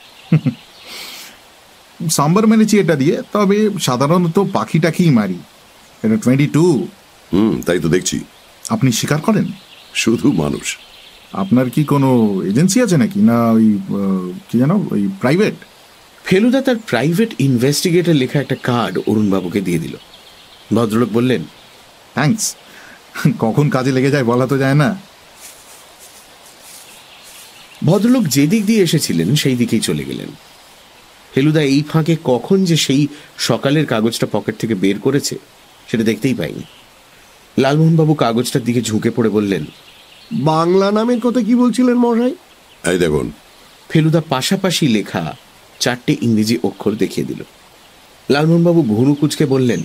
সাম্বার মেরেছি এটা দিয়ে তবে সাধারণত পাখি টাখিই মারি। এটা টোয়েন্টি টু হুম তাই তো দেখছি। আপনি স্বীকার করেন? শুধু মানুষ। আপনার কি কোনো এজেন্সি আছে নাকি? না ওই কি জানো ওই প্রাইভেট ফেলুদা তার প্রাইভেট ইনভেস্টিগেটর লেখা একটা কার্ড অরুণবাবুকে দিয়ে দিল। ভদ্রলোক বললেন থ্যাঙ্কস কখন কাজে লেগে যায় বলা তো যায় না। ভদ্রলোক যেদিক দিয়ে এসেছিলেন সেই দিকেই চলে গেলেন। ফেলুদা এই ফাঁকে কখন যে সেই সকালের কাগজটা পকেট থেকে বের করেছে সেটা দেখতেই পাইনি। লালমোহনবাবু কাগজটার দিকে ঝুঁকে পড়ে বললেন বাংলা নামের কথা কি বলছিলেন মশাই? এই দেখুন। ফেলুদা পাশাপাশি লেখা চারটে ইংরেজি অক্ষর দেখিয়ে দিল। লালমোহনবাবু ভুরু কুচকে বললেন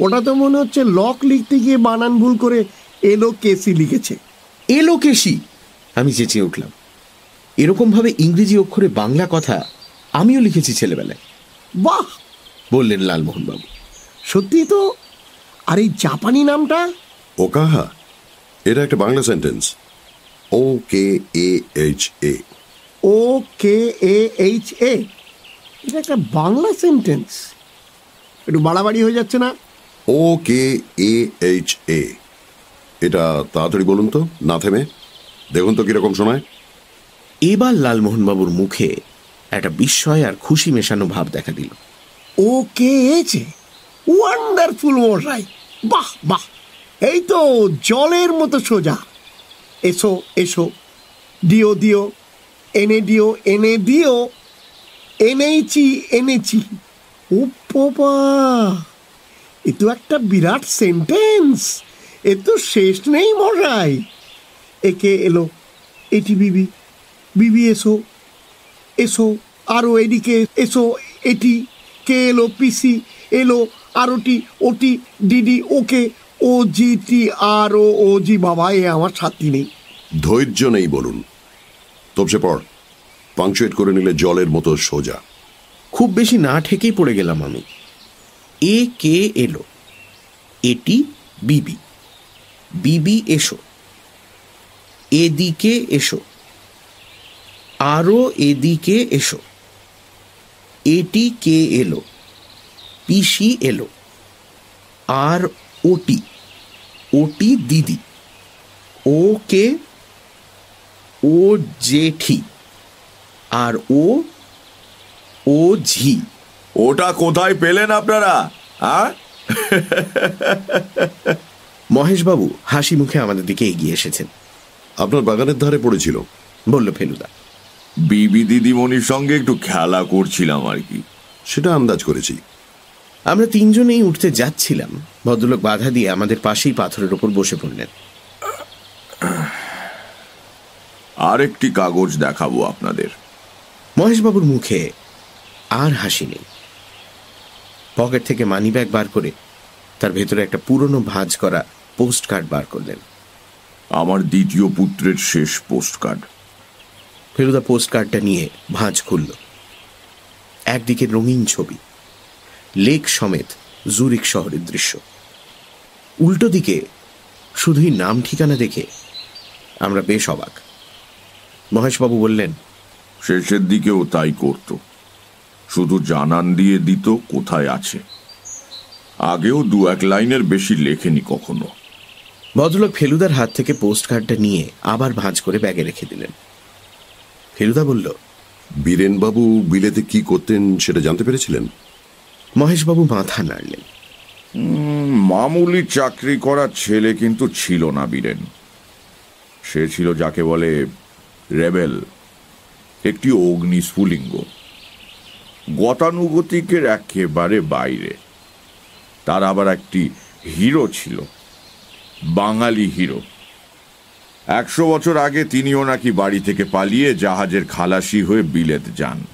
ওটা তো মনে হচ্ছে লক লিখতে গিয়ে বানান ভুল করে এলো কেসি লিখেছে। এলো কেসি! আমি চেঁচিয়ে উঠলাম। এরকম ভাবে ইংরেজি অক্ষরে বাংলা কথা আমিও লিখেছি ছেলেবেলায়। বাহ! বললেন লালমোহনবাবু। সত্যি তো? আর এই জাপানি নামটা? ওকাহা। এটা একটা Bangla sentence O K A. H A? O K A H A এটা একটা বাংলা সেন্টেন্স একটু বাড়াবাড়ি হয়ে যাচ্ছে না? O K A H A. এটা তাড়াতাড়ি বলুন তো না থেমে। দেখুন তো কীরকম শোনায়। এবার লালমোহনবাবুর মুখে একটা বিস্ময় আর খুশি মেশানো ভাব দেখা দিল। ও কে এছে ওয়ান্ডারফুল মশাই। বাহ বাহ। এই তো জলের মতো সোজা। এসো এসো। দিও দিও। এনে দিও এনে দিও। এনেছি এনেছি ও বাবা এ তো একটা বিরাট সেন্টেন্স এ তো শেষ নেই মশাই। একে এলো? এটি বিবি। বিবি, এসো। এসো আরও এদিকে এসো এটি কে এলো পিসি এলো আরোটি ওটি ডিডি ওকে ও জি টি আর ও ও জি বাবা এ আমার ছাত্রী নেই। ধৈর্য নেই বলুন। তবসে পড়। পাংচুয়েট করে নিলে জলের মতো সোজা। খুব বেশি না ঠেকেই পড়ে গেলাম আমি। এ কে এলো? এটি বিবি। বিবি এসো। এদিকে এসো। আরও এদিকে এসো। এটি কে এলো? পিসি এলো। আর ওটি? ওটি দিদি। ও কে? ও জেঠি। আর ও? ও ঝি। ওটা কোথায় পেলেন আপনারা মহেশবাবু হাসি মুখে আমাদের দিকে এগিয়ে এসেছেন। আপনার বাগানের ধারে পড়েছিল। বলল ফেলুদা বিবি দিদিমণির সঙ্গে একটু খেলা করছিলাম আর কি। সেটা আন্দাজ করেছি। আমরা তিনজনেই উঠতে যাচ্ছিলাম। ভদ্রলোক বাধা দিয়ে আমাদের পাশেই পাথরের ওপর বসে পড়লেন। আরেকটি কাগজ দেখাবো আপনাদের। মহেশবাবুর মুখে আর হাসি নেই। পকেট থেকে মানিব্যাগ বার করে তার ভেতরে একটা পুরনো ভাঁজ করা পোস্ট কার্ড বার করলেন। আমার দ্বিতীয় পুত্রের শেষ পোস্ট কার্ড ফেলুদা পোস্ট কার্ডটা নিয়ে ভাঁজ খুলল। একদিকে রঙিন ছবি লেক সমেত জুরিক শহরের দৃশ্য। উল্টো দিকে শুধুই নাম ঠিকানা দেখে আমরা বেশ অবাক। মহেশবাবু বললেন শেষের দিকেও তাই করত। শুধু জানান দিয়ে দিত কোথায় আছে। আগেও দু এক লাইনের বেশি লেখেনি কখনো। ভদ্রলোক ফেলুদার হাত থেকে পোস্ট কার্ডটা নিয়ে আবার ভাঁজ করে ব্যাগে রেখে দিলেন। ফেলুদা বলল বীরেনবাবু বিলেতে কি করতেন সেটা জানতে পেরেছিলেন? মহেশবাবু মাথা নাড়লেন। মামুলি চাকরি করা ছেলে কিন্তু ছিল না বীরেন। সে ছিল যাকে বলে রেবেল একটি অগ্নি স্ফুলিঙ্গ গতানুগতিকের একেবারে বাইরে। তার আবার একটি হিরো ছিল বাঙালি হিরো। একশো বছর আগে তিনিও নাকি বাড়ি থেকে পালিয়ে জাহাজের খালাসি হয়ে বিলেত যান।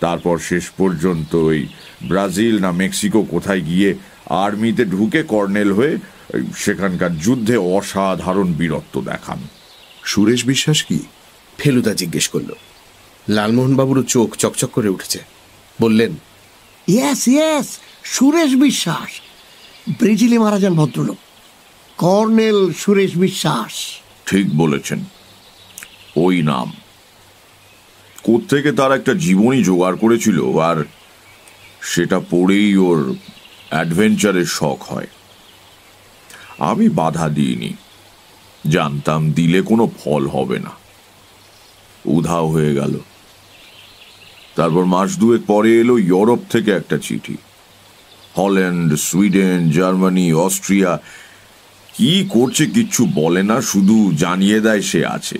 তারপর শেষ পর্যন্ত ওই ব্রাজিল না মেক্সিকো কোথায় গিয়ে আর্মিতে ঢুকে কর্নেল হয়ে ওই সেখানকার যুদ্ধে অসাধারণ বীরত্ব দেখান। সুরেশ বিশ্বাস কি? ফেলুদা জিজ্ঞেস করল। লালমোহনবাবুরও চোখ চকচক করে উঠেছে। বললেন ইয়েস ইয়েস সুরেশ বিশ্বাস। ব্রেজিলে মারা যান ভদ্রলোক। কর্নেল সুরেশ বিশ্বাস। ঠিক বলেছেন। ওই নাম। কোত্থেকে তার একটা জীবনী জোগাড় করেছিল আর সেটা পড়েই ওর অ্যাডভেঞ্চারের শখ হয়। আমি বাধা দিইনি। জানতাম দিলে কোনো ফল হবে না। উধাও হয়ে গেল। তারপর মাস দুয়েক পরে এলো ইউরোপ থেকে একটা চিঠি। হল্যান্ড, সুইডেন, জার্মানি, অস্ট্রিয়া কি করছে কিচ্ছু বলে না শুধু জানিয়ে দেয় সে আছে।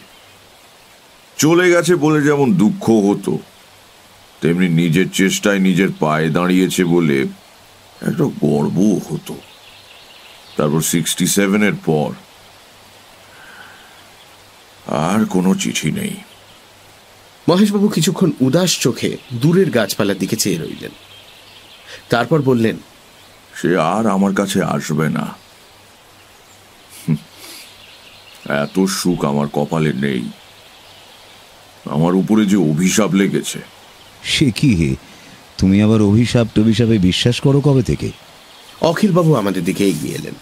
চলে গেছে বলে যেমন দুঃখ হতো তেমনি নিজের চেষ্টায় নিজের পায়ে দাঁড়িয়েছে বলে একটা গর্ব হতো। তারপর সিক্সটি সেভেনের পর আর কোনো চিঠি নেই। মহেশবাবু কিছুক্ষণ উদাস চোখে দূরের গাছপালার দিকে চেয়ে রইলেন। তারপর বললেন সে আর আমার কাছে আসবে না। এত সুখ আমার কপালে নেই। আমার উপরে যে অভিশাপ লেগেছে। সে কি হে? তুমি আবার অভিশাপ টভিশাপে বিশ্বাস করো কবে থেকে? অখিলবাবু আমাদের দিকে এগিয়ে এলেন।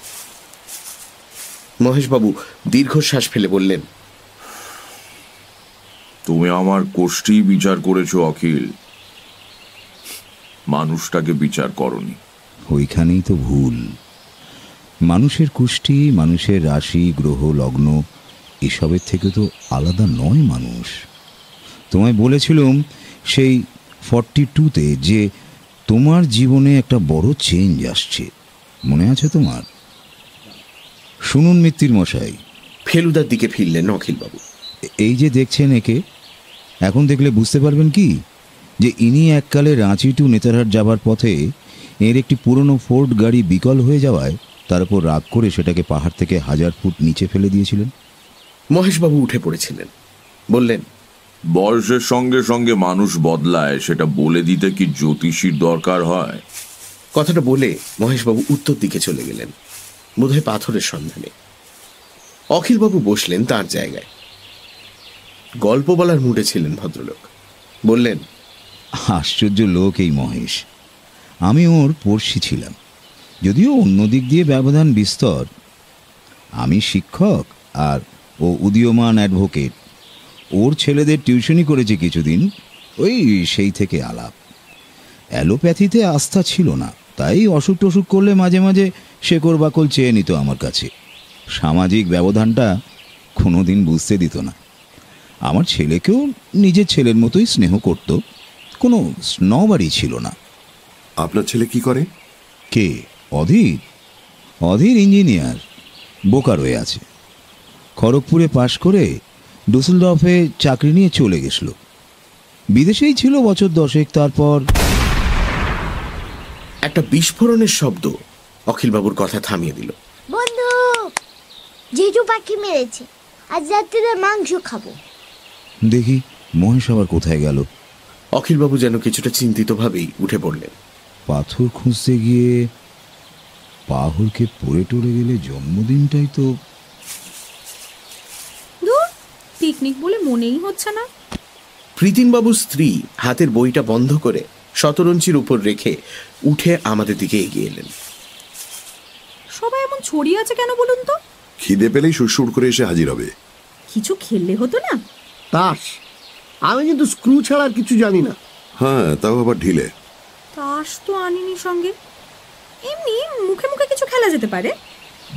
মহেশবাবু দীর্ঘশ্বাস ফেলে বললেন তুমি আমার কোষ্ঠী বিচার করেছ অখিল। মানুষটাকে বিচার করনি। ওইখানেই তো ভুল। মানুষের কুষ্টি মানুষের রাশি গ্রহ লগ্ন এসবের থেকে তো আলাদা নয় মানুষ। তোমায় বলেছিলাম সেই ফর্টি টুতে যে তোমার জীবনে একটা বড় চেঞ্জ আসছে। মনে আছে তোমার? শুনুন মিত্তির মশাই। ফেলুদার দিকে ফিরলেন অখিলবাবু এই যে দেখছেন একে এখন দেখলে বুঝতে পারবেন কি? যে ইনি এককালে রাঁচি টু নেতারহাট যাবার পথে এর একটি পুরনো ফোর্ড গাড়ি বিকল হয়ে যাওয়ায় তার উপর রাগ করে সেটাকে পাহাড় থেকে হাজার ফুট নিচে ফেলে দিয়েছিলেন। মহেশবাবু উঠে পড়েছিলেন। বললেন বয়সের সঙ্গে সঙ্গে মানুষ বদলায় সেটা বলে দিতে কি জ্যোতিষীর দরকার হয়? কথাটা বলে মহেশবাবু উত্তর দিকে চলে গেলেন বোধহয় পাথরের সন্ধানে। অখিলবাবু বসলেন তার জায়গায়। গল্প বলার মুডে ছিলেন ভদ্রলোক। বললেন আশ্চর্য লোক এই মহেশ। আমি ওর পড়শি ছিলাম। যদিও অন্য দিক দিয়ে ব্যবধান বিস্তর আমি শিক্ষক আর ও উদীয়মান অ্যাডভোকেট। ওর ছেলেদের টিউশনই করেছে কিছুদিন ওই সেই থেকে আলাপ। অ্যালোপ্যাথিতে আস্থা ছিল না তাই অসুখ টসুখ করলে মাঝে মাঝে শেকড় বাকল চেয়ে নিত আমার কাছে। সামাজিক ব্যবধানটা কোনো দিন বুঝতে দিত না। আমার ছেলেকেও নিজের ছেলের মতোই স্নেহ করত কোনো স্নবারই ছিল না। আপনার ছেলে কি করে? কে? অধীর অধীর ইঞ্জিনিয়ার বোকারোয় আছে। খড়গপুরে পাশ করে ডুসেলডর্ফে চাকরি নিয়ে চলে গেছিল। বিদেশেই ছিল বছর দশেক তারপর একটা বিস্ফোরণের শব্দ অখিলবাবুর কথা থামিয়ে দিল। বন্ধু জেঠু পাখি মেরেছে। আজ রাত্রিরে মাংস খাব। দেখি মহেশ আবার কোথায় গেল। অখিলবাবু যেন কিছুটা চিন্তিতভাবেই উঠে পড়লেন। পাথর খুঁজতে গিয়ে পাহড়কে পড়ে টরে গেলে জন্মদিনটাই তো পিকনিক বলে মনেই হচ্ছে না। প্রীতিনবাবুর স্ত্রী হাতের বইটা বন্ধ করে শতরঞ্চির উপর রেখে উঠে আমাদের দিকে এগিয়ে এলেন। সবাই এমন ছড়িয়ে আছে কেন বলুন তো? খিদে পেলেই সুরসুর করে এসে হাজির হবে। কিছু খেললে হতো না? তাস আমি কিন্তু স্ক্রু ছাড়া আর কিছু জানি না। হ্যাঁ তাও আবার ঢিলে। তাস তো আনিনি সঙ্গে। এমনি মুখে মুখে কিছু খেলা যেতে পারে?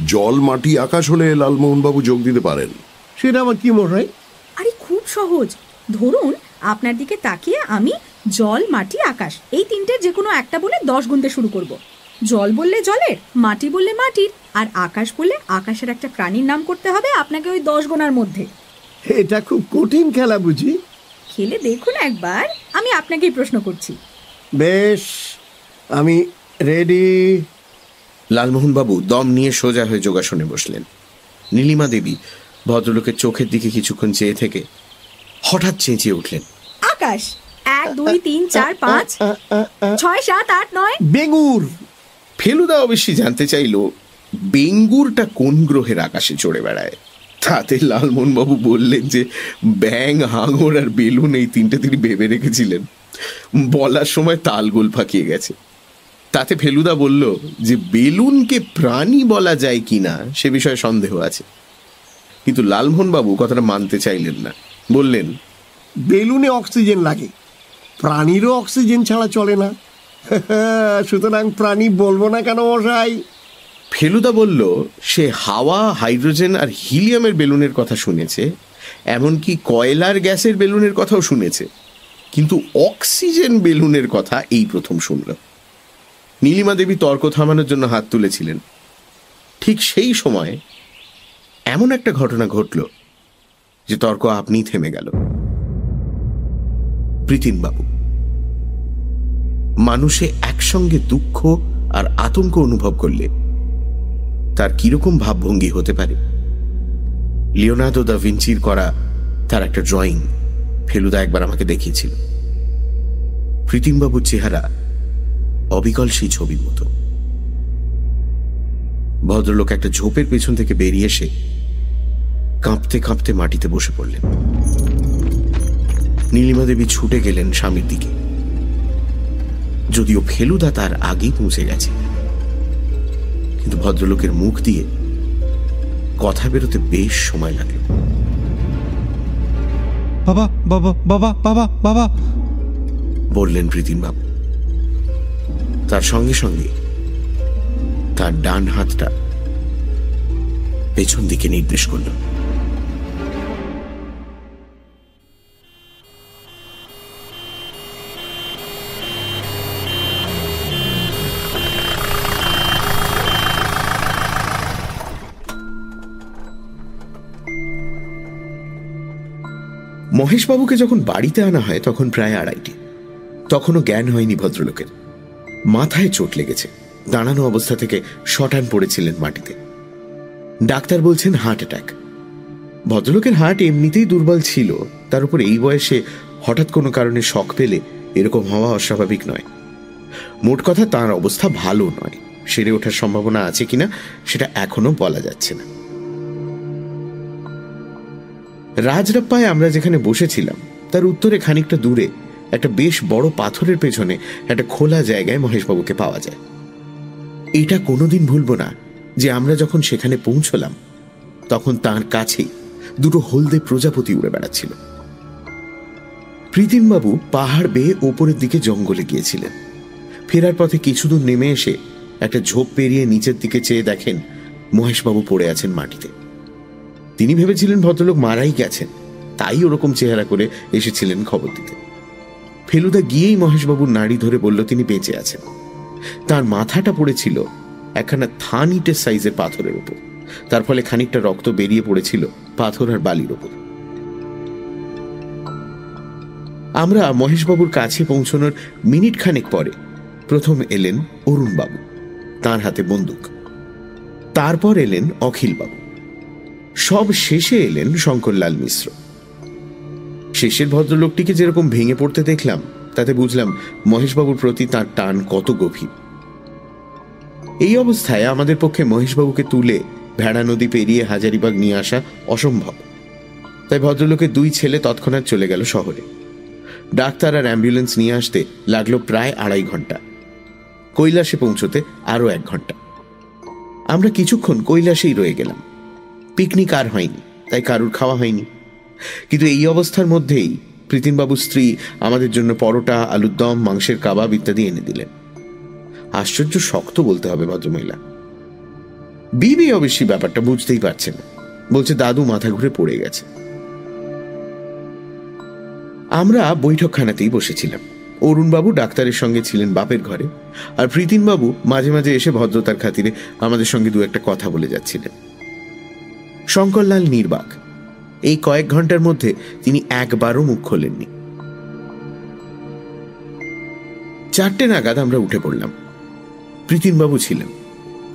জল মাটি আকাশ হলে লালমোহনবাবু যোগ দিতে পারেন। সেটা আবার কি মশাই আরে খুব সহজ। ধরুন আপনার দিকে তাকিয়ে আমি জল মাটি আকাশ এই তিনটের যে কোনো একটা বলে দশ গুনতে শুরু করব। জল বললে জলের মাটি বললে মাটির আর আকাশ বললে আকাশের একটা প্রাণীর নাম করতে হবে আপনাকে ওই দশ গোনার মধ্যে। এটা খুব কঠিন খেলা বুঝি। খেলে দেখুন একবার আমি আপনাকেই প্রশ্ন করছি। বেশ আমি রেডি। লালমোহনবাবু দম নিয়ে সোজা হয়ে যোগাসনে বসলেন। নীলিমা দেবী ভদ্রলোকের চোখের দিকে কিছুক্ষণ চেয়ে থেকে হঠাৎ চেঁচিয়ে উঠলেন। আকাশ এক দুই তিন চার পাঁচ ছয় সাত আট নয়। বেঙ্গুর ফেলুদা অবশ্যই জানতে চাইল বেঙ্গুরটা কোন গ্রহের আকাশে চড়ে বেড়ায়? তাতে লালমোহনবাবু বললেন যে ব্যাং হাঙর আর বেলুন এই তিনটে তিনি ভেবে রেখেছিলেন। বলার সময় তালগোল ফাঁকিয়ে গেছে। তাতে ফেলুদা বলল যে বেলুনকে প্রাণী বলা যায় কিনা সে বিষয়ে সন্দেহ আছে। কিন্তু লালমোহনবাবু কথাটা মানতে চাইলেন না। বললেন বেলুনে অক্সিজেন লাগে প্রাণীরও অক্সিজেন ছাড়া চলে না। সুতরাং প্রাণী বলব না কেন মশাই? ফেলুদা বলল সে হাওয়া হাইড্রোজেন আর হিলিয়ামের বেলুনের কথা শুনেছে এমনকি কয়লার গ্যাসের বেলুনের কথাও শুনেছে। কিন্তু অক্সিজেন বেলুনের কথা এই প্রথম শুনল। নীলিমা দেবী তর্ক থামানোর জন্য হাত তুলেছিলেন। ঠিক সেই সময় এমন একটা ঘটনা ঘটল যে তর্ক আপনি থেমে গেল। প্রীতিনবাবু মানুষে একসঙ্গে দুঃখ আর আতঙ্ক অনুভব করলে তার কীরকম ভাবভঙ্গি হতে পারে? লিওনার্দো দা ভিঞ্চির করা তার একটা ড্রয়িং, ফেলুদা একবার আমাকে দেখিয়েছিল। প্রীতিমবাবুর চেহারা অবিকল সেই ছবির মতো। ভদ্রলোক একটা ঝোপের পেছন থেকে বেরিয়ে এসে কাঁপতে কাঁপতে মাটিতে বসে পড়লেন। নীলিমা দেবী ছুটে গেলেন স্বামীর দিকে। যদিও ফেলুদা তার আগেই পৌঁছে গেছে। কিন্তু ভদ্রলোকের মুখ দিয়ে কথা বেরোতে বেশ সময় লাগল। বাবা বাবা বাবা বাবা বাবা। বললেন প্রীতিনবাবু তার সঙ্গে সঙ্গে তার ডান হাতটা পেছন দিকে নির্দেশ করল। মহেশবাবুকে যখন বাড়িতে আনা হয় তখন প্রায় আড়াইটি। তখনও জ্ঞান হয়নি ভদ্রলোকের। মাথায় চোট লেগেছে। দাঁড়ানো অবস্থা থেকে শটান পড়েছিলেন মাটিতে। ডাক্তার বলছেন হার্ট অ্যাটাক। ভদ্রলোকের হার্ট এমনিতেই দুর্বল ছিল। তার উপর এই বয়সে হঠাৎ কোনো কারণে শখ পেলে এরকম হওয়া অস্বাভাবিক নয়। মোট কথা তার অবস্থা ভালো নয়। সেরে ওঠার সম্ভাবনা আছে কিনা সেটা এখনও বলা যাচ্ছে না। রাজরাপ্পায় আমরা যেখানে বসেছিলাম, তার উত্তরে খানিকটা দূরে একটা বেশ বড় পাথরের পেছনে একটা খোলা জায়গায় মহেশবাবুকে পাওয়া যায়। এটা কোনোদিন ভুলবো না যে আমরা যখন সেখানে পৌঁছলাম, তখন তার কাছেই দুটো হলদে প্রজাপতি উড়ে বেড়াচ্ছিল। প্রীতিমবাবু পাহাড় বেয়ে ওপরের দিকে জঙ্গলে গিয়েছিলেন। ফেরার পথে কিছুদূর নেমে এসে একটা ঝোপ পেরিয়ে নিচের দিকে চেয়ে দেখেন মহেশবাবু পড়ে আছেন মাটিতে। তিনি ভেবেছিলেন ভদ্রলোক মারাই গেছেন, তাই ওরকম চেহারা করে এসেছিলেন খবর দিতে। ফেলুদা গিয়েই মহেশবাবুর নাড়ি ধরে বলল, তিনি বেঁচে আছেন। তার মাথাটা পড়েছিল একখানা থানিটের সাইজের পাথরের উপর। তার ফলে খানিকটা রক্ত বেরিয়ে পড়েছিল পাথর আর বালির ওপর আমরা মহেশবাবুর কাছে পৌঁছানোর মিনিট খানেক পরে প্রথম এলেন অরুণবাবু, তার হাতে বন্দুক। তারপর এলেন অখিলবাবু। সব শেষে এলেন শঙ্করলাল মিশ্র। শেষের ভদ্রলোকটিকে যেরকম ভেঙে পড়তে দেখলাম, তাতে বুঝলাম মহেশবাবুর প্রতি তার টান কত গভীর। এই অবস্থায় আমাদের পক্ষে মহেশবাবুকে তুলে ভেড়া নদী পেরিয়ে হাজারিবাগ নিয়ে আসা অসম্ভব। তাই ভদ্রলোকের দুই ছেলে তৎক্ষণাৎ চলে গেল শহরে। ডাক্তার আর অ্যাম্বুলেন্স নিয়ে আসতে লাগল প্রায় আড়াই ঘণ্টা। কৈলাসে পৌঁছতে আরও এক ঘণ্টা। আমরা কিছুক্ষণ কৈলাসেই রয়ে গেলাম। পিকনিক আর হয়নি, তাই কারুর খাওয়া হয়নি। কিন্তু এই অবস্থার মধ্যেই প্রীতিমবাবুর স্ত্রী আমাদের জন্য পরোটা আলুর দম মাংসের কাবাব ইত্যাদি এনে দিলেন। আশ্চর্য শক্ত বলতে হবে ভদ্রমহিলা। বিবি অবশ্যই ব্যাপারটা বুঝতেই পারছে না বলছে, দাদু মাথা ঘুরে পড়ে গেছে। আমরা বৈঠকখানাতেই বসেছিলাম। অরুণবাবু ডাক্তারের সঙ্গে ছিলেন বাপের ঘরে, আর প্রীতিনবাবু মাঝে মাঝে এসে ভদ্রতার খাতিরে আমাদের সঙ্গে দু একটা কথা বলে যাচ্ছিলেন। শঙ্করলাল নির্বাক এই কয়েক ঘণ্টার মধ্যে তিনি একবারও মুখ খোলেননি। চারটে নাগাদ আমরা উঠে পড়লাম। প্রীতিনবাবু ছিলেন।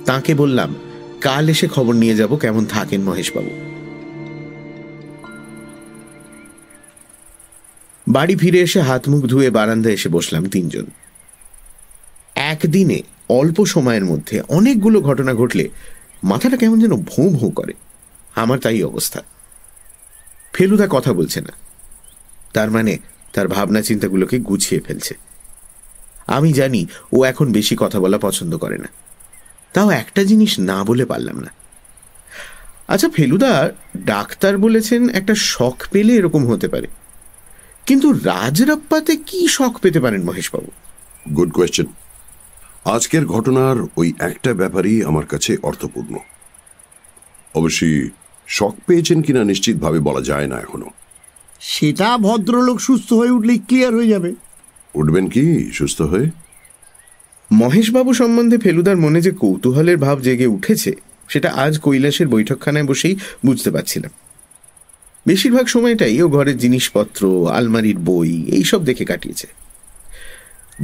তাকে বললাম, কাল এসে খবর নিয়ে যাব, কেমন থাকেন মহেশবাবু? বাড়ি ফিরে এসে হাত মুখ ধুয়ে বারান্দা এসে বসলাম তিনজন। একদিনে, অল্প সময়ের মধ্যে অনেকগুলো ঘটনা ঘটলে মাথাটা কেমন যেন ভোঁ ভোঁ করে। আমার তাই অবস্থা। ফেলুদা কথা বলছে না। তার মানে তার ভাবনা চিন্তাগুলোকে গুছিয়ে ফেলছে। আমি জানি ও এখন বেশি কথা বলা পছন্দ করে না। তাও একটা জিনিস না বলে পারলাম না। আচ্ছা ফেলুদা, ডাক্তার বলেছেন একটা শখ পেলে এরকম হতে পারে। কিন্তু রাজরাপ্পাতে কি শখ পেতে পারেন মহেশবাবু? গুড কোয়েশ্চেন আজকের ঘটনার ওই একটা ব্যাপারই আমার কাছে অর্থপূর্ণ। অবশ্যই শখ পেয়েছেন কিনা নিশ্চিতভাবে বলা যায় না এখনও। সেটা ভদ্রলোক সুস্থ হয়ে উঠলেই ক্লিয়ার হয়ে যাবে। উঠবেন কি? সুস্থ হয়ে? মহেশবাবু সম্বন্ধে ফেলুদার মনে যে কৌতূহলের ভাব জেগে উঠেছে সেটা আজ কৈলাসের বৈঠকখানায় বসেই বুঝতে পারছিলাম। বেশিরভাগ সময়টাই ও ঘরের জিনিসপত্র আলমারির বই এইসব দেখে কাটিয়েছে।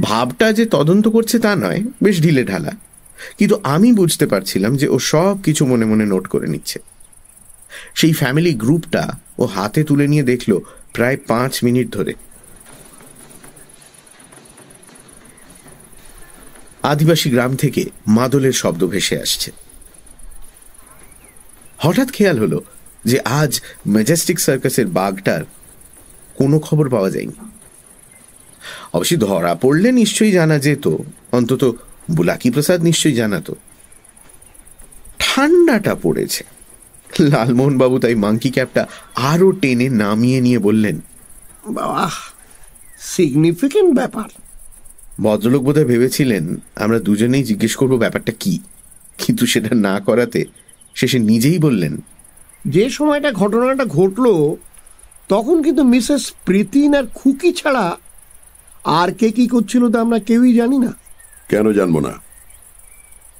ভাবটা যে তদন্ত করছে তা নয় বেশ ঢিলে ঢালা। কিন্তু আমি বুঝতে পারছিলাম যে ও সব কিছু মনে মনে নোট করে নিচ্ছে। সেই ফ্যামিলি গ্রুপটা ও হাতে তুলে নিয়ে দেখল প্রায় পাঁচ মিনিট ধরে। আদিবাসী গ্রাম থেকে মাদলের শব্দ ভেসে আসছে। হঠাৎ খেয়াল হলো যে আজ ম্যাজেস্টিক সার্কাসের বাঘটার কোনো খবর পাওয়া যায়নি। অবশ্যই ধরা পড়লে নিশ্চয়ই জানা যেত, অন্তত বুলাকি প্রসাদ নিশ্চয়ই জানাতো। ঠান্ডাটা পড়েছে। লালমোহন বাবু তাই মাংকি ক্যাপটা আরও টেনে নামিয়ে নিয়ে বললেন বাহ সিগনিফিকেন্ট ব্যাপার। ভদ্রলোক বোধহয় ভেবেছিলেন আমরা দুজনেই জিজ্ঞেস করব ব্যাপারটা কি। কিন্তু সেটা না করাতে শেষে নিজেই বললেন যে সময়টা ঘটনাটা ঘটলো তখন কিন্তু মিসেস প্রীতিন আর খুকি ছাড়া আর কে কি করছিল তা আমরা কেউই জানি না। কেন জানব না?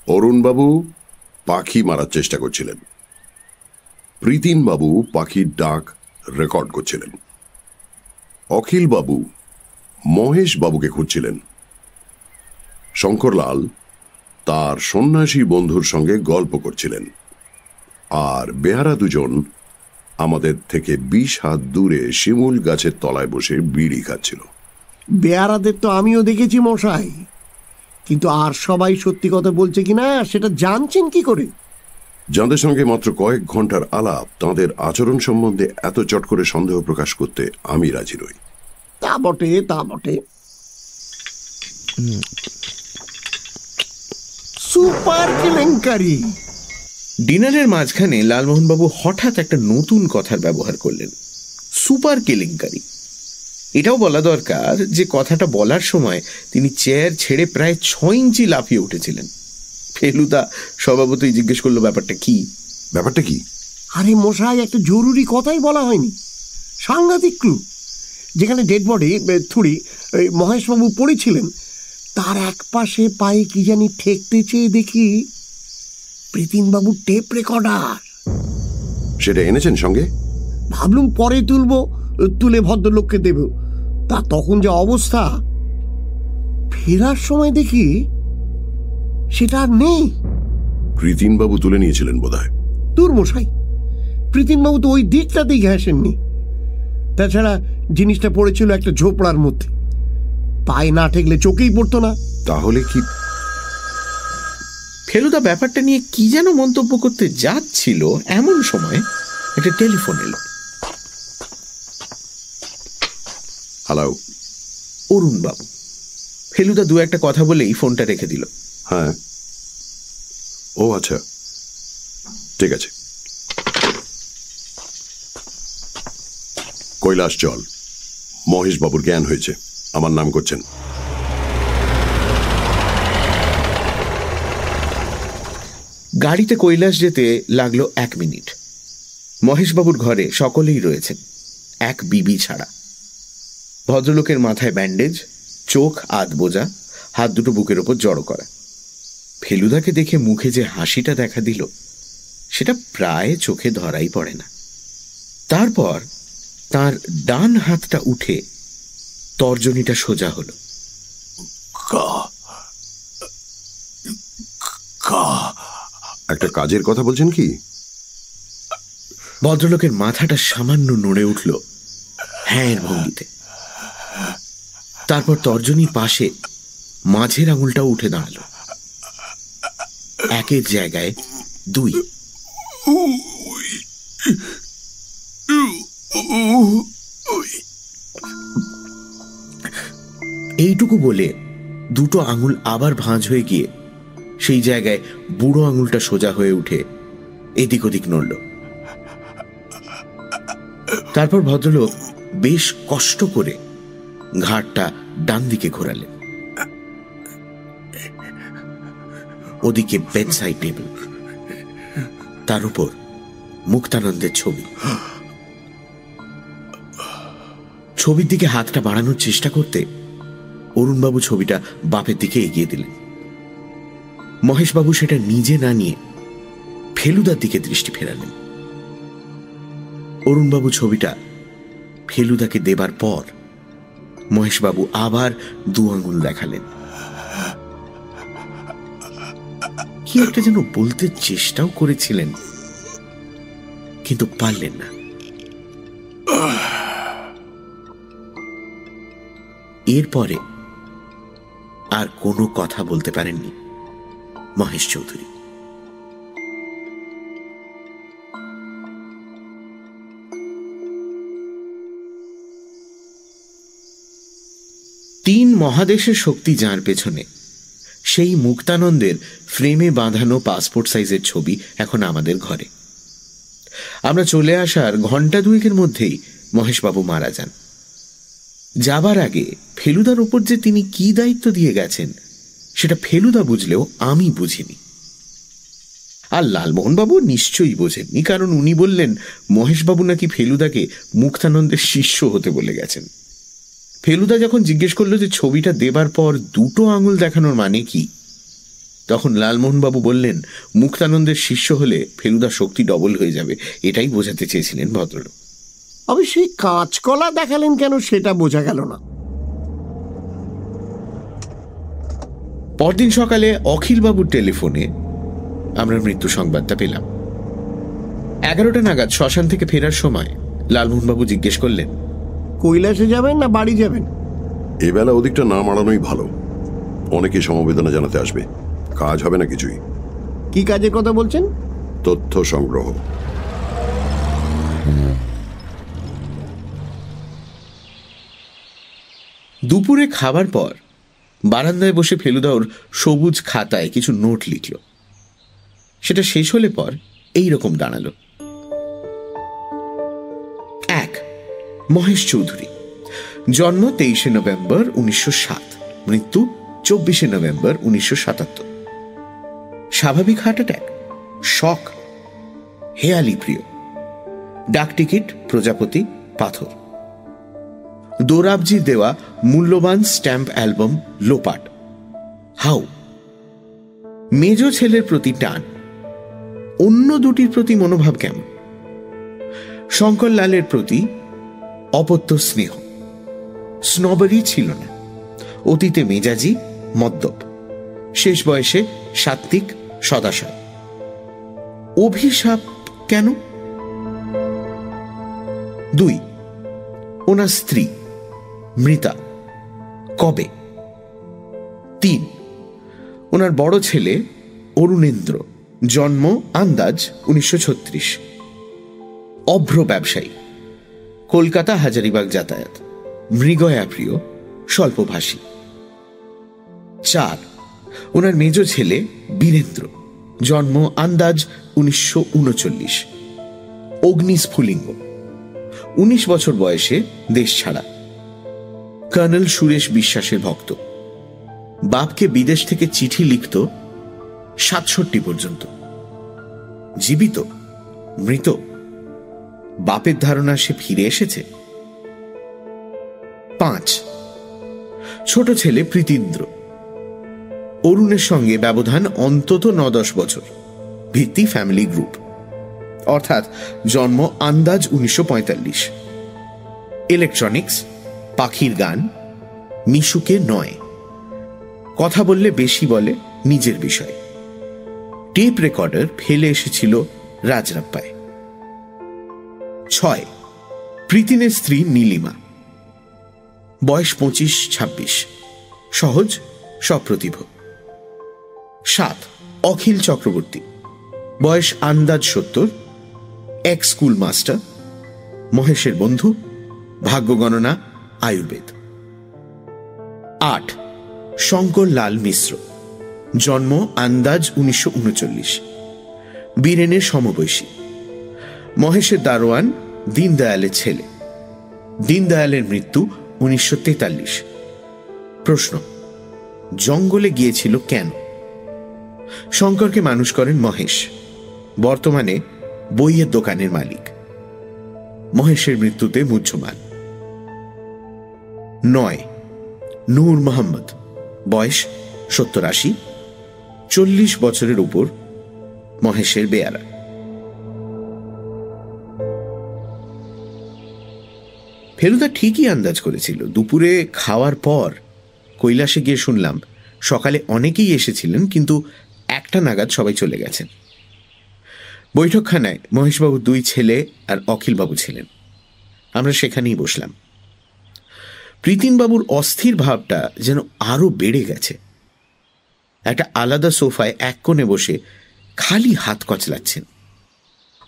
অরুণবাবু পাখি মারার চেষ্টা করছিলেন। বাবু পাখির ডাক রেকর্ড করছিলেন। অখিল বাবু মহেশ বাবুকে খুঁজছিলেন। শঙ্করলাল তার সন্ন্যাসী বন্ধুর সঙ্গে গল্প করছিলেন। আর বেহারা দুজন আমাদের থেকে বিশ হাত দূরে শিমুল গাছের তলায় বসে বিড়ি খাচ্ছিল। বেহারাদের তো আমিও দেখেছি মশাই। কিন্তু আর সবাই সত্যি কথা বলছে কিনা সেটা জানছেন কি করে? যাদের সঙ্গে মাত্র কয়েক ঘণ্টার আলাপ তাদের আচরণ সম্বন্ধে এত চট করে সন্দেহ প্রকাশ করতে আমি রাজি নই। তা বটে তা বটে। সুপার কেলেঙ্কারি। ডিনারের মাঝখানে লালমোহনবাবু হঠাৎ একটা নতুন কথার ব্যবহার করলেন। সুপার কেলেঙ্কারি। এটাও বলা দরকার যে কথাটা বলার সময় তিনি চেয়ার ছেড়ে প্রায় ছ ইঞ্চি লাফিয়ে উঠেছিলেন। ফেলুদা স্বভাবতই জিজ্ঞেস করল ব্যাপারটা কি? ব্যাপারটা কি? আরে মশাই একটা জরুরি কথাই বলা হয়নি। সাংঘাতিক ক্লু যেখানে ডেড বডি থুড়ি ওই মহেশবাবু পড়েছিলেন তার এক পাশে পায়ে কি জানি ঠেকতে চেয়ে দেখি প্রীতিনবাবুর টেপ রেকর্ডার সেটা এনেছেন সঙ্গে? ভাবলুম পরে তুলবো তুলে ভদ্রলোককে দেব। তা তখন যে অবস্থা ফেরার সময় দেখি সেটা আর নেই। প্রীতিনবাবু তুলে নিয়েছিলেন বোধহয়। দূর মশাই প্রীতিনবাবু তো ওই দিকটাতেই ঘেঁষেননি। তাছাড়া জিনিসটা পড়েছিল একটা ঝোপড়ার মধ্যে। পায়ে না ঠেকলে চোখেই পড়তো না। তাহলে কি ফেলুদা ব্যাপারটা নিয়ে কি যেন মন্তব্য করতে যাচ্ছিল এমন সময় একটা টেলিফোন এলো। হ্যালো অরুণ বাবু ফেলুদা দু একটা কথা বলেই ফোনটা রেখে দিল। হ্যাঁ। ও আচ্ছা। ঠিক আছে। কৈলাস চল মহেশ বাবুর জ্ঞান হয়েছে। আমার নাম করছেন। গাড়িতে কৈলাস যেতে লাগল এক মিনিট। মহেশবাবুর ঘরে সকলেই রয়েছেন। এক বিবি ছাড়া। ভদ্রলোকের মাথায় ব্যান্ডেজ, চোখ আধ বোঝা হাত দুটো বুকের ওপর জড়ো করা। ফেলুদাকে দেখে মুখে যে হাসিটা দেখা দিল সেটা প্রায় চোখে ধরাই পড়ে না। তারপর তার ডান হাতটা উঠে তর্জনীটা সোজা হলো। একটা কাজের কথা বলছেন কি? ভদ্রলোকের মাথাটা সামান্য নড়ে উঠল হ্যাঁ ভঙ্গিতে। তারপর তর্জনী পাশে মাঝের আঙুলটাও উঠে দাঁড়াল। একের জায়গায় দুই। এইটুকু বলে দুটো আঙুল আবার ভাঁজ হয়ে গিয়ে সেই জায়গায় বুড়ো আঙুলটা সোজা হয়ে উঠে এদিক ওদিক নড়ল। তারপর ভদ্রলোক বেশ কষ্ট করে ঘাটটা ডান দিকে ঘোরালেন। ওদিকে বেড সাইড টেবিল তার উপর মুক্তানন্দের ছবি। ছবির দিকে হাতটা বাড়ানোর চেষ্টা করতে অরুণবাবু ছবিটা বাপের দিকে এগিয়ে দিলেন। মহেশবাবু সেটা নিজে না নিয়ে ফেলুদার দিকে দৃষ্টি ফেরালেন। অরুণবাবু ছবিটা ফেলুদাকে দেবার পর মহেশবাবু আবার দু আঙুল দেখালেন। কি একটা যেন বলতে চেষ্টাও করেছিলেন। কিন্তু পারলেন না। এরপরে আর কোনো কথা বলতে পারেননি মহেশ চৌধুরী। তিন মহাদেশের শক্তি যার পেছনে সেই মুক্তানন্দের ফ্রেমে বাঁধানো পাসপোর্ট সাইজের ছবি এখন আমাদের ঘরে। আমরা চলে আসার ঘণ্টা দুয়েকের মধ্যেই মহেশবাবু মারা যান। যাবার আগে ফেলুদার উপর যে তিনি কি দায়িত্ব দিয়ে গেছেন, সেটা ফেলুদা বুঝলেও আমি বুঝিনি। আর লালমোহনবাবু নিশ্চয়ই বোঝেননি, কারণ উনি বললেন, মহেশবাবু নাকি ফেলুদাকে মুক্তানন্দের শিষ্য হতে বলে গেছেন। ফেলুদা যখন জিজ্ঞেস করল যে ছবিটা দেবার পর দুটো আঙুল দেখানোর মানে কি তখন লালমোহনবাবু বললেন মুক্তানন্দের শিষ্য হলে ফেলুদা শক্তি ডবল হয়ে যাবে এটাই বোঝাতে চেয়েছিলেন ভদ্রলোক। অবশ্যই কাঁচকলা দেখালেন কেন সেটা বোঝা গেল না। পরদিন সকালে অখিলবাবুর টেলিফোনে আমরা মৃত্যু সংবাদটা পেলাম। এগারোটা নাগাদ শ্মশান থেকে ফেরার সময় লালমোহনবাবু জিজ্ঞেস করলেন কৈলাসে যাবেন না বাড়ি যাবেন? এবেলা ওদিকটা না মারানোই ভালো। অনেকে সমবেদনা জানাতে আসবে। কাজ হবে না কিছুই। কি কাজের কথা বলছেন? তথ্য সংগ্রহ। দুপুরে খাবার পর বারান্দায় বসে ফেলুদা ওর সবুজ খাতায় কিছু নোট লিখল। সেটা শেষ হলে পর এই রকম দাঁড়াল। মহেশ চৌধুরী। জন্ম তেইশে নভেম্বর উনিশশো সাত, মৃত্যু চব্বিশে নভেম্বর উনিশশো সাতাত্তর। স্বাভাবিক হার্ট অ্যাটাক শখ হেয়ালি প্রিয়। ডাক টিকিট, প্রজাপতি, পাথর। দোরাবজির দেওয়া মূল্যবান স্ট্যাম্প অ্যালবাম, লোপাট। হাউ মেজ ছেলের প্রতি টান। অন্য দুটির প্রতি মনোভাব কেমন? শঙ্কর লালের প্রতি অপত্য স্নেহ। স্নবারি ছিল না। অতীতে মেজাজি, মদ্যপ। শেষ বয়সে সাত্বিক সদাশয়। অভিশাপ কেন? দুই, ওনার স্ত্রী, মৃতা। কবে? তিন, ওনার বড় ছেলে, অরুণেন্দ্র। জন্ম, আন্দাজ, উনিশশো ছত্রিশ। অভ্র ব্যবসায়ী। কলকাতা হাজারিবাগ যাতায়াত। মৃগয়া প্রিয়, স্বল্পভাষী। চার, ওনার মেজ ছেলে বীরেন্দ্র। জন্ম আন্দাজ উনিশশো উনচল্লিশ। অগ্নিস্ফুলিঙ্গ। উনিশ বছর বয়সে দেশ ছাড়া। কর্নেল সুরেশ বিশ্বাসের ভক্ত। বাপকে বিদেশ থেকে চিঠি লিখত সাতষট্টি পর্যন্ত। জীবিত, মৃত। বাপের ধারণা সে ফিরে এসেছে। পাঁচ। ছোট ছেলে প্রীতিন্দ্র। অরুণের সঙ্গে ব্যবধান অন্তত ন দশ বছর। ভিত্তি ফ্যামিলি গ্রুপ অর্থাৎ জন্ম আন্দাজ উনিশশো পঁয়তাল্লিশ। ইলেকট্রনিক্স পাখির গান, মিশুকে নয়। কথা বললে বেশি বলে নিজের বিষয়। টেপ রেকর্ডার ফেলে এসেছিল রাজরাপ্পায়। ছয়। প্রীতিনের স্ত্রী নীলিমা। বয়স পঁচিশ, ছাব্বিশ। সহজ, সপ্রতিভ। সাত, অখিল চক্রবর্তী। বয়স আন্দাজ সত্তর। এক স্কুল মাস্টার। মহেশের বন্ধু। ভাগ্য গণনা, আয়ুর্বেদ। আট শঙ্কর লাল মিশ্র। জন্ম আন্দাজ উনিশশো উনচল্লিশ। বীরেনের সমবয়সী। মহেশের দারোয়ান দীনদয়ালের ছেলে। দীনদয়ালের মৃত্যু উনিশশো তেতাল্লিশ। প্রশ্ন, জঙ্গলে গিয়েছিল কেন? শঙ্করকে মানুষ করেন মহেশ। বর্তমানে বইয়ের দোকানের মালিক। মহেশের মৃত্যুতে মুহ্যমান। নয়, নূর মোহাম্মদ। বয়স সত্তর আশি। চল্লিশ বছরের উপর মহেশের বেয়ারা। ফেলুদা ঠিকই আন্দাজ করেছিল। দুপুরে খাওয়ার পর কৈলাসে গিয়ে শুনলাম, সকালে অনেকেই এসেছিলেন, কিন্তু একটা নাগাদ সবাই চলে গেছেন। বৈঠকখানায় মহেশবাবুর দুই ছেলে আর অখিলবাবু ছিলেন। আমরা সেখানেই বসলাম। প্রীতিনবাবুর অস্থির ভাবটা যেন আরও বেড়ে গেছে। একটা আলাদা সোফায় এক কোণে বসে খালি হাত কচলাচ্ছেন।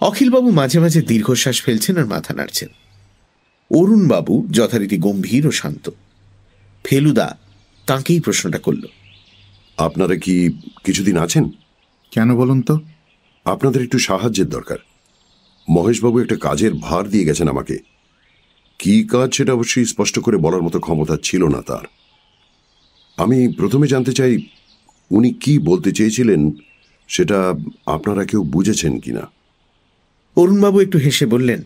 অখিলবাবু মাঝে মাঝে দীর্ঘশ্বাস ফেলছেন আর মাথা নাড়ছেন। অরুণবাবু যথারীতি গম্ভীর ও শান্ত। ফেলুদা তাঁকেই প্রশ্নটা করল। আপনারা কি কিছুদিন আছেন? কেন বলুন তো? আপনাদের একটু সাহায্যের দরকার। মহেশবাবু একটা কাজের ভার দিয়ে গেছেন আমাকে। কি কাজ সেটা অবশ্যই স্পষ্ট করে বলার মতো ক্ষমতা ছিল না তার। আমি প্রথমে জানতে চাই উনি কি বলতে চেয়েছিলেন সেটা আপনারা কেউ বুঝেছেন কিনা? অরুণবাবু একটু হেসে বললেন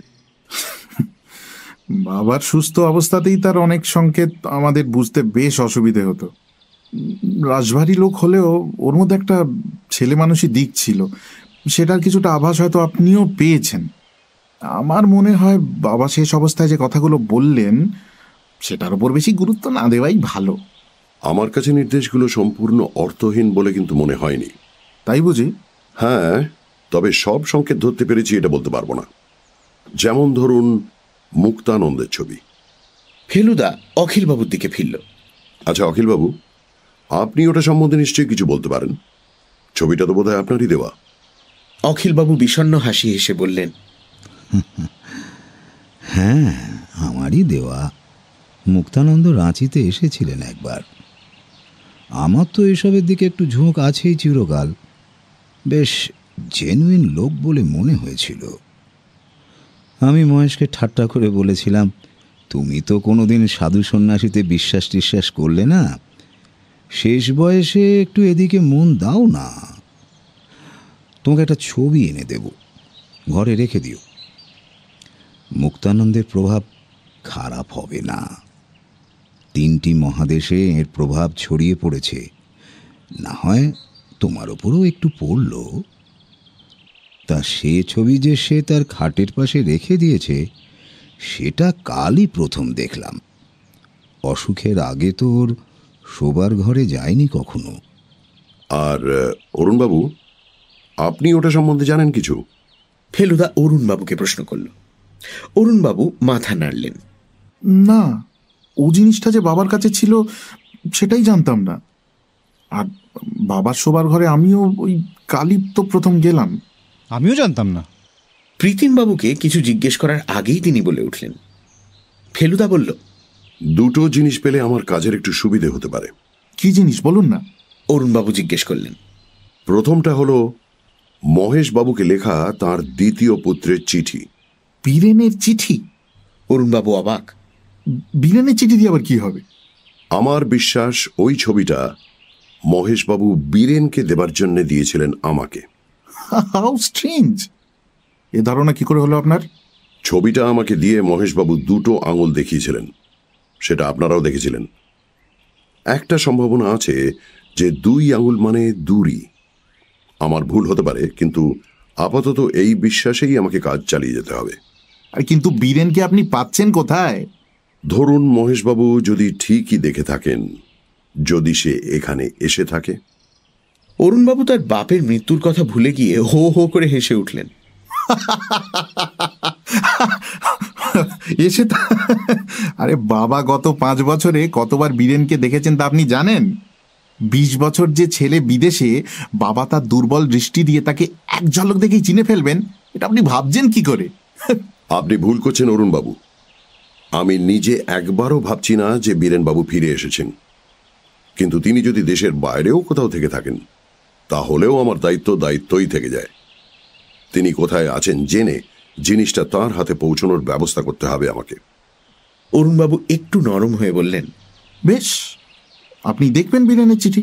বাবার সুস্থ অবস্থাতেই তার অনেক সংকেত আমাদের বুঝতে বেশ অসুবিধে হতো। রাজবাড়ি লোক হলেও ওর মধ্যে একটা ছেলে মানুষই দিক ছিল। সেটার কিছুটা আভাস হয়তো আপনিও পেয়েছেন। আমার মনে হয় বাবা শেষ অবস্থায় যে কথাগুলো বললেন সেটার উপর বেশি গুরুত্ব না দেওয়াই ভালো। আমার কাছে নির্দেশগুলো সম্পূর্ণ অর্থহীন বলে কিন্তু মনে হয়নি। তাই বুঝি? হ্যাঁ তবে সব সংকেত ধরতে পেরেছি এটা বলতে পারব না। যেমন ধরুন মুক্তানন্দের ছবি। ফেলুদা অখিলবাবুর দিকে ফিরল। আচ্ছা অখিলবাবু আপনি ওটা সম্বন্ধে নিশ্চয়ই কিছু বলতে পারেন? ছবিটা তো বোধহয় আপনারই দেওয়া। অখিলবাবু বিষণ্ণ হাসি হেসে বললেন হ্যাঁ আমারই দেওয়া। মুক্তানন্দ রাঁচিতে এসেছিলেন একবার। আমার তো এসবের দিকে একটু ঝোঁক আছেই চিরকাল। বেশ জেনুইন লোক বলে মনে হয়েছিল। আমি মহেশকে ঠাট্টা করে বলেছিলাম, তুমি তো কোনো দিন সাধু সন্ন্যাসীতে বিশ্বাস টিশ্বাস করলে না। শেষ বয়সে একটু এদিকে মন দাও না। তোমাকে একটা ছবি এনে দেব। ঘরে রেখে দিও। মুক্তানন্দের প্রভাব খারাপ হবে না। তিনটি মহাদেশে এর প্রভাব ছড়িয়ে পড়েছে। না হয় তোমার ওপরও একটু পড়ল। তা সে ছবি যে সে তার খাটের পাশে রেখে দিয়েছে সেটা কালই প্রথম দেখলাম। অসুখের আগে তো ওর শোবার ঘরে যায়নি কখনো। আর অরুণবাবু আপনি ওটা সম্বন্ধে জানেন কিছু? ফেলুদা অরুণবাবুকে প্রশ্ন করল। অরুণবাবু মাথা নাড়লেন। না ও জিনিসটা যে বাবার কাছে ছিল সেটাই জানতাম না। আর বাবার শোবার ঘরে আমিও ওই কালি তো প্রথম গেলাম। আমিও জানতাম না। প্রীতিনবাবুকে কিছু জিজ্ঞেস করার আগেই তিনি বলে উঠলেন। ফেলুদা বলল দুটো জিনিস পেলে আমার কাজের একটু সুবিধে হতে পারে। কি জিনিস বলুন না। অরুণবাবু জিজ্ঞেস করলেন প্রথমটা হলো মহেশ বাবুকে লেখা তার দ্বিতীয় পুত্রের চিঠি। বীরেনের চিঠি? অরুণবাবু অবাক। বীরেনের চিঠি দিয়ে আবার কি হবে? আমার বিশ্বাস ওই ছবিটা মহেশবাবু বীরেনকে দেবার জন্য দিয়েছিলেন আমাকে। হাউ স্ট্রেঞ্জ এ ধারণা কি করে হলো আপনার? ছবিটা আমাকে দিয়ে মহেশবাবু দুটো আঙুল দেখিয়েছিলেন। সেটা আপনারাও দেখেছিলেন। একটা সম্ভাবনা আছে যে দুই আঙুল মানে দূরই আমার ভুল হতে পারে কিন্তু আপাতত এই বিশ্বাসেই আমাকে কাজ চালিয়ে যেতে হবে। আর কিন্তু বীরেনকে আপনি পাচ্ছেন কোথায়? ধরুন মহেশবাবু যদি ঠিকই দেখে থাকেন যদি সে এখানে এসে থাকে। অরুণবাবু তার বাপের মৃত্যুর কথা ভুলে গিয়ে হো হো করে হেসে উঠলেন। এসে তা আরে বাবা গত পাঁচ বছরে কতবার বীরেনকে দেখেছেন তা আপনি জানেন? বিশ বছর যে ছেলে বিদেশে বাবা তার দুর্বল দৃষ্টি দিয়ে তাকে এক ঝলক দেখেই চিনে ফেলবেন। এটা আপনি ভাবছেন কি করে? আপনি ভুল করছেন অরুণবাবু। আমি নিজে একবারও ভাবছি না যে বীরেনবাবু ফিরে এসেছেন। কিন্তু তিনি যদি দেশের বাইরেও কোথাও থেকে থাকেন তাহলেও আমার দায়িত্ব দায়িত্বই থেকে যায়। তিনি কোথায় আছেন জেনে জিনিসটা তার হাতে পৌঁছানোর ব্যবস্থা করতে হবে আমাকে। অরুণবাবু একটু নরম হয়ে বললেন বেশ আপনি দেখবেন বীরেনের চিঠি।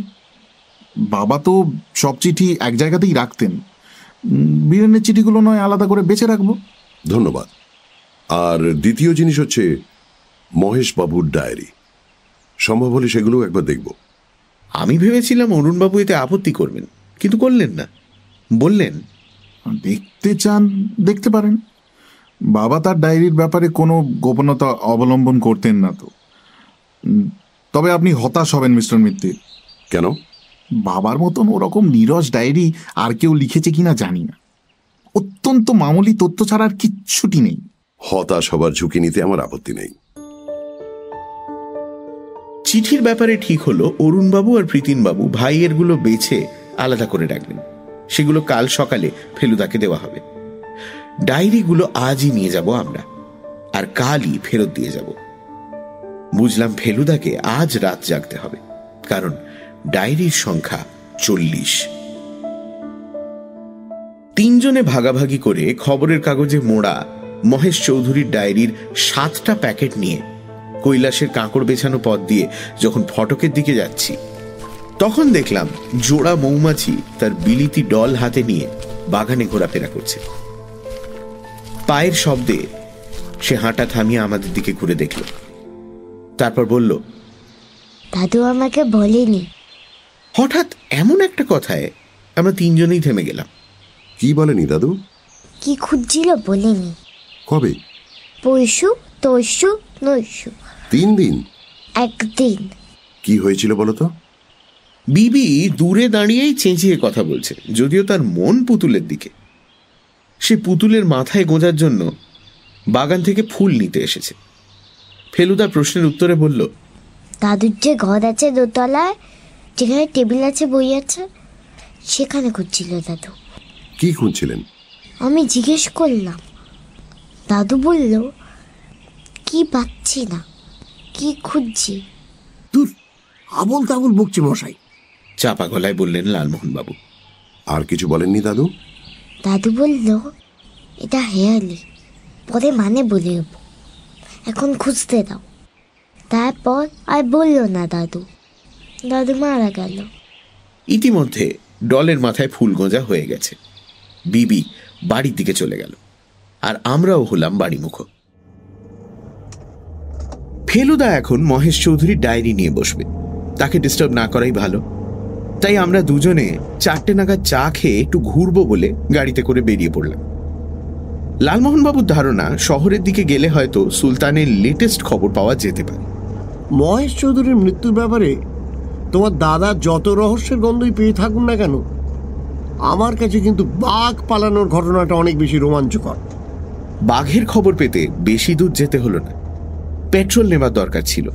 বাবা তো সব চিঠি এক জায়গাতেই রাখতেন। উম, বীরেনের চিঠিগুলো নয় আলাদা করে বেঁচে রাখব। ধন্যবাদ। আর দ্বিতীয় জিনিস হচ্ছে মহেশবাবুর ডায়েরি। সম্ভব হলে সেগুলো একবার দেখব। আমি ভেবেছিলাম অরুণবাবু এতে আপত্তি করবেন। কিন্তু করলেন না। বললেন দেখতে চান দেখতে পারেন। বাবা তার ডায়েরির ব্যাপারে কোনো গোপনতা অবলম্বন করতেন না তো। তবে আপনি হতাশ হবেন মিস্টার মিত্তির কেন? বাবার মতন ওরকম নিরস ডায়েরি আর কেউ লিখেছে কিনা জানি না। অত্যন্ত মামুলি তথ্য ছাড়া আর কিচ্ছুটি নেই। হতাশ হবার ঝুঁকি নিতে আমার আপত্তি নেই। চিঠির ব্যাপারে ঠিক হলো অরুণবাবু আর প্রীতিনবাবু ভাইয়েরগুলো বেছে আলাদা করে রাখবেন। সেগুলো কাল সকালে ফেলুদাকে দেওয়া হবে। ডায়েরিগুলো আজই নিয়ে যাব আমরা, আর কালই ফেরত দিয়ে যাব। বুঝলাম ফেলুদাকে আজ রাত জাগতে হবে, কারণ ডায়েরির সংখ্যা চল্লিশ। তিনজনে ভাগাভাগি করে খবরের কাগজে মোড়া মহেশ চৌধুরীর ডায়েরির সাতটা প্যাকেট নিয়ে কৈলাসের কাঁকড় বেছানো পথ দিয়ে যখন ফটকের দিকে যাচ্ছি তখন দেখলাম জোড়া মৌমাছি তার বিলিতি ডল হাতে নিয়ে বাগানে ঘোরাফেরা করছে। পায়ের শব্দে সে হাঁটা থামিয়ে আমাদের দিকে ঘুরে দেখল। তারপর বলল দাদু আমাকে বলেনি। হঠাৎ এমন একটা কথায় আমরা তিনজনেই থেমে গেলাম। কি বলেনি দাদু? কি খুঁজছিল বলেনি। কবে? পরশু তরশু নৈশু তিন দিন? একদিন। কি হয়েছিল বলতো বিবি দূরে দাঁড়িয়েই চেঁচিয়ে কথা বলছে যদিও তার মন পুতুলের দিকে। সে পুতুলের মাথায় গোঁজার জন্য বাগান থেকে ফুল নিতে এসেছে। ফেলুদা প্রশ্নের উত্তরে বলল দাদুর যে ঘর আছে দোতলায় যেখানে টেবিল আছে বই আছে সেখানে খুঁজছিল দাদু। কি খুঁজছিলেন? আমি জিজ্ঞেস করলাম। দাদু বলল কি পাচ্ছি না কি খুঁজছি? দূর আবল তাবল বকছে মশাই। চাপা গলায় বললেন লালমোহনবাবু। আর কিছু বলেননি দাদু? দাদু বলল এটা হেয়ালি পরে মানে বলে দেব। এখন খুঁজতে দাও। তারপর আর বলল না দাদু। দাদু মারা গেল। ইতিমধ্যে ডলের মাথায় ফুল গোঁজা হয়ে গেছে। বিবি বাড়ির দিকে চলে গেল আর আমরাও হলাম বাড়িমুখ। ফেলুদা এখন মহেশ চৌধুরীর ডায়েরি নিয়ে বসবে। তাকে ডিস্টার্ব না করাই ভালো। তাই আমরা দুজনে চারটে নাগাদ চা খেয়ে একটু ঘুরবো বলে গাড়িতে করে বেরিয়ে পড়লাম। লালমোহনবাবুর ধারণা শহরের দিকে গেলে হয়তো সুলতানের লেটেস্ট খবর পাওয়া যেতে পারে। মহেশ চৌধুরীর মৃত্যুর ব্যাপারে তোমার দাদা যত রহস্যের গন্ধই পেয়ে থাকুন না কেন আমার কাছে কিন্তু বাঘ পালানোর ঘটনাটা অনেক বেশি রোমাঞ্চকর। বাঘের খবর পেতে বেশি দূর যেতে হলো না। পেট্রোল নেবার দরকার ছিল।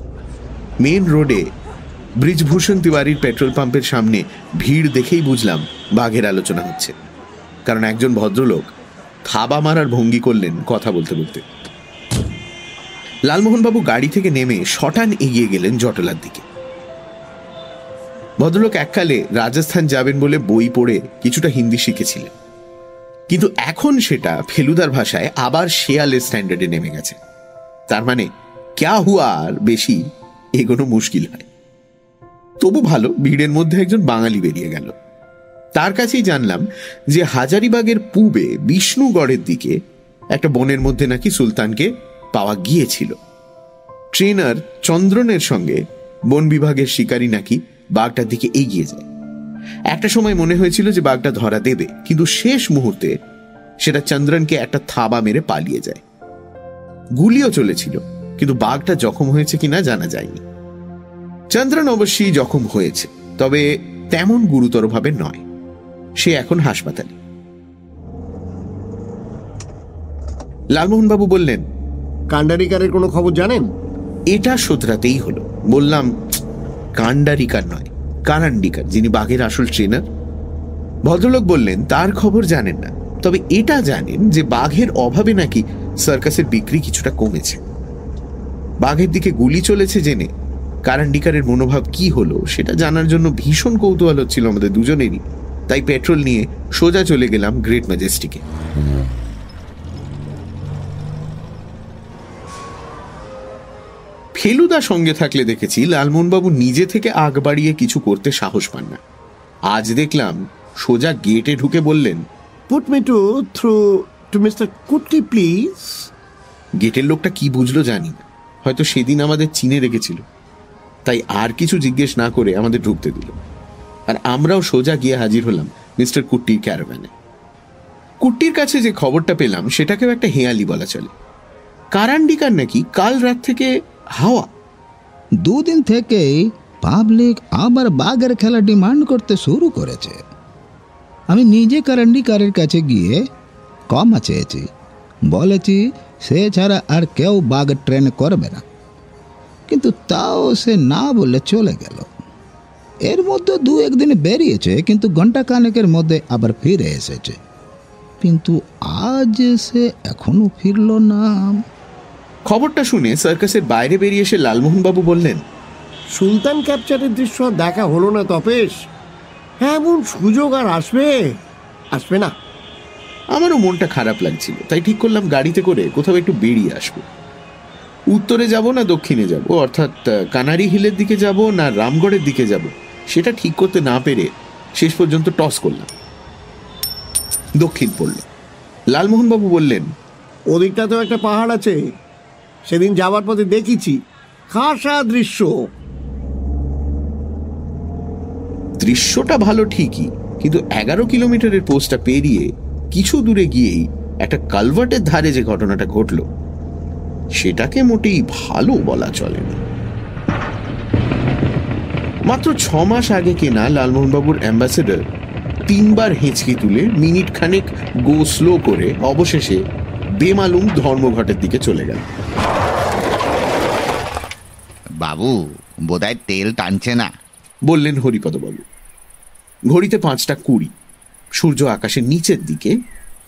মেন রোডে ব্রিজভূষণ তিওয়ারির পেট্রোল পাম্পের সামনে ভিড় দেখেই বুঝলাম বাঘের আলোচনা হচ্ছে। কারণ একজন ভদ্রলোক থাবা মারার ভঙ্গি করলেন কথা বলতে বলতে। লালমোহনবাবু গাড়ি থেকে নেমে শটান এগিয়ে গেলেন জটলার দিকে। ভদ্রলোক এককালে রাজস্থান যাবেন বলে বই পড়ে কিছুটা হিন্দি শিখেছিলেন। কিন্তু এখন সেটা ফেলুদার ভাষায় আবার শেয়ালের স্ট্যান্ডার্ডে নেমে গেছে। তার মানে ক্যা হুয়া আর বেশি এগোনো মুশকিল হয়। তবু ভালো, ভিড়ের মধ্যে একজন বাঙালি বেরিয়ে গেল। তার কাছেই জানলাম যে হাজারিবাগের পূবে বিষ্ণুগড়ের দিকে একটা বনের মধ্যে নাকি সুলতানকে পাওয়া গিয়েছিল। ট্রেনার চন্দ্রনের সঙ্গে বন বিভাগের শিকারী নাকি বাঘটার দিকে এগিয়ে যায়। একটা সময় মনে হয়েছিল যে বাঘটা ধরা দেবে, কিন্তু শেষ মুহূর্তে সেটা চন্দ্রনকে একটা থাবা মেরে পালিয়ে যায়। গুলিও চলেছিল, কিন্তু বাঘটা জখম হয়েছে কিনা জানা যায়নি। চন্দ্রন অবশ্যই জখম হয়েছে তবে তেমন গুরুতরভাবে নয়। সে এখন হাসপাতালে। লালমোহনবাবু বললেন কান্ডারিকারের কোনো খবর জানেন? এটা শোধরাতেই হলো। বললাম কান্ডারিকার নয় কারান্ডিকার যিনি বাঘের আসল ট্রেনার। ভদ্রলোক বললেন তার খবর জানেন না তবে এটা জানেন যে বাঘের অভাবে নাকি সার্কাসের বিক্রি কিছুটা কমেছে। বাঘের দিকে গুলি চলেছে জেনে কারান্ডিকারের মনোভাব কি হলো সেটা জানার জন্য ভীষণ কৌতূহল হচ্ছিল আমাদের দুজনেরই। তাই পেট্রোল নিয়ে সোজা চলে গেলাম গ্রেট ম্যাজেস্টিকে। ফেলুদা সঙ্গে থাকলে দেখেছি লালমোহনবাবু নিজে থেকে আগ বাড়িয়ে কিছু করতে সাহস পান না। আজ দেখলাম সোজা গেটে ঢুকে বললেন put me to through to mister Kutki please গেটের লোকটা কি বুঝলো জানি না। হয়তো সেদিন আমাদের চিনে রেখেছিল। তাই আর কিছু জিজ্ঞেস না করে আমাদের ঢুকতে দিল। আর আমরাও সোজা গিয়ে হাজির হলাম মিস্টার কুট্টির ক্যারাভ্যানে। কুট্টির কাছে যে খবরটা পেলাম, সেটাকেও একটা হেয়ালি বলা চলে। কারান্ডিকার নাকি কাল রাত থেকে হাওয়া। দুদিন থেকেই পাবলিক আবার বাঘের খেলা ডিমান্ড করতে শুরু করেছে। আমি নিজে কারান্ডিকারের কাছে গিয়ে কমা চেয়েছি। বলেছি, সে ছাড়া আর কেউ বাঘ ট্রেন করবে না। কিন্তু তাও সে না বলে চলে গেল। এর মধ্যে দু একদিন বেরিয়েছে কিন্তু ঘণ্টা কানেকের মধ্যে আবার ফিরে এসেছে। কিন্তু আজ সে এখনও ফিরল না। খবরটা শুনে সার্কাসের বাইরে বেরিয়ে এসে লালমোহনবাবু বললেন সুলতান ক্যাপচারের দৃশ্য দেখা হলো না তপেশ। হ্যাঁ এমন সুযোগ আর আসবে? আসবে না। আমারও মনটা খারাপ লাগছিল তাই ঠিক করলাম গাড়িতে করে কোথাও একটু বেরিয়ে আসব। উত্তরে যাব না দক্ষিণে যাব? অর্থাৎ কানারি হিলের দিকে যাব না রামগড়ের দিকে যাব? সেটা ঠিক করতে না পেরে শেষ পর্যন্ত টস করলাম। দক্ষিণ পড়ল। লালমোহনবাবু বললেন ওদিকটা তো একটা পাহাড় আছে। সেদিন যাবার পথে দেখেছি। খাসা দৃশ্য। দৃশ্যটা ভালো ঠিকই কিন্তু এগারো কিলোমিটারের পোস্টটা পেরিয়ে কিছু দূরে গিয়েই একটা কালভার্টের ধারে যে ঘটনাটা ঘটল সেটাকে মোটেই ভালো বলা চলে না। মাত্র ছ মাস আগে কেনা লালমোহনবাবুর অ্যাম্বাসেডর তিনবার হেঁচকি তুলে মিনিট খানেক গো স্লো করে অবশেষে বেমালুম ধর্মঘটের দিকে চলে গেল। বাবু বোধহয় তেল টানছে না। বললেন হরিপদবাবু ঘড়িতে পাঁচটা কুড়ি। সূর্য আকাশের নিচের দিকে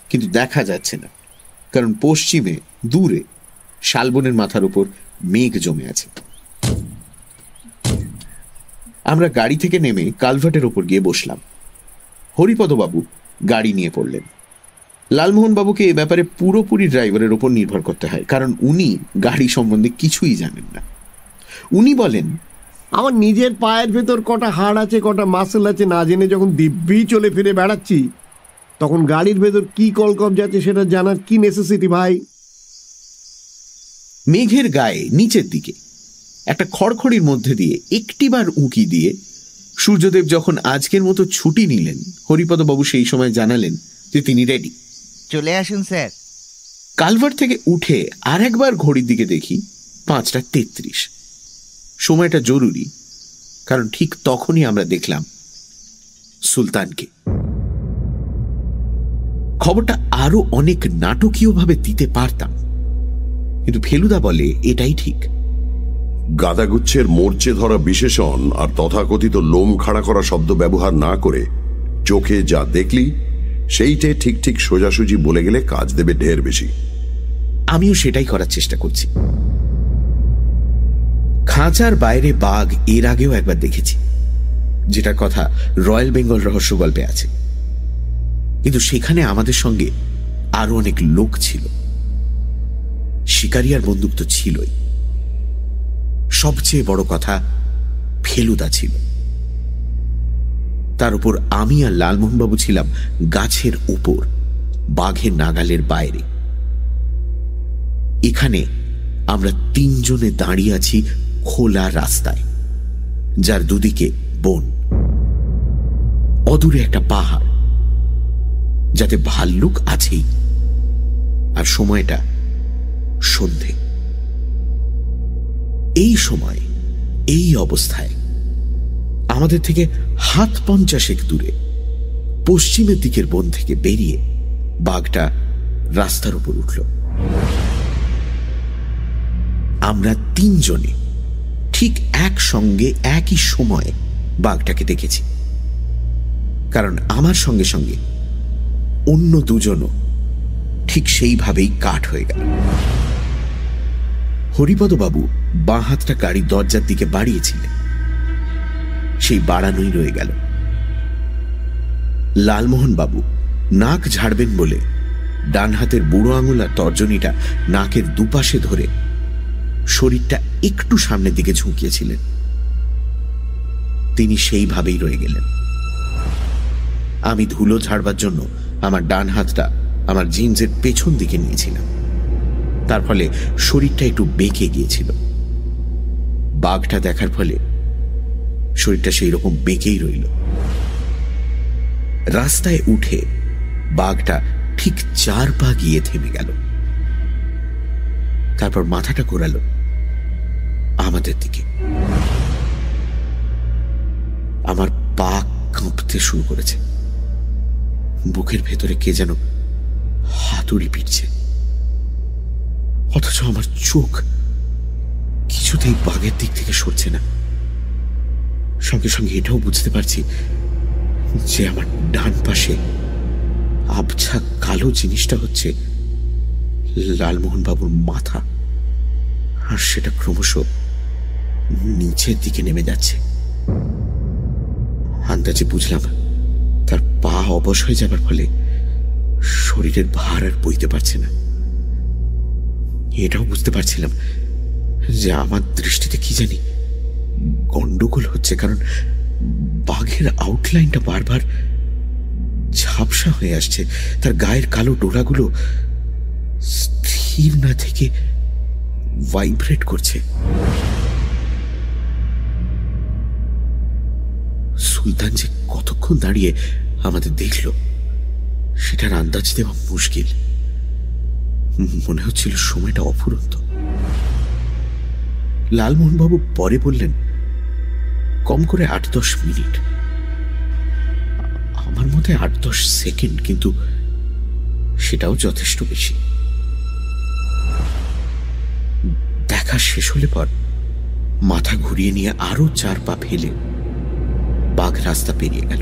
কিন্তু দেখা যাচ্ছে না কারণ পশ্চিমে দূরে শালবনের মাথার উপর মেঘ জমে আছে। আমরা গাড়ি থেকে নেমে কালভার্টের ওপর গিয়ে বসলাম। হরিপদবাবু গাড়ি নিয়ে পড়লেন। লালমোহনবাবুকে এ ব্যাপারে পুরোপুরি ড্রাইভারের ওপর নির্ভর করতে হয়, কারণ উনি গাড়ি সম্বন্ধে কিছুই জানেন না। উনি বলেন, আমার নিজের পায়ের ভেতর কটা হাড় আছে, কটা মাসেল আছে, না জেনে যখন দিব্যি চলে ফিরে বেড়াচ্ছি, তখন গাড়ির ভেতর কি কলকব যাচ্ছে সেটা জানার কি নেসেসিটি ভাই? মেঘের গায়ে নিচের দিকে একটা খড়খড়ির মধ্যে দিয়ে একটিবার উঁকি দিয়ে সূর্যদেব যখন আজকের মতো ছুটি নিলেন হরিপদবাবু সেই সময় জানালেন যে তিনি রেডি চলে আসুন স্যার। কালভার থেকে উঠে আর একবার ঘড়ির দিকে দেখি পাঁচটা তেত্রিশ। সময়টা জরুরি কারণ ঠিক তখনই আমরা দেখলাম সুলতানকে। খবরটা আরও অনেক নাটকীয়ভাবে দিতে পারতাম। কিন্তু ফেলুদা বলে এটাই ঠিক। গাদাগুচ্ছের মোর্চে ধরা বিশেষণ আর তথাকথিত লোম খাড়া করা শব্দ ব্যবহার না করে চোখে যা দেখলি সেইটাই ঠিক ঠিক সোজাসুজি বলে গেলে কাজ দেবে ঢের বেশি। আমিও সেটাই করার চেষ্টা করছি। খাঁচার বাইরে বাঘ এর আগেও একবার দেখেছি যেটার কথা রয়্যাল বেঙ্গল রহস্য গল্পে আছে। কিন্তু সেখানে আমাদের সঙ্গে আরও অনেক লোক ছিল। শিকারিয়ার বন্দুক তো ছিলই। সবচেয়ে বড় কথা, ফেলুদা ছিল। তার উপর আমি আর লালমোহনবাবু ছিলাম গাছের উপর, বাঘের নাগালের বাইরে। এখানে আমরা তিনজনে দাঁড়িয়ে আছি খোলা রাস্তায়, যার দুদিকে বন। অদূরে একটা পাহাড়, যাতে ভাল্লুক আছেই। আর সময়টা সন্ধে। এই সময়, এই অবস্থায়, আমাদের থেকে হাত পঞ্চাশেক দূরে, পশ্চিমের দিকের বন থেকে বেরিয়ে বাঘটা রাস্তার উপর উঠল। আমরা তিনজনে ঠিক একসঙ্গে, একই সময়ে বাঘটাকে দেখেছি। কারণ আমার সঙ্গে সঙ্গে অন্য দুজনও ঠিক সেইভাবেই কাঠ হয়ে গেল। হরিপদবাবু বাঁ হাতটা গাড়ির দরজার দিকে বাড়িয়েছিলেন। সেই বাড়ানোই রয়ে গেল। লালমোহন বাবু নাক ঝাড়বেন বলে ডান হাতের বুড়ো আঙুল আর তর্জনীটা নাকের দুপাশে ধরে শরীরটা একটু সামনের দিকে ঝুঁকিয়েছিলেন। তিনি সেইভাবেই রয়ে গেলেন। আমি ধুলো ঝাড়বার জন্য আমার ডান হাতটা আমার জিন্সের পেছন দিকে নিয়েছিলাম। তার ফলে শরীরটা একটু বেঁকে গিয়েছিল। বাঘটা দেখার ফলে শরীরটা সেই রকম বেঁকেই রইল। রাস্তায় উঠে বাঘটা ঠিক চার পা গিয়ে থেমে গেল। তারপর মাথাটা ঘোরালো আমাদের দিকে। আমার পা কাঁপতে শুরু করেছে। বুকের ভেতরে কে যেন হাতুড়ি পিটছে। অথচ আমার চোখ কিছুতেই বাঘের দিক থেকে সরছে না। সঙ্গে সঙ্গে এটাও বুঝতে পারছি যে আমার ডান পাশে আবছা কালো জিনিসটা হচ্ছে লালমোহন বাবুর মাথা। আর সেটা ক্রমশ নিচের দিকে নেমে যাচ্ছে। আন্দাজে বুঝলাম তার পা অবশ হয়ে যাবার ফলে শরীরের ভার আর বইতে পারছে না। এটাও বুঝতে পারছিলাম যে আমার দৃষ্টিতে কি জানি গন্ডগোল হচ্ছে, কারণ বাঘের আউটলাইনটা বারবার ঝাপসা হয়ে আসছে। তার গায়ের কালো ডোরাগুলো স্থির না থেকে ভাইব্রেট করছে। সুলতান যে কতক্ষণ দাঁড়িয়ে আমাদের দেখল সেটার আন্দাজ দেওয়া মুশকিল। মনে হচ্ছিল সময়টা অফুরন্ত। লালমোহনবাবু পরে বললেন, কম করে আট দশ মিনিট। আমার মতে আট দশ সেকেন্ড, কিন্তু সেটাও যথেষ্ট বেশি। দেখা শেষ হলে পর মাথা ঘুরিয়ে নিয়ে আরও চার পা ফেলে বাঘ রাস্তা পেরিয়ে গেল।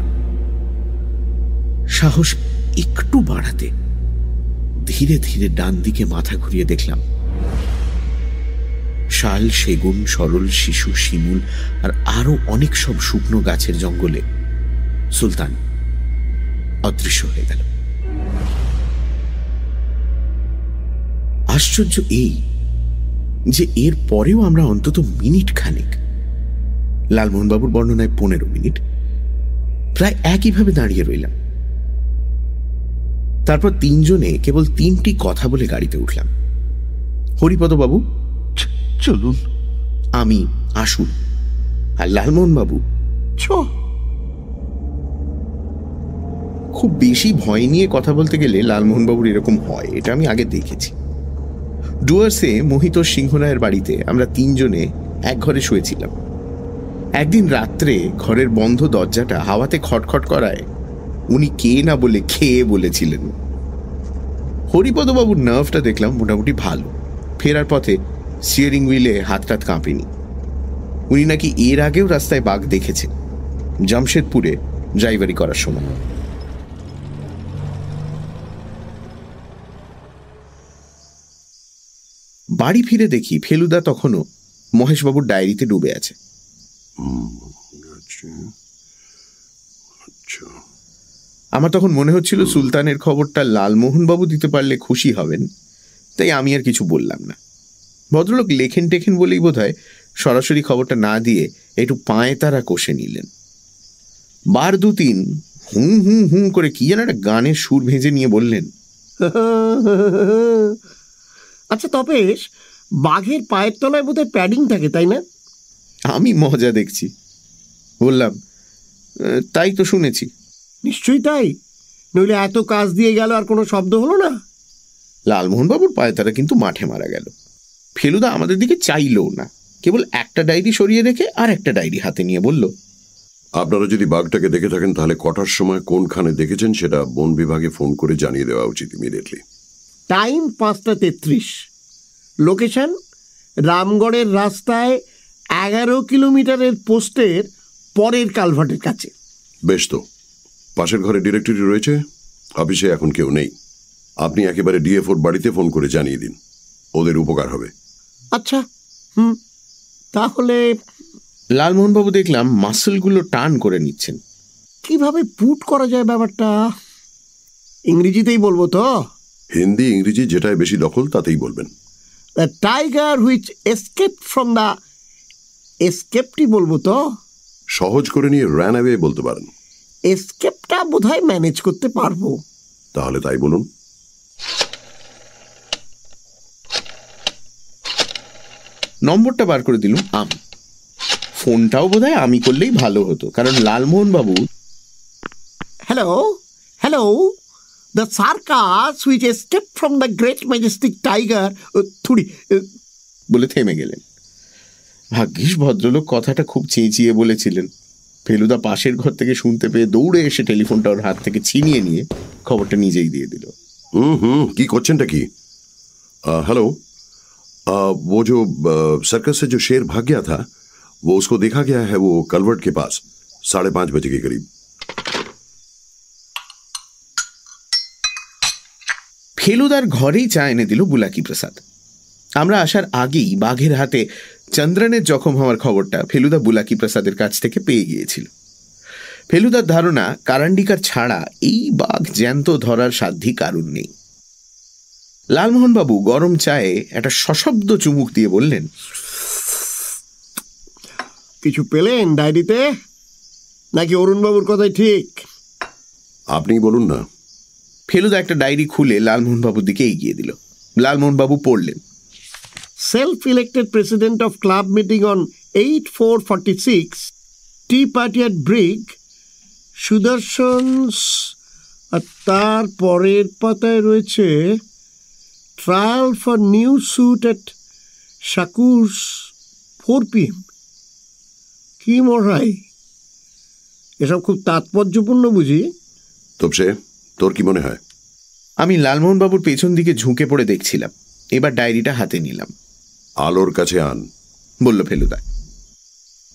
সাহস একটু বাড়াতে। ধীরে ধীরে ডান দিকে মাথা ঘুরিয়ে দেখলাম। শাল, সেগুন, সরল, শিশু, শিমুল আর আরও অনেক সব শুকনো গাছের জঙ্গলে। সুলতান অদৃশ্য হয়ে গেল। আশ্চর্য এই যে এর পরেও আমরা অন্তত মিনিট খানেক। লালমোহনবাবুর বর্ণনায় পনেরো মিনিট। প্রায় একইভাবে দাঁড়িয়ে রইলাম। তারপর তিনজনে কেবল তিনটি কথা বলে গাড়িতে উঠলাম। হরিপদবাবু চলুন। আমি আসুন। আর লালমোহনবাবু ছ খুব বেশি ভয় নিয়ে কথা বলতে গেলে লালমোহনবাবুর এরকম হয় এটা আমি আগে দেখেছি। ডুয়ার্সে মোহিত সিংহরায়ের বাড়িতে আমরা তিনজনে এক ঘরে শুয়েছিলাম। একদিন রাত্রে ঘরের বন্ধ দরজাটা হাওয়াতে খটখট করায় উনি কে না বলে খেয়ে বলেছিলেন। হরিপদবাবুর নার্ভটা দেখলাম মোটামুটি ভালো। ফেরার পথে স্টিয়ারিং হুইলে হাত টাত কাঁপেনি। উনি নাকি এর আগেও রাস্তায় বাঘ দেখেছেন। জামশেদপুরে ড্রাইভারি করার সময়। বাড়ি ফিরে দেখি ফেলুদা তখনও মহেশবাবুর ডায়েরিতে ডুবে আছে। আমার তখন মনে হচ্ছিল সুলতানের খবরটা লালমোহনবাবু দিতে পারলে খুশি হবেন তাই আমি আর কিছু বললাম না। ভদ্রলোক লেখেন টেখেন বলেই বোধ সরাসরি খবরটা না দিয়ে একটু পায়ে তারা কষে নিলেন। বার দু তিন হুম হুম হুম করে কি যেন একটা গানের সুর ভেজে নিয়ে বললেন আচ্ছা তপেশ বাঘের পায়ের তলায় বোধহয় প্যাডিং থাকে তাই না? আমি মজা দেখছি। বললাম তাই তো শুনেছি। নিশ্চয়ই তাই। নইলে এত কাজ দিয়ে গেল আর কোনো শব্দ হলো না? লালমোহনবাবুর পায়ে তারা কিন্তু মাঠে মারা গেল। ফেলুদা আমাদের দিকে চাইলও না। কেবল একটা ডায়েরি সরিয়ে রেখে আর একটা ডায়েরি হাতে নিয়ে বলল আপনারা যদি বাঘটাকে দেখে থাকেন তাহলে কটার সময় কোনখানে দেখেছেন সেটা বন বিভাগে ফোন করে জানিয়ে দেওয়া উচিত ইমিডিয়েটলি টাইম পাঁচটা তেত্রিশ। লোকেশন রামগড়ের রাস্তায় এগারো কিলোমিটারের পোস্টের পরের কালভার্টের কাছে। বেশ তো। পাশের ঘরে ডিরেক্টরি রয়েছে? অফিসে এখন কেউ নেই। আপনি একেবারে ডিএফওর বাড়িতে ফোন করে জানিয়ে দিন। ওদের উপকার হবে। আচ্ছা হুম তাহলে লালমোহনবাবু দেখলাম মাসলগুলো টান করে নিচ্ছেন। কীভাবে পুট করা যায় ব্যাপারটা? ইংরেজিতেই বলব তো। হিন্দি ইংরেজি যেটায় বেশি দখল তাতেই বলবেন। The tiger which escape from the এসকেপটি বলব তো। সহজ করে নিয়ে র্যান অ্যাওয়ে বলতে পারেন। এসকেপটা বোধহয় ম্যানেজ করতে পারব। তাহলে তাই বলুন। নম্বরটা বার করে দিলুম আমি। ফোনটাও বোধহয় আমি করলেই ভালো হতো কারণ Lalmohan babu hello hello the circus which escape from the great majestic tiger থুড়ি বলে থেমে গেলেন। ভাগ্যিস ভদ্রলোক কথাটা খুব চেঁচিয়ে বলেছিলেন। ফেলুদা পাশের ঘর থেকে শুনতে পেয়ে দৌড়ে এসে টেলিফোনটা ওর হাত থেকে ছিনিয়ে নিয়ে খবরটা নিজেই দিয়ে দিল হুম হুম কি করছেনটা কি हेलो वो जो सर्कस से जो शेर भाग गया था वो उसको देखा गया है वो कलवर्ट के पास साढ़े पांच बजे के करीब ফেলুদার ঘরেই চা এনে দিল বুলাকি প্রসাদ আমরা আসার আগেই বাঘের হাতে চন্দ্রনের জখম হওয়ার খবরটা ফেলুদা বুলাকি প্রসাদের কাছ থেকে পেয়ে গিয়েছিল। ফেলুদার ধারণা কারান্ডিকার ছাড়া এই বাঘ জ্যান্ত ধরার সাধ্যি কারণ নেই। লালমোহনবাবু গরম চায়ে একটা সশব্দ চুমুক দিয়ে বললেন কিছু পেলেন ডায়েরিতে? নাকি অরুণবাবুর কথাই ঠিক? আপনি বলুন না। ফেলুদা একটা ডায়েরি খুলে লালমোহনবাবুর দিকে এগিয়ে দিল। লালমোহনবাবু পড়লেন self elected president of club meeting on eight four forty six tea party at brig Sudarshan আর তার পরের পাতায় রয়েছে trial for new suit at শাকুস four PM কি মরাই এসব খুব তাৎপর্যপূর্ণ বুঝি? তবসে তোর কি মনে হয়? আমি লালমোহনবাবুর পেছন দিকে ঝুঁকে পড়ে দেখছিলাম। এবার ডায়েরিটা হাতে নিলাম। আলোর কাছে আন, বলল ফেলুদা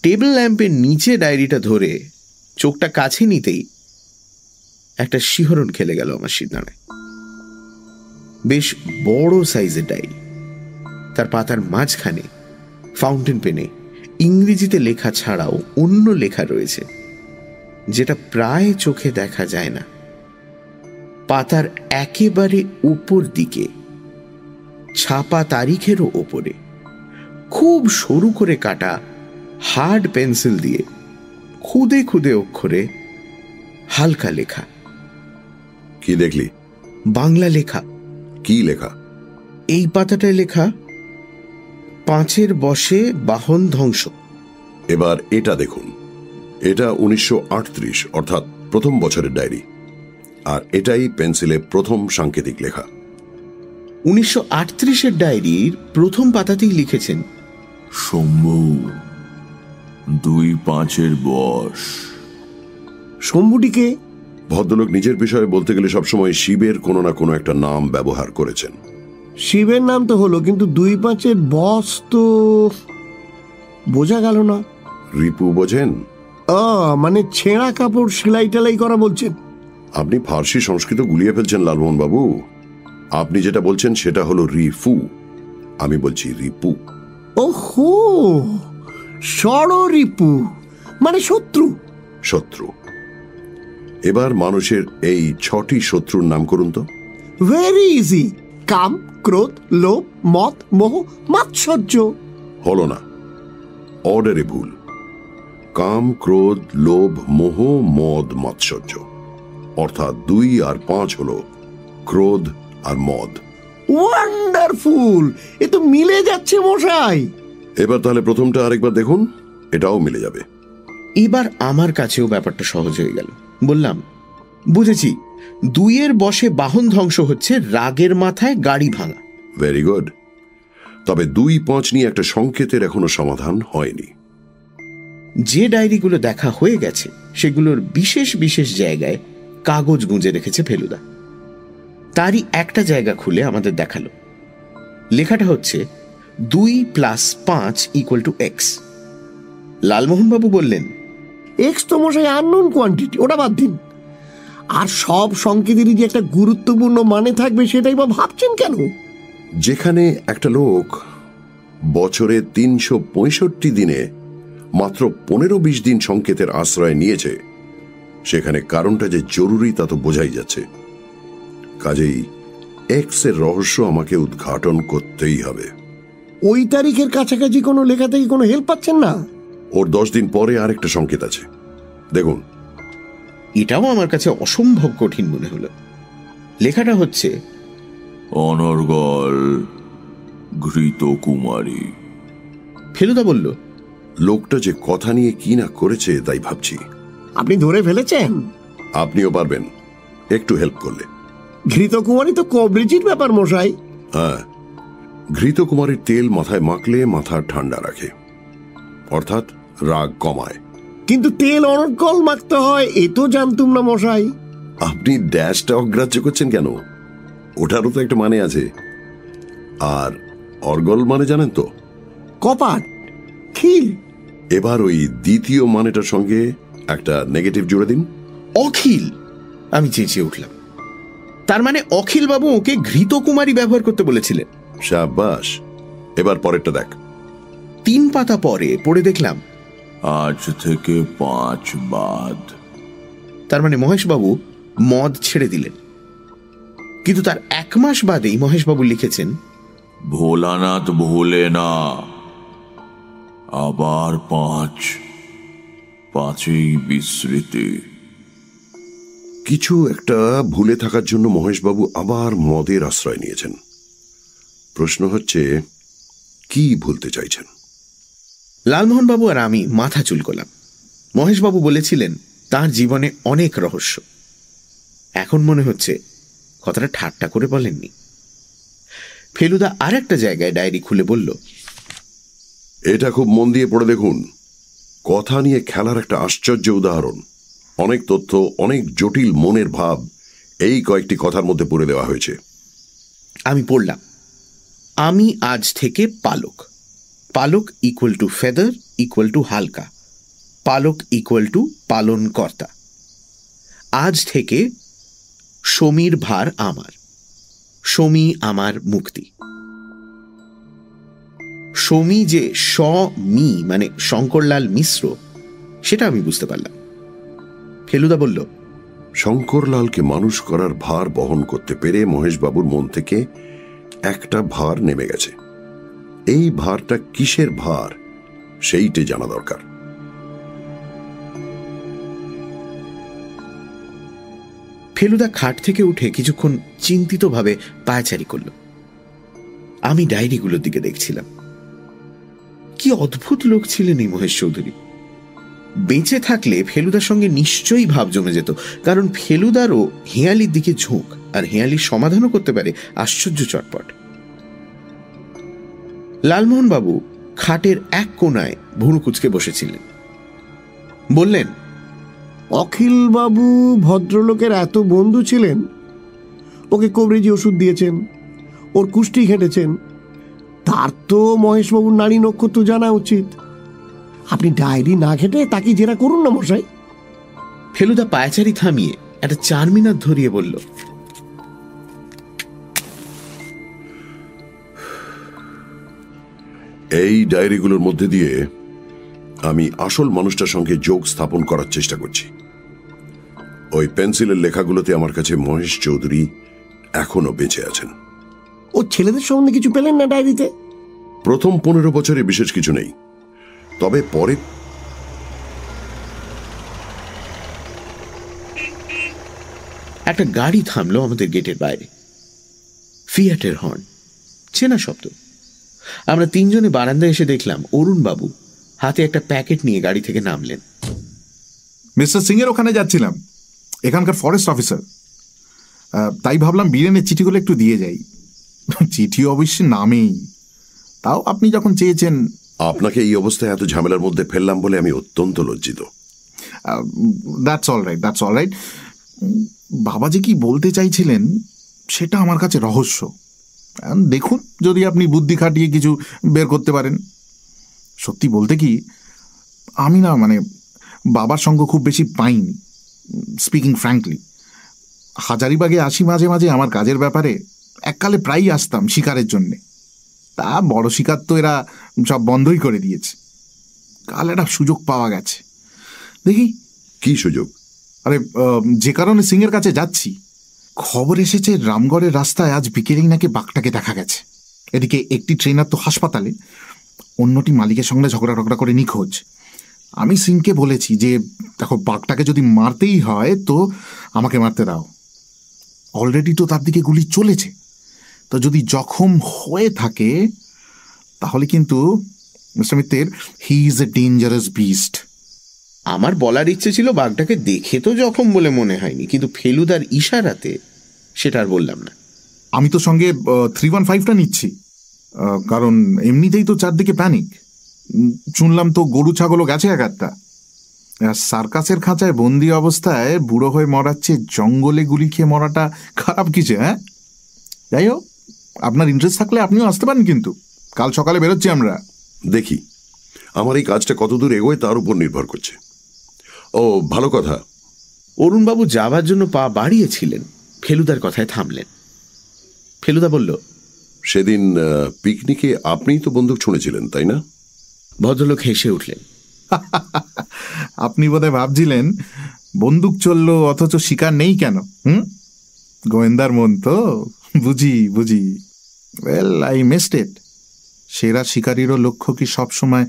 টেবিল ল্যাম্পের নিচে ডায়েরিটা ধরে চোখটা কাছে নিতেই একটা শিহরণ খেলে গেল আমার সিদ্ধানায় বেশ বড় সাইজের ডায়েরি। তার পাতার মাঝখানে ফাউন্টেন পেনে ইংরেজিতে লেখা ছাড়াও অন্য লেখা রয়েছে, যেটা প্রায় চোখে দেখা যায় না। পাতার একেবারে উপর দিকে, ছাপা তারিখেরও ওপরে। খুব সরু করে কাটা হার্ড পেন্সিল দিয়ে খুদে খুদে অক্ষরে হালকা লেখা। কি দেখলি? বাংলা লেখা। কি লেখা? এই পাতাটায় লেখা পাঁচের বসে বাহন ধ্বংস। এবার এটা দেখুন। এটা উনিশশো আটত্রিশ অর্থাৎ প্রথম বছরের ডায়েরি। আর এটাই পেন্সিলে প্রথম সাংকেতিক লেখা। উনিশশো আটত্রিশের ডায়েরির প্রথম পাতাতেই লিখেছেন শম্ভু দুই পাঁচের বস শম্ভুটিকে ভদ্রলোক নিজের বিষয়ে বলতে গেলে সবসময় শিবের কোনো না কোনো একটা নাম ব্যবহার করেছেন। শিবের নাম তো হলো কিন্তু দুই পাঁচের বস তো বোঝা গেল না। রিপু বোঝেন? মানে ছেঁড়া কাপড় সেলাই টেলাই করা বলছেন। আপনি ফার্সি সংস্কৃত গুলিয়ে ফেলছেন লালমোহন বাবু আপনি যেটা বলছেন সেটা হলো রিফু। আমি বলছি রিপু। ওহো ষড়রিপু মানে শত্রু। শত্রু। এবার মানুষের এই ছটি শত্রুর নাম করুন তো। ভেরি ইজি কাম ক্রোধ লোভ মত মোহ মাৎসর্য। হলো না। অর্ডারে ভুল। কাম ক্রোধ লোভ মোহ মদ মাৎসর্য। অর্থাৎ দুই আর পাঁচ হলো ক্রোধ আর মদ। ওয়ান্ডারফুল এ তো মিলে যাচ্ছে মশাই। এবার তাহলে প্রথমটা আরেকবার দেখুন এটাও মিলে যাবে। এবার আমার কাছেও ব্যাপারটা সহজ হয়ে গেল। বললাম বুঝেছি দুইয়ের বসে বাহন ধ্বংস হচ্ছে রাগের মাথায় গাড়ি ভাঙা। ভেরি গুড তবে দুই পাঁচ নিয়ে একটা সংকেতের এখনও সমাধান হয়নি। যে ডায়েরিগুলো দেখা হয়ে গেছে সেগুলোর বিশেষ বিশেষ জায়গায় কাগজ গুঁজে রেখেছে ফেলুদা। তারই একটা জায়গা খুলে আমাদের দেখাল। লেখাটা হচ্ছে দুই প্লাস পাঁচ ইকুয়াল টু এক্স লালমোহনবাবু বললেন এক্স তো মশাই আননোন কোয়ান্টিটি ওটা বাদ দিন। আর সব সংকেতেরই যে একটা গুরুত্বপূর্ণ মানে থাকবে সেটাই বা ভাবছেন কেন? যেখানে একটা লোক বছরে তিনশো পঁয়ষট্টি দিনে মাত্র পনেরো বিশ দিন সংকেতের আশ্রয় নিয়েছে সেখানে কারণটা যে জরুরি তা তো বোঝাই যাচ্ছে। কাজেই এক্সের রহস্য আমাকে উদ্ঘাটন করতেই হবে। ওই তারিখের কাছাকাছি কোনো লেখা থেকে কোনো হেল্প পাচ্ছেন না? ওর দশ দিন পরে আরেকটা সংকেত আছে। দেখুন। এটাও আমার কাছে অসম্ভব কঠিন মনে হলো। লেখাটা হচ্ছে অনর্গল ঘৃত কুমারী। ফেলুদা বলল লোকটা যে কথা নিয়ে কি না করেছে তাই ভাবছি। আপনি ধরে ফেলেছেন? আপনিও পারবেন। একটু হেল্প করলে। ঘৃতকুমারী তো কবরেজির ব্যাপার মশাই। হ্যাঁ ঘৃতকুমারীর তেল মাথায় মাখলে মাথা ঠান্ডা রাখে। অর্থাৎ রাগ কমায়। কিন্তু তেল অনর্গল মাখতে হয় এ তো জানতুম না মশাই। আপনি ড্যাশটা অগ্রাহ্য করছেন কেন? ওটারও তো একটা মানে আছে। আর অর্গল মানে জানেন তো? কপাট খিল এবার ওই দ্বিতীয় মানেটার সঙ্গে একটা নেগেটিভ জুড়ে দিন। অখিল। আমি চেঁচিয়ে উঠলাম। তার মানে অখিল বাবু ওকে ঘৃত কুমারী ব্যবহার করতে বলেছিলেন। সাবাস এবার পরেরটা দেখ। তিন পাতা পরে পড়ে দেখলাম। আজ থেকে পাঁচ বাদ। তার মানে মহেশবাবু মদ ছেড়ে দিলেন। কিন্তু তার এক মাস বাদেই মহেশবাবু লিখেছেন ভোলানাথ ভোলে না। আবার পাঁচ পাঁচেই বিস্মৃতি। কিছু একটা ভুলে থাকার জন্য মহেশবাবু আবার মদের আশ্রয় নিয়েছেন। প্রশ্ন হচ্ছে কি ভুলতে চাইছেন? লালমোহনবাবু আর আমি মাথা চুলকলাম মহেশবাবু বলেছিলেন তার জীবনে অনেক রহস্য। এখন মনে হচ্ছে কথাটা ঠাট্টা করে বলেননি। ফেলুদা আর একটা জায়গায় ডায়েরি খুলে বলল এটা খুব মন দিয়ে পড়ে দেখুন। কথা নিয়ে খেলার একটা আশ্চর্য উদাহরণ। অনেক তথ্য, অনেক জটিল মনের ভাব এই কয়েকটি কথার মধ্যে পড়ে দেওয়া হয়েছে। আমি পড়লাম। আমি আজ থেকে পালক। পালক equal to feather equal to হালকা। পালক ইকুয়াল টু পালন কর্তা আজ থেকে সমীর ভার আমার। সমী আমার মুক্তি। সমী যে স মি মানে শঙ্করলাল মিশ্র, সেটা আমি বুঝতে পারলাম। ফেলুদা বলল শঙ্করলালকে মানুষ করার ভার বহন করতে পেরে মহেশবাবুর মন থেকে একটা ভার নেমে গেছে। এই ভারটা কিসের ভার সেইটে জানা দরকার। ফেলুদা খাট থেকে উঠে কিছুক্ষণ চিন্তিতভাবে পায়চারি করল। আমি ডায়েরিগুলোর দিকে দেখছিলাম। কি অদ্ভুত লোক ছিলেন এই মহেশ চৌধুরী। বেঁচে থাকলে ফেলুদার সঙ্গে নিশ্চয়ই ভাব জমে যেত, কারণ ফেলুদারও হেয়ালির দিকে ঝোঁক, আর হেয়ালির সমাধানও করতে পারে আশ্চর্য চটপট। লালমোহন বাবু খাটের এক কোনায় ভুরু কুচকে বসেছিলেন। বললেন অখিল বাবু ভদ্রলোকের এত বন্ধু ছিলেন। ওকে কবরেজি ওষুধ দিয়েছেন, ওর কুষ্টি ঘেঁটেছেন। তার তো মহেশবাবুর নারী নক্ষত্র জানা উচিত। আপনি ডায়েরি না ঘেটে তাকে জেরা করুন না মশাই। ফেলুদা পায়চারি থামিয়ে একটা চার মিনার ধরিয়ে বলল এই ডায়েরিগুলোর মধ্যে দিয়ে আমি আসল মানুষটার সঙ্গে যোগ স্থাপন করার চেষ্টা করছি। ওই পেন্সিলের লেখাগুলোতে আমার কাছে মহেশ চৌধুরী এখনও বেঁচে আছেন। ও ছেলেদের সম্বন্ধে কিছু পেলেন না ডায়েরিতে? প্রথম পনেরো বছরে বিশেষ কিছু নেই। তবে পরে একটা গাড়ি থামলো আমাদের গেটের বাইরে। ফিয়াটের হর্ন। চেনা শব্দ। আমরা তিনজনে বারান্দায় এসে দেখলাম অরুণ বাবু হাতে একটা প্যাকেট নিয়ে গাড়ি থেকে নামলেন। মিস্টার সিং এর ওখানে যাচ্ছিলাম। এখানকার ফরেস্ট অফিসার। তাই ভাবলাম বীরেনের চিঠিগুলো একটু দিয়ে যাই। চিঠি অবশ্যই নামেই। তাও আপনি যখন চেয়েছেন আপনাকে এই অবস্থায় এত ঝামেলার মধ্যে ফেললাম বলে আমি অত্যন্ত লজ্জিত। That's all right that's all right বাবা যে কি বলতে চাইছিলেন সেটা আমার কাছে রহস্য। দেখুন, যদি আপনি বুদ্ধি খাটিয়ে কিছু বের করতে পারেন। সত্যি বলতে কি, আমি না মানে বাবার সঙ্গ খুব বেশি পাইনি স্পিকিং ফ্র্যাঙ্কলি হাজারিবাগে আসি মাঝে মাঝে আমার কাজের ব্যাপারে এককালে প্রায়ই আসতাম শিকারের জন্যে। তা বড় শিকার তো এরা সব বন্ধই করে দিয়েছে। কাল একটা সুযোগ পাওয়া গেছে। দেখি। কি সুযোগ? আরে যে কারণে সিংয়ের কাছে যাচ্ছি। খবর এসেছে রামগড়ের রাস্তায় আজ বিকেলেই নাকি বাঘটাকে দেখা গেছে। এদিকে একটি ট্রেনার তো হাসপাতালে। অন্যটি মালিকের সঙ্গে ঝগড়া টগড়া করে নিখোঁজ। আমি সিংকে বলেছি যে দেখো বাঘটাকে যদি মারতেই হয় তো আমাকে মারতে দাও। অলরেডি তো তার দিকে গুলি চলেছে। তো যদি জখম হয়ে থাকে তাহলে কিন্তু মিস্টার মিত্রের he is a dangerous beast আমার বলার ইচ্ছে ছিল বাঘটাকে দেখে তো জখম বলে মনে হয়নি কিন্তু ফেলুদার ইশারাতে সেটা আর বললাম না। আমি তো সঙ্গে থ্রি ওয়ান ফাইভটা নিচ্ছি কারণ এমনিতেই তো চারদিকে প্যানিক শুনলাম তো গরু ছাগলও গেছে এক একটা আর সার্কাসের খাঁচায় বন্দি অবস্থায় বুড়ো হয়ে মরাচ্ছে জঙ্গলে গুলি খেয়ে মরাটা খারাপ কিছু হ্যাঁ? যাই হোক আপনার ইন্টারেস্ট থাকলে আপনিও আসতে পারেন কিন্তু। কাল সকালে বেরোচ্ছি আমরা। দেখি আমার এই কাজটা কতদূর এগোয় তার উপর নির্ভর করছে। ও ভালো কথা। অরুণবাবু যাবার জন্য পা বাড়িয়েছিলেন ফেলুদার কথায় থামলেন। ফেলুদা বলল সেদিন পিকনিকে আপনিই তো বন্দুক ছুঁড়েছিলেন তাই না? ভদ্রলোক হেসে উঠলেন। আপনি বোধহয় ভাবছিলেন বন্দুক চলল অথচ শিকার নেই কেন হুম? গোয়েন্দার মন তো বুঝি বুঝি। ওয়েল আই মিসড ইট সেরা শিকারীরও লক্ষ্য কি সবসময়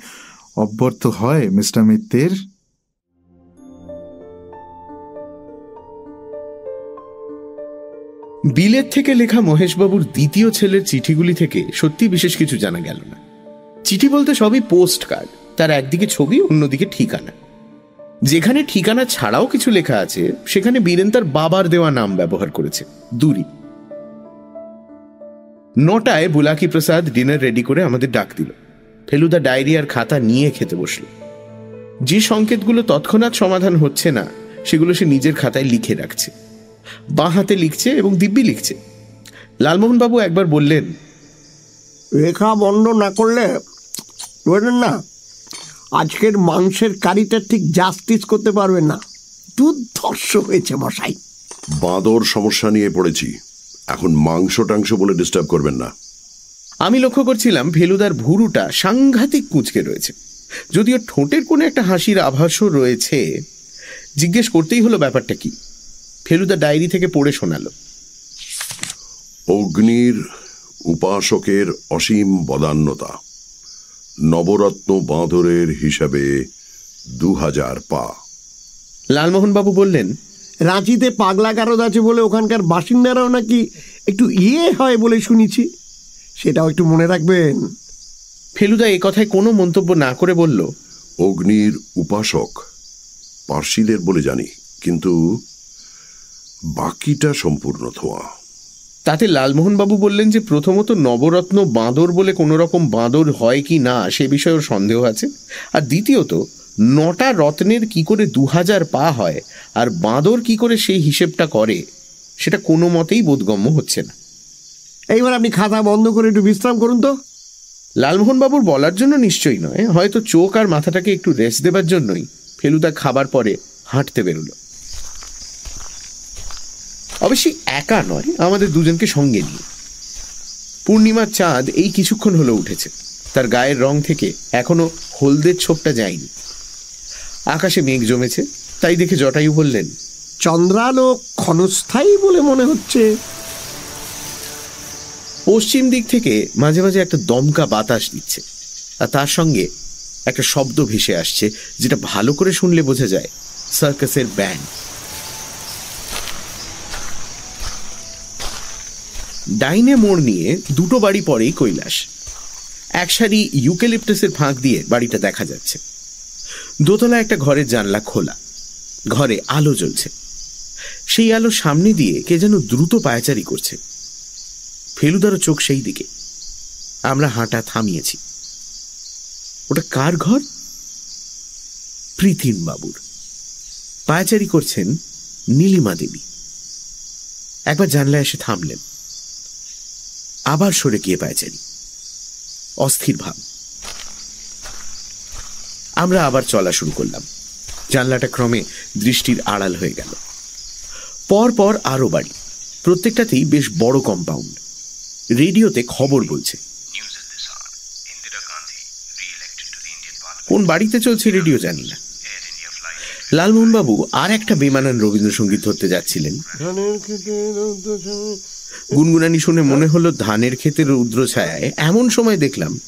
অব্যর্থ হয়, মিস্টার মিত্রের বিলেত থেকে লেখা মহেশবাবুর দ্বিতীয় ছেলের চিঠিগুলি থেকে সত্যি বিশেষ কিছু জানা গেল না। চিঠি বলতে সবই পোস্ট কার্ড তার একদিকে ছবি, অন্যদিকে ঠিকানা। যেখানে ঠিকানা ছাড়াও কিছু লেখা আছে, সেখানে বীরেন তার বাবার দেওয়া নাম ব্যবহার করেছে, দূরি। নটায় বুলাকি প্রসাদ ডিনার রেডি করে আমাদের ডাক দিল। ফেলুদা ডায়েরি আর খাতা নিয়ে খেতে বসল। যে সংকেতগুলো তৎক্ষণাৎ সমাধান হচ্ছে না সেগুলো সে নিজের খাতায় লিখে রাখছে। বাঁ হাতে লিখছে এবং দিব্যি লিখছে। লালমোহনবাবু একবার বললেন রেখা বন্ধ না করলে বুঝলেন না আজকের মাংসের কারিটা ঠিক জাস্টিস করতে পারবেন না। দুর্ধর্ষ হয়েছে মশাই। বাঁদর সমস্যা নিয়ে পড়েছি। এখন মাংস টাংস বলে ডিস্টার্ব করবেন না। আমি লক্ষ্য করছিলাম ফেলুদার ভুরুটা সাংঘাতিক কুঁচকে রয়েছে। যদিও ঠোঁটের কোনো একটা হাসির আভাসও রয়েছে জিজ্ঞেস করতেই হলো ব্যাপারটা কি। ফেলুদা ডায়েরি থেকে পড়ে শোনালো। অগ্নির উপাসকের অসীম বদান্যতা নবরত্ন বাঁদরের হিসাবে দু হাজার পা। লালমোহনবাবু বললেন রাঁচিতে পাগলা গারদ আছে বলে ওখানকার বাসিন্দারাও নাকি একটু ইয়ে হয় বলে শুনেছি। সেটাও একটু মনে রাখবেন। ফেলুদা এ কথায় কোনো মন্তব্য না করে বলল অগ্নির উপাসক পার্সিদের বলে জানি কিন্তু বাকিটা সম্পূর্ণ ধোঁয়া। তাতে লালমোহনবাবু বললেন যে প্রথমত নবরত্ন বাঁদর বলে কোনো রকম বাঁদর হয় কি না সে বিষয়েও সন্দেহ আছে আর দ্বিতীয়ত নটা রত্নের কি করে দু হাজার পা হয় আর বাঁদর কি করে সেই হিসেবটা করে সেটা কোনো মতেই বোধগম্য হচ্ছে না। এইবার আপনি খাতা বন্ধ করে একটু বিশ্রাম করুন তো। লালমোহনবাবুর বলার জন্য নিশ্চয়ই নয় হয়তো চোখ আর মাথাটাকে একটু রেস্ট দেবার জন্যই ফেলুদা খাবার পরে হাঁটতে বেরোলো। অবশ্যই একা নয় আমাদের দুজনকে সঙ্গে নিয়ে। পূর্ণিমার চাঁদ এই কিছুক্ষণ হলো উঠেছে তার গায়ের রং থেকে এখনও হলদের ছোপটা যায়নি। আকাশে মেঘ জমেছে তাই দেখে জটায়ু বললেন চন্দ্রালো ক্ষণস্থায়ী বলে মনে হচ্ছে। পশ্চিম দিক থেকে মাঝে মাঝে একটা দমকা বাতাস দিচ্ছে আর তার সঙ্গে একটা শব্দ ভেসে আসছে যেটা ভালো করে শুনলে বোঝা যায় সার্কাসের ব্যান্ড ডাইনে মোড় নিয়ে দুটো বাড়ি পরেই কৈলাস। এক সারি ইউক্যালিপটাসের ফাঁক দিয়ে বাড়িটা দেখা যাচ্ছে। দোতলা একটা ঘরের জানলা খোলা। ঘরে আলো জ্বলছে। সেই আলো সামনে দিয়ে কে যেন দ্রুত পায়চারি করছে। ফেলুদারও চোখ সেই দিকে। আমরা হাঁটা থামিয়েছি। ওটা কার ঘর? প্রীতিন বাবুর। পায়চারি করছেন নীলিমা দেবী। একবার জানলায় এসে থামলেন। আবার সরে গিয়ে পায়চারি। অস্থির ভাব। আমরা আবার চলা শুরু করলাম। জানলাটা ক্রমে দৃষ্টির আড়াল হয়ে গেল। পর পর আরও বাড়ি। প্রত্যেকটাতেই বেশ বড় কম্পাউন্ড রেডিওতে খবর বলছে। কোন বাড়িতে চলছে রেডিও জানি না। লালমোহনবাবু আর একটা বেমানান রবীন্দ্রসঙ্গীত ধরতে যাচ্ছিলেন। গুনগুনানি শুনে মনে হলো ধানের ক্ষেতের রুদ্র ছায়ায় এমন সময় দেখলাম,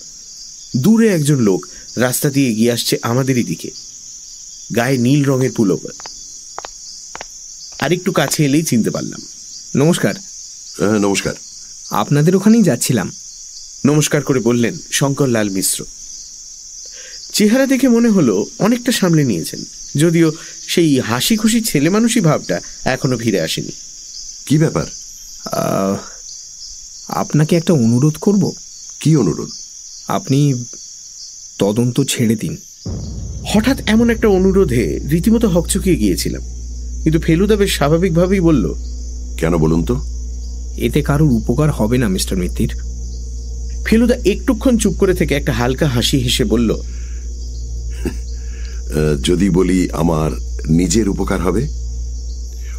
দূরে একজন লোক রাস্তা দিয়ে এগিয়ে আসছে আমাদেরই দিকে। গায়ে নীল রঙের পুলোভার আর একটু কাছে এলেই চিনতে পারলাম। নমস্কার। হ্যাঁ নমস্কার। আপনাদের ওখানেই যাচ্ছিলাম। নমস্কার করে বললেন শঙ্কর লাল মিশ্র। চেহারা দেখে মনে হলো অনেকটা সামলে নিয়েছেন যদিও সেই হাসি খুশি ছেলে মানুষই ভাবটা এখনও ফিরে আসেনি। কি ব্যাপার? আহ, আপনাকে একটা অনুরোধ করব। কি অনুরোধ? আপনি তদন্ত ছেড়ে দিন। হঠাৎ এমন একটা অনুরোধে রীতিমতো হকচকিয়ে গিয়েছিলাম। কিন্তু ফেলুদা বেশ স্বাভাবিকভাবেই বলল কেন বলুন তো? এতে কারোর উপকার হবে না মিস্টার মিত্তির। ফেলুদা একটুক্ষণ চুপ করে থেকে একটা হালকা হাসি হেসে বলল যদি বলি আমার নিজের উপকার হবে?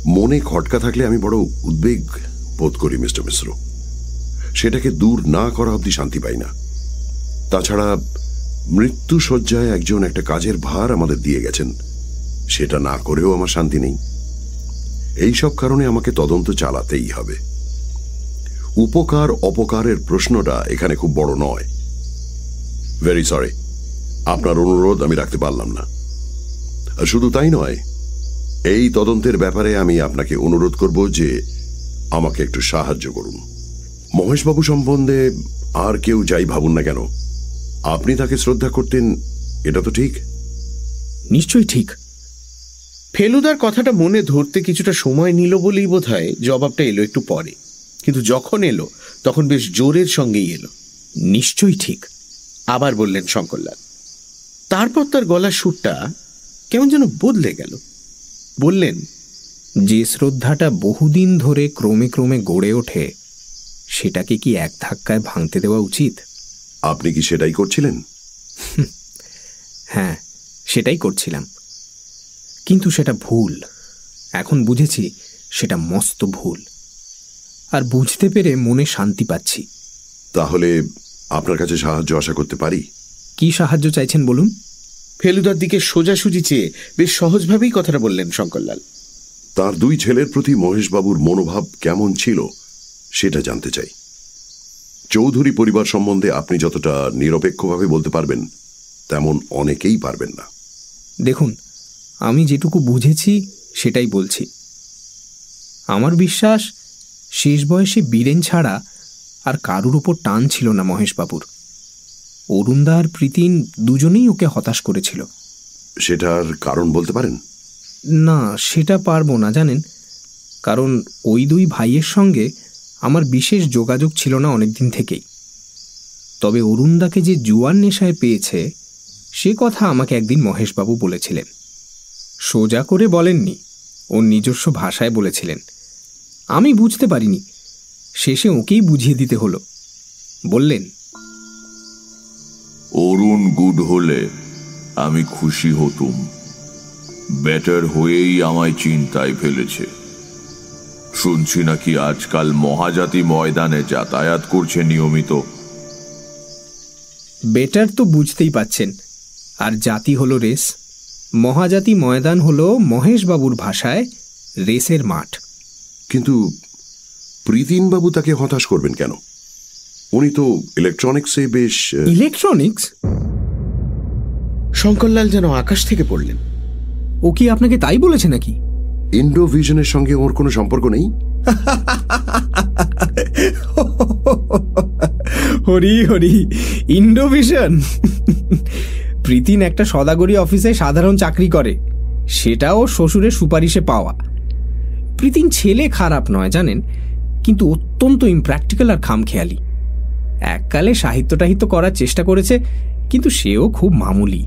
মনে খটকা থাকলে আমি বড় উদ্বেগ বোধ করি মিস্টার মিশ্র। সেটাকে দূর না করা অবধি শান্তি পাই না। তাছাড়া মৃত্যু শয্যায় একজন একটা কাজের ভার আমাদের দিয়ে গেছেন। সেটা না করেও আমার শান্তি নেই। এই সব কারণে আমাকে তদন্ত চালাতেই হবে। উপকার, অপকারের প্রশ্নটা এখানে খুব বড় নয়। ভেরি সরি আপনার অনুরোধ আমি রাখতে পারলাম না। শুধু তাই নয়, এই তদন্তের ব্যাপারে আমি আপনাকে অনুরোধ করব যে আমাকে একটু সাহায্য করুন। মহেশবাবু সম্বন্ধে আর কেউ যাই ভাবুন না কেন। আপনি তাকে শ্রদ্ধা করতেন, এটা তো ঠিক? নিশ্চয়ই ঠিক। ফেলুদার কথাটা মনে ধরতে কিছুটা সময় নিল বলেই বোধ জবাবটা এলো একটু পরে। কিন্তু যখন এলো, তখন বেশ জোরের সঙ্গেই এলো। নিশ্চয়ই ঠিক, আবার বললেন শঙ্করলাল। তারপর তার গলার সুরটা কেমন যেন বদলে গেল। বললেন, যে শ্রদ্ধাটা বহুদিন ধরে ক্রমে ক্রমে গড়ে ওঠে, সেটাকে কি এক ধাক্কায় ভাঙতে দেওয়া উচিত? আপনি কি সেটাই করছিলেন? হ্যাঁ সেটাই করছিলাম। কিন্তু সেটা ভুল। এখন বুঝেছি সেটা মস্ত ভুল। আর বুঝতে পেরে মনে শান্তি পাচ্ছি। তাহলে আপনার কাছে সাহায্য আশা করতে পারি? কি সাহায্য চাইছেন বলুন? ফেলুদার দিকে সোজাসুজি চেয়ে বেশ সহজভাবেই কথাটা বললেন শঙ্করলাল। তার দুই ছেলের প্রতি মহেশবাবুর মনোভাব কেমন ছিল সেটা জানতে চাই। চৌধুরী পরিবার সম্বন্ধে আপনি যতটা নিরপেক্ষভাবে বলতে পারবেন তেমন অনেকেই পারবেন না। দেখুন আমি যেটুকু বুঝেছি সেটাই বলছি। আমার বিশ্বাস শেষ বয়সে বীরেন ছাড়া আর কারুর ওপর টান ছিল না মহেশবাবুর অরুণদা আর প্রীতিন দুজনেই ওকে হতাশ করেছিল। সেটার কারণ বলতে পারেন? না সেটা পারব না জানেন? কারণ ওই দুই ভাইয়ের সঙ্গে আমার বিশেষ যোগাযোগ ছিল না অনেকদিন থেকেই। তবে অরুণদাকে যে জুয়ার নেশায় পেয়েছে, সে কথা আমাকে একদিন মহেশবাবু বলেছিলেন। সোজা করে বলেননি ওর নিজস্ব ভাষায় বলেছিলেন। আমি বুঝতে পারিনি, শেষে ওকেই বুঝিয়ে দিতে হলো। বললেন, অরুণ গুড হলে আমি খুশি হতুম। বেটার হয়েই আমায় চিন্তায় ফেলেছে। শুনছি নাকি আজকাল মহাজাতি ময়দানে যাতায়াত করছে নিয়মিত। বেটার তো বুঝতেই পাচ্ছেন। আর জাতি হলো রেস। মহাজাতি ময়দান হলো মহেশবাবুর ভাষায় রেসের মাঠ। কিন্তু প্রীতিনবাবু তাকে হতাশ করবেন কেন? উনি তো ইলেকট্রনিক্সে বেশ ইলেকট্রনিক্স শঙ্করলাল যেন আকাশ থেকে পড়লেন। ও কি আপনাকে তাই বলেছে নাকি? ইন্ডো ভিশনের সঙ্গে ওর কোনো সম্পর্ক নেই? হরি হরি, ইন্ডোভিশন? প্রীতিন একটা সদাগরি অফিসে সাধারণ চাকরি করে। সেটাও শ্বশুরের সুপারিশে পাওয়া। প্রীতিন ছেলে খারাপ নয়, জানেন? কিন্তু অত্যন্ত ইমপ্র্যাকটিক্যাল আর খামখেয়ালি। এককালে সাহিত্য টাহিত্য করার চেষ্টা করেছে, কিন্তু সেও খুব মামুলি।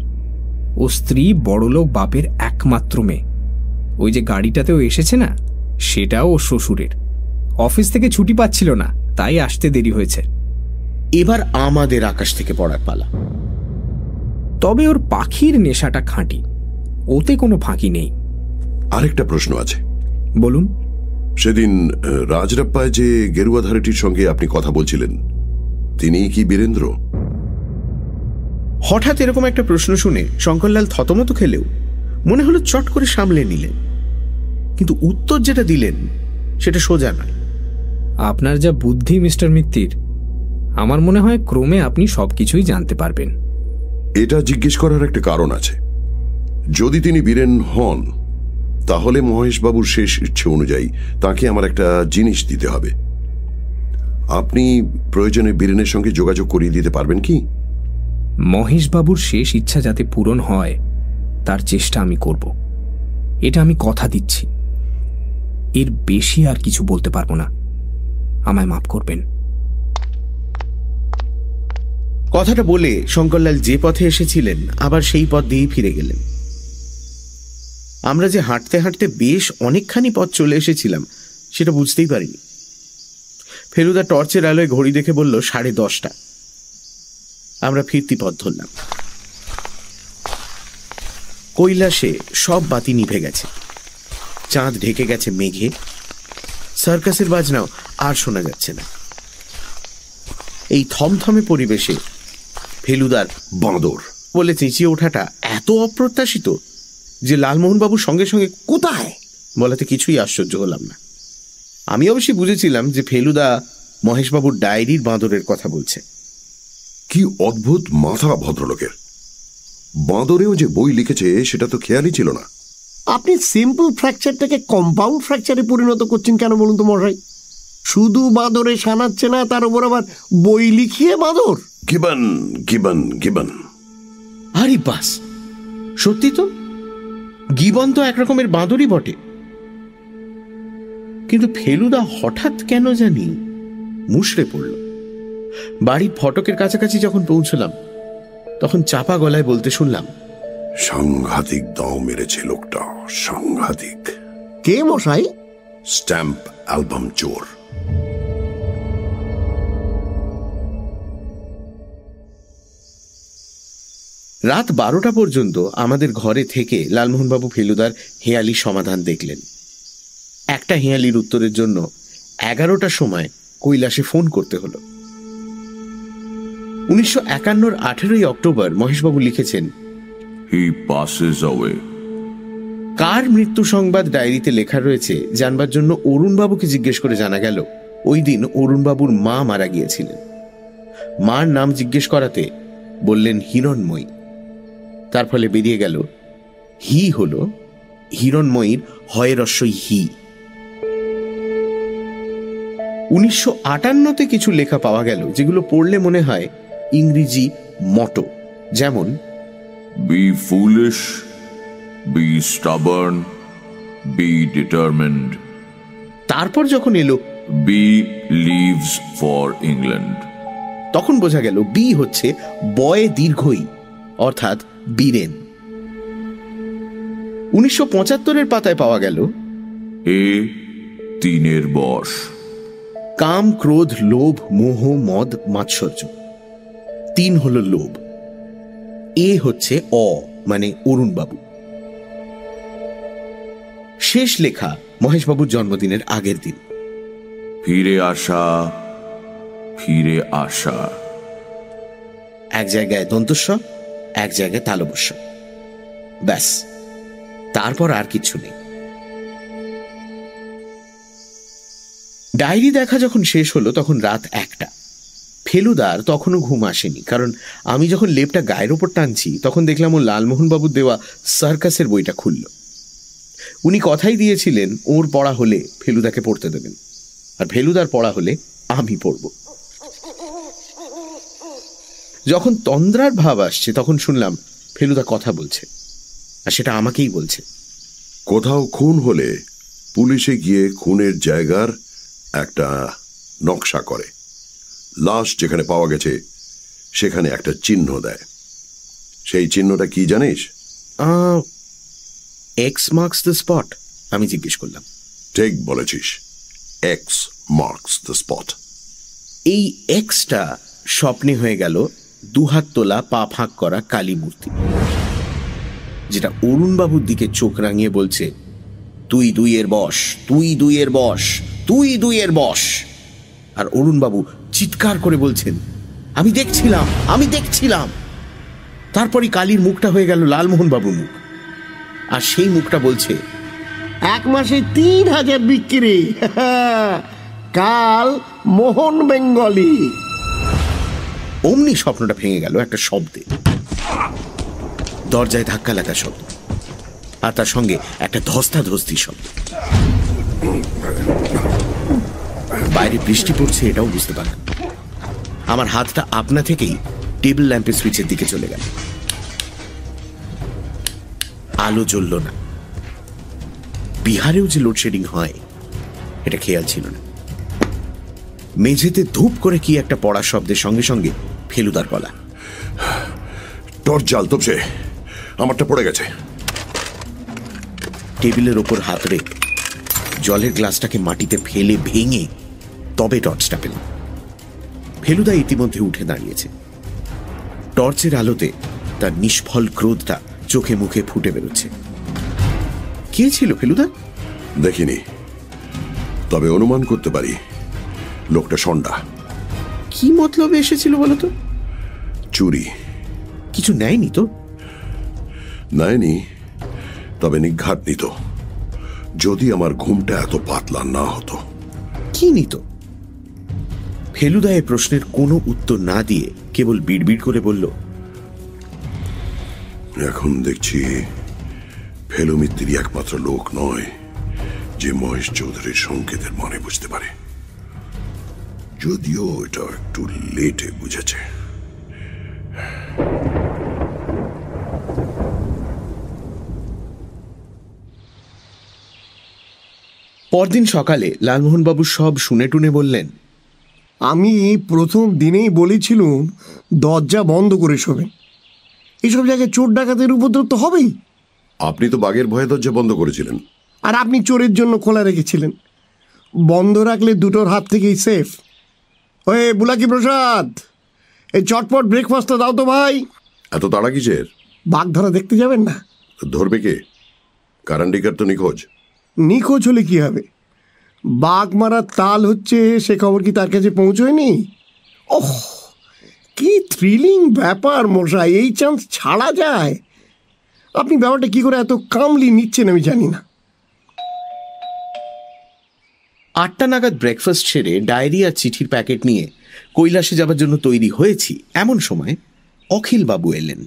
ও স্ত্রী বড়লোক বাপের একমাত্র মেয়ে। ওই যে গাড়িটাতেও এসেছে না সেটাও ওর শ্বশুরের। অফিস থেকে ছুটি পাচ্ছিল না তাই আসতে দেরি হয়েছে। এবার আমাদের আকাশ থেকে পড়ার পালা। তবে ওর পাখির নেশাটা খাঁটি ওতে কোনো ফাঁকি নেই। আরেকটা প্রশ্ন আছে। বলুন। সেদিন রাজরাপ্পায় যে গেরুয়াধারীটির সঙ্গে আপনি কথা বলছিলেন তিনি কি বীরেন্দ্র? হঠাৎ এরকম একটা প্রশ্ন শুনে শঙ্করলাল থতমত খেলেও মনে হলো চট করে সামলে নিলেন। কিন্তু উত্তর যেটা দিলেন সেটা সোজা নয়। আপনার যা বুদ্ধি মিস্টার মিত্তির আমার মনে হয় ক্রমে আপনি সবকিছুই জানতে পারবেন। এটা জিজ্ঞেস করার একটা কারণ আছে। যদি তিনি বীরেন হন তাহলে মহেশবাবুর শেষ ইচ্ছে অনুযায়ী তাকে আমার একটা জিনিস দিতে হবে। আপনি প্রয়োজনে বীরেনের সঙ্গে যোগাযোগ করিয়ে দিতে পারবেন কি? মহেশবাবুর শেষ ইচ্ছা যাতে পূরণ হয় তার চেষ্টা আমি করব। এটা আমি কথা দিচ্ছি। এর বেশি আর কিছু বলতে পারব না। আমায় মাফ করবেন। কথাটা বলে শঙ্করলাল যে পথে এসেছিলেন, আবার সেই পথ দিয়েই ফিরে গেলেন। আমরা যে হাঁটতে হাঁটতে বেশ অনেকখানি পথ চলে এসেছিলাম, সেটা বুঝতেই পারিনি। ফেলুদা টর্চের আলোয় ঘড়ি দেখে বলল, সাড়ে দশটা। আমরা ফিরতি পথ ধরলাম। কৈলাসে সব বাতি নিভে গেছে। চাঁদ ঢেকে গেছে মেঘে। সার্কাসের বাজনাও আর শোনা যাচ্ছে না। এই থমথমে পরিবেশে ফেলুদার বাঁদর বলে চেঁচিয়ে ওঠাটা এত অপ্রত্যাশিত যে লালমোহনবাবুর সঙ্গে সঙ্গে, কোথায়? বলাতে কিছুই আশ্চর্য হলাম না। আমি অবশ্যই বুঝেছিলাম যে ফেলুদা মহেশবাবুর ডায়েরির বাঁদরের কথা বলছে। কি অদ্ভুত মাথা ভদ্রলোকের। বাঁদরেও যে বই লিখেছে, সেটা তো খেয়ালই ছিল না। আপনি সিম্পল ফ্র্যাকচারটাকে কম্পাউন্ড ফ্র্যাকচারে পরিণত করছেন কেন বলুন তো মশাই? শুধু বাঁদরে সানাচ্ছে না তার উপর আবার বই লিখিয়ে বাঁদর? Gibbon gibbon gibbon. আরে বাস সত্যি তো? গিবন তো এক রকমের বাঁদরই বটে। কিন্তু ফেলুদা হঠাৎ কেন জানি মুশড়ে পড়ল। বাড়ির ফটকের কাছাকাছি যখন পৌঁছলাম তখন চাপা গলায় বলতে শুনলাম সাংঘাতিক দাও মেরেছে লোকটা সাংঘাতিক। কে মশাই? স্ট্যাম্প অ্যালবাম চোর। রাত বারোটা পর্যন্ত আমাদের ঘরে থেকে লালমোহনবাবু ফেলুদার হেয়ালি সমাধান দেখলেন। একটা হেয়ালির উত্তরের জন্য এগারোটার সময় কৈলাসে ফোন করতে হলো। উনিশশো একান্নর আঠেরোই অক্টোবর মহেশবাবু লিখেছেন হি passes away. কার মৃত্যু সংবাদ ডায়েরিতে লেখা রয়েছে জানবার জন্য অরুণবাবুকে জিজ্ঞেস করে জানা গেল, ওই দিন অরুণবাবুর মা মারা গিয়েছিলেন। মার নাম জিজ্ঞেস করাতে বললেন হিরণময়ী। তার ফলে বেরিয়ে গেল, হি হল হিরণময়ীর হয়েরস্যই হি। উনিশশো আটান্নতে কিছু লেখা পাওয়া গেল যেগুলো পড়লে মনে হয় ইংরেজি মটো, যেমন Be foolish, be stubborn, be determined, তারপর যখন এলো be leaves for England. তখন বোঝা গেল বি হচ্ছে বয়ে দীর্ঘই অর্থাৎ বীরেন। উনিশশো পঁচাত্তরের পাতায় পাওয়া গেল এ তিনের বশ। কাম ক্রোধ লোভ মোহ মদ মাৎসর্য। তিন হলো লোভ। এ হচ্ছে অ মানে অরুণবাবু। শেষ লেখা মহেশবাবুর জন্মদিনের আগের দিন। ফিরে আসা ফিরে আসা। এক জায়গায় দন্তস্ব এক জায়গায় তালবস্য ব্যাস তারপর আর কিছু নেই। ডায়েরি দেখা যখন শেষ হলো তখন রাত একটা। ফেলুদার তখনও ঘুম আসেনি। কারণ আমি যখন লেপটা গায়ের ওপর টানছি, তখন দেখলাম ও লালমোহনবাবুর দেওয়া সার্কাসের বইটা খুলল। উনি কথাই দিয়েছিলেন, ওর পড়া হলে ফেলুদাকে পড়তে দেবেন। আর ফেলুদার পড়া হলে আমি পড়ব। যখন তন্দ্রার ভাব আসছে, তখন শুনলাম ফেলুদা কথা বলছে। আর সেটা আমাকেই বলছে। কোথাও খুন হলে পুলিশে গিয়ে খুনের জায়গার একটা নকশা করে। লাশ যেখানে পাওয়া গেছে সেখানে একটা চিহ্ন দেয়। সেই চিহ্নটা কি জানিস? এক্স মার্কস দ্য স্পট আমি জিজ্ঞেস করলাম। ঠিক বলেছিস এক্স মার্কস দ্য স্পট এই এক্সটা স্বপ্নে হয়ে গেল দুহাত তোলা পা ফাঁক করা কালী মূর্তি। যেটা অরুণবাবুর দিকে চোখ রাঙিয়ে বলছে তুই দুইয়ের বস তুই দুইয়ের বস তুই দুইয়ের বস। আর অরুণবাবু চিৎকার করে বলছেন, আমি দেখছিলাম আমি দেখছিলাম। তারপরই কালীর মুখটা হয়ে গেল লালমোহন বাবুর মুখ। আর সেই মুখটা বলছে, এক মাসে তিন হাজার বিক্রি, কাল মোহন বেঙ্গলি। অমনি স্বপ্নটা ভেঙে গেল একটা শব্দে। দরজায় ধাক্কা লাগা শব্দ, আর তার সঙ্গে একটা ধস্তাধস্তি শব্দ। বাইরে বৃষ্টি পড়ছে, এটাও বুঝতে পারলাম আমার হাতটা আপনা থেকেই টেবিল ল্যাম্পের সুইচের দিকে চলে গেল। আলো জ্বলল না। বিহারেও যে লোডশেডিং হয় এটা খেয়াল ছিল না। মেঝেতে ধূপ করে কি একটা পড়ার শব্দের সঙ্গে সঙ্গে ফেলুদার গলা। টর্চ জাল তোপসে আমারটা পড়ে গেছে। টেবিলের ওপর হাত রেখে জলের গ্লাসটাকে মাটিতে ফেলে ভেঙে তবে টর্চটা পেল ফেলুদা ইতিমধ্যে উঠে দাঁড়িয়েছে। টর্চের আলোতে তার নিষ্ফল ক্রোধটা চোখে মুখে ফুটে বেরোচ্ছে। কে ছিল ফেলুদা? দেখিনি। তবে অনুমান করতে পারি লোকটা সন্ডা। কি মতলবে এসেছিল বলতো চুরি। কিছু নেয়নি তো? নেয়নি তবে নিঘাত নিত। যদি আমার ঘুমটা এত পাতলা না হতো। কি নিত? ফেলুদা এ প্রশ্নের কোনো উত্তর না দিয়ে কেবল বিড়বিড় করে বলল এখন দেখছি ফেলু মিত্তির একমাত্র লোক নয় যে মহেশ চৌধুরীর সংকেতের মনে বুঝতে পারে। যদিও এটা একটু লেটে বুঝেছে। পরদিন সকালে লালমোহনবাবু সব শুনে টুনে বললেন আমি প্রথম দিনেই বলেছিলুম দরজা বন্ধ করে শোবেন এসব জায়গায় চোর ডাকাতের উপদ্রব তো হবেই। আপনি তো বাঘের ভয়ে দরজা বন্ধ করেছিলেন। আর আপনি চোরের জন্য খোলা রেখেছিলেন। বন্ধ রাখলে দুটোর হাত থেকেই সেফ ওয়ে বুলাকি প্রসাদ এই চটপট ব্রেকফাস্টটা দাও তো ভাই। এত তাড়া কিসের? বাঘ ধরা দেখতে যাবেন না। ধরবে কে? কারান্ডিকার তো নিখোঁজ। নিখোঁজ হলে কি হবে? বাঘ মারার তাল হচ্ছে, সে খবর কি তার কাছে পৌঁছয়নি? ওহ, কি থ্রিলিং ব্যাপার মশাই, এই চান্স ছাড়া যায়। আপনি ব্যাপারটা কি করে এত কামলি নিচ্ছেন আমি জানি না। আটটা নাগাদ ব্রেকফাস্ট সেরে ডায়েরি আর চিঠির প্যাকেট নিয়ে কৈলাসে যাবার জন্য তৈরি হয়েছি, এমন সময় অখিল বাবু এলেন।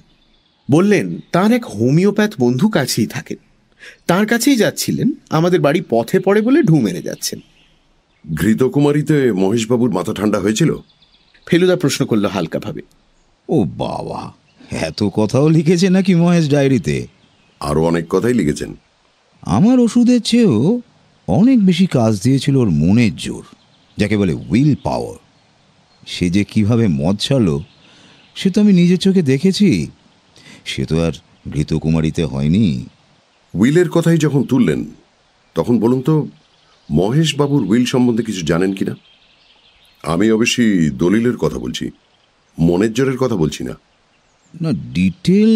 বললেন, তার এক হোমিওপ্যাথ বন্ধু কাছেই থাকেন। তার কাছেই যাচ্ছিলেন আমাদের বাড়ি পথে পড়ে বলে ঢু মেরে যাচ্ছেন। ঘৃতকুমারীতে মহেশবাবুর মাথা ঠান্ডা হয়েছিল? ফেলুদা প্রশ্ন করল হালকাভাবে। ও বাবা এত কথাও লিখেছে নাকি মহেশ ডায়েরিতে? আরও অনেক কথাই লিখেছেন। আমার ওষুধের চেয়েও অনেক বেশি কাজ দিয়েছিল ওর মনের জোর যাকে বলে উইল পাওয়ার। সে যে কীভাবে মদ ছাড়লো সে তো আমি নিজের চোখে দেখেছি। সে তো আর ঘৃতকুমারীতে হয়নি। উইলের কথাই যখন তুললেন তখন বলুন তো মহেশবাবুর উইল সম্বন্ধে কিছু জানেন কি না আমি অবশ্যই দলিলের কথা বলছি মনের জোরের কথা বলছি না। না ডিটেল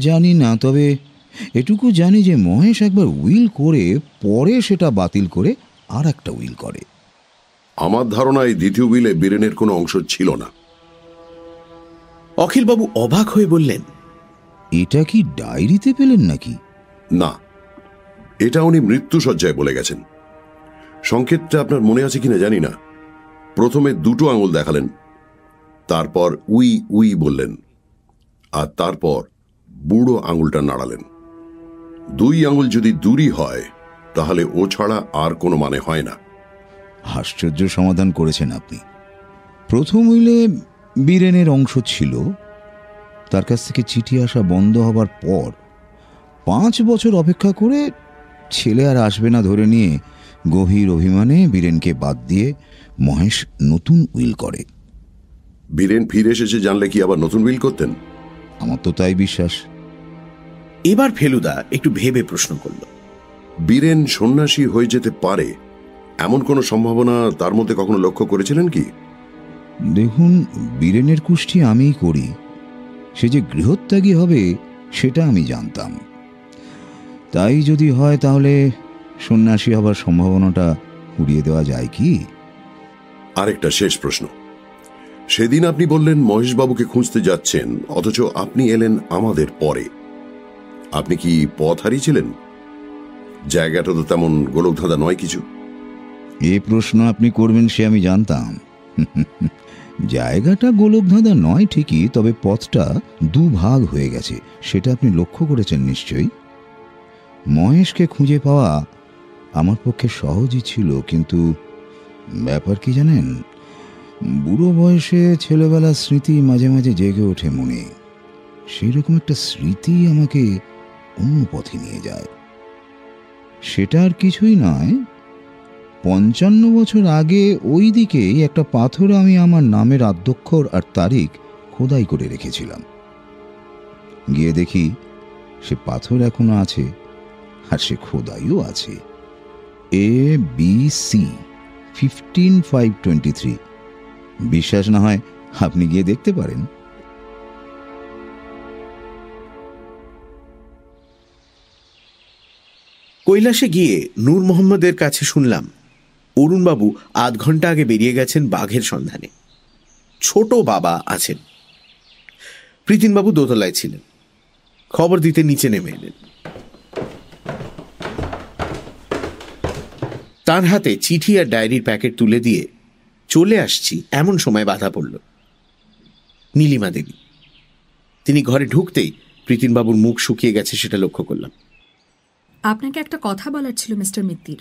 জানি না তবে এটুকু জানি যে মহেশ একবার উইল করে পরে সেটা বাতিল করে আর একটা উইল করে। আমার ধারণায় দ্বিতীয় উইলে বীরেনের কোনো অংশ ছিল না। অখিলবাবু অবাক হয়ে বললেন এটা কি ডায়েরিতে পেলেন নাকি? না। এটা উনি মৃত্যুসজ্জায় বলে গেছেন। সংকেতটা আপনার মনে আছে কিনা জানি না। প্রথমে দুটো আঙুল দেখালেন, তারপর উই উই বললেন, আর তারপর বুড়ো আঙুলটা নাড়ালেন। দুই আঙুল যদি দূরই হয়, তাহলে ও ছাড়া আর কোনো মানে হয় না। আশ্চর্য সমাধান করেছেন আপনি। প্রথম উইলে বীরেনের অংশ ছিল, তার কাছ থেকে চিঠি আসা বন্ধ হবার পর পাঁচ বছর অপেক্ষা করে ছেলে আর আসবে না ধরে নিয়ে গভীর অভিমানে বীরেনকে বাদ দিয়ে মহেশ নতুন উইল করে। বীরেন ফিরে এসেছে জানলে কি আবার নতুন উইল করতেন? আমার তো তাই বিশ্বাস। এবার ফেলুদা একটু ভেবে প্রশ্ন করল। বীরেন সন্ন্যাসী হয়ে যেতে পারে এমন কোনো সম্ভাবনা তার মধ্যে কখনো লক্ষ্য করেছিলেন কি? দেখুন বীরেনের কুষ্টি আমিই করি। সে যে গৃহত্যাগী হবে সেটা আমি জানতাম। তাই যদি হয় তাহলে সন্ন্যাসী হবার সম্ভাবনাটা উড়িয়ে দেওয়া যায় কি? আরেকটা শেষ প্রশ্ন। সেদিন আপনি বললেন মহেশবাবুকে খুঁজতে যাচ্ছেন অথচ আপনি এলেন আমাদের পরে। আপনি কি পথ হারিয়েছিলেন? জায়গাটা তো তেমন গোলকধাঁধা নয় কিছু। এ প্রশ্ন আপনি করবেন সে আমি জানতাম। জায়গাটা গোলকধাঁধা নয় ঠিকই তবে পথটা দুভাগ হয়ে গেছে সেটা আপনি লক্ষ্য করেছেন নিশ্চয়ই? মহেশকে খুঁজে পাওয়া আমার পক্ষে সহজই ছিল, কিন্তু ব্যাপার কি জানেন? বুড়ো বয়সে ছেলেবেলার স্মৃতি মাঝে মাঝে জেগে ওঠে মনে। সেই রকম একটা স্মৃতি আমাকে অন্য পথে নিয়ে যায়। সেটা আর কিছুই নয়, পঞ্চান্ন বছর আগে ওই দিকেই একটা পাথর আমি আমার নামের আদ্যক্ষর আর তারিখ খোদাই করে রেখেছিলাম। গিয়ে দেখি সে পাথর এখনও আছে। আর সে খোদাইও আছে। A B C fifteen five twenty three বিশ্বাস না হয় আপনি গিয়ে দেখতে পারেন। কৈলাসে গিয়ে নূর মোহাম্মদের কাছে শুনলাম, অরুণবাবু আধ ঘণ্টা আগে বেরিয়ে গেছেন বাঘের সন্ধানে। ছোট বাবা আছেন। প্রীতিনবাবু দোতলায় ছিলেন। খবর দিতে নিচে নেমে এলেন। তার হাতে চিঠি আর ডায়েরির প্যাকেট তুলে দিয়ে চলে আসছি এমন সময় বাধা পড়ল। নীলিমা দেবী। তিনি ঘরে ঢুকতেই প্রীতিনবাবুর মুখ শুকিয়ে গেছে সেটা লক্ষ্য করলাম। আপনাকে একটা কথা বলার ছিল মিস্টার মিত্তির।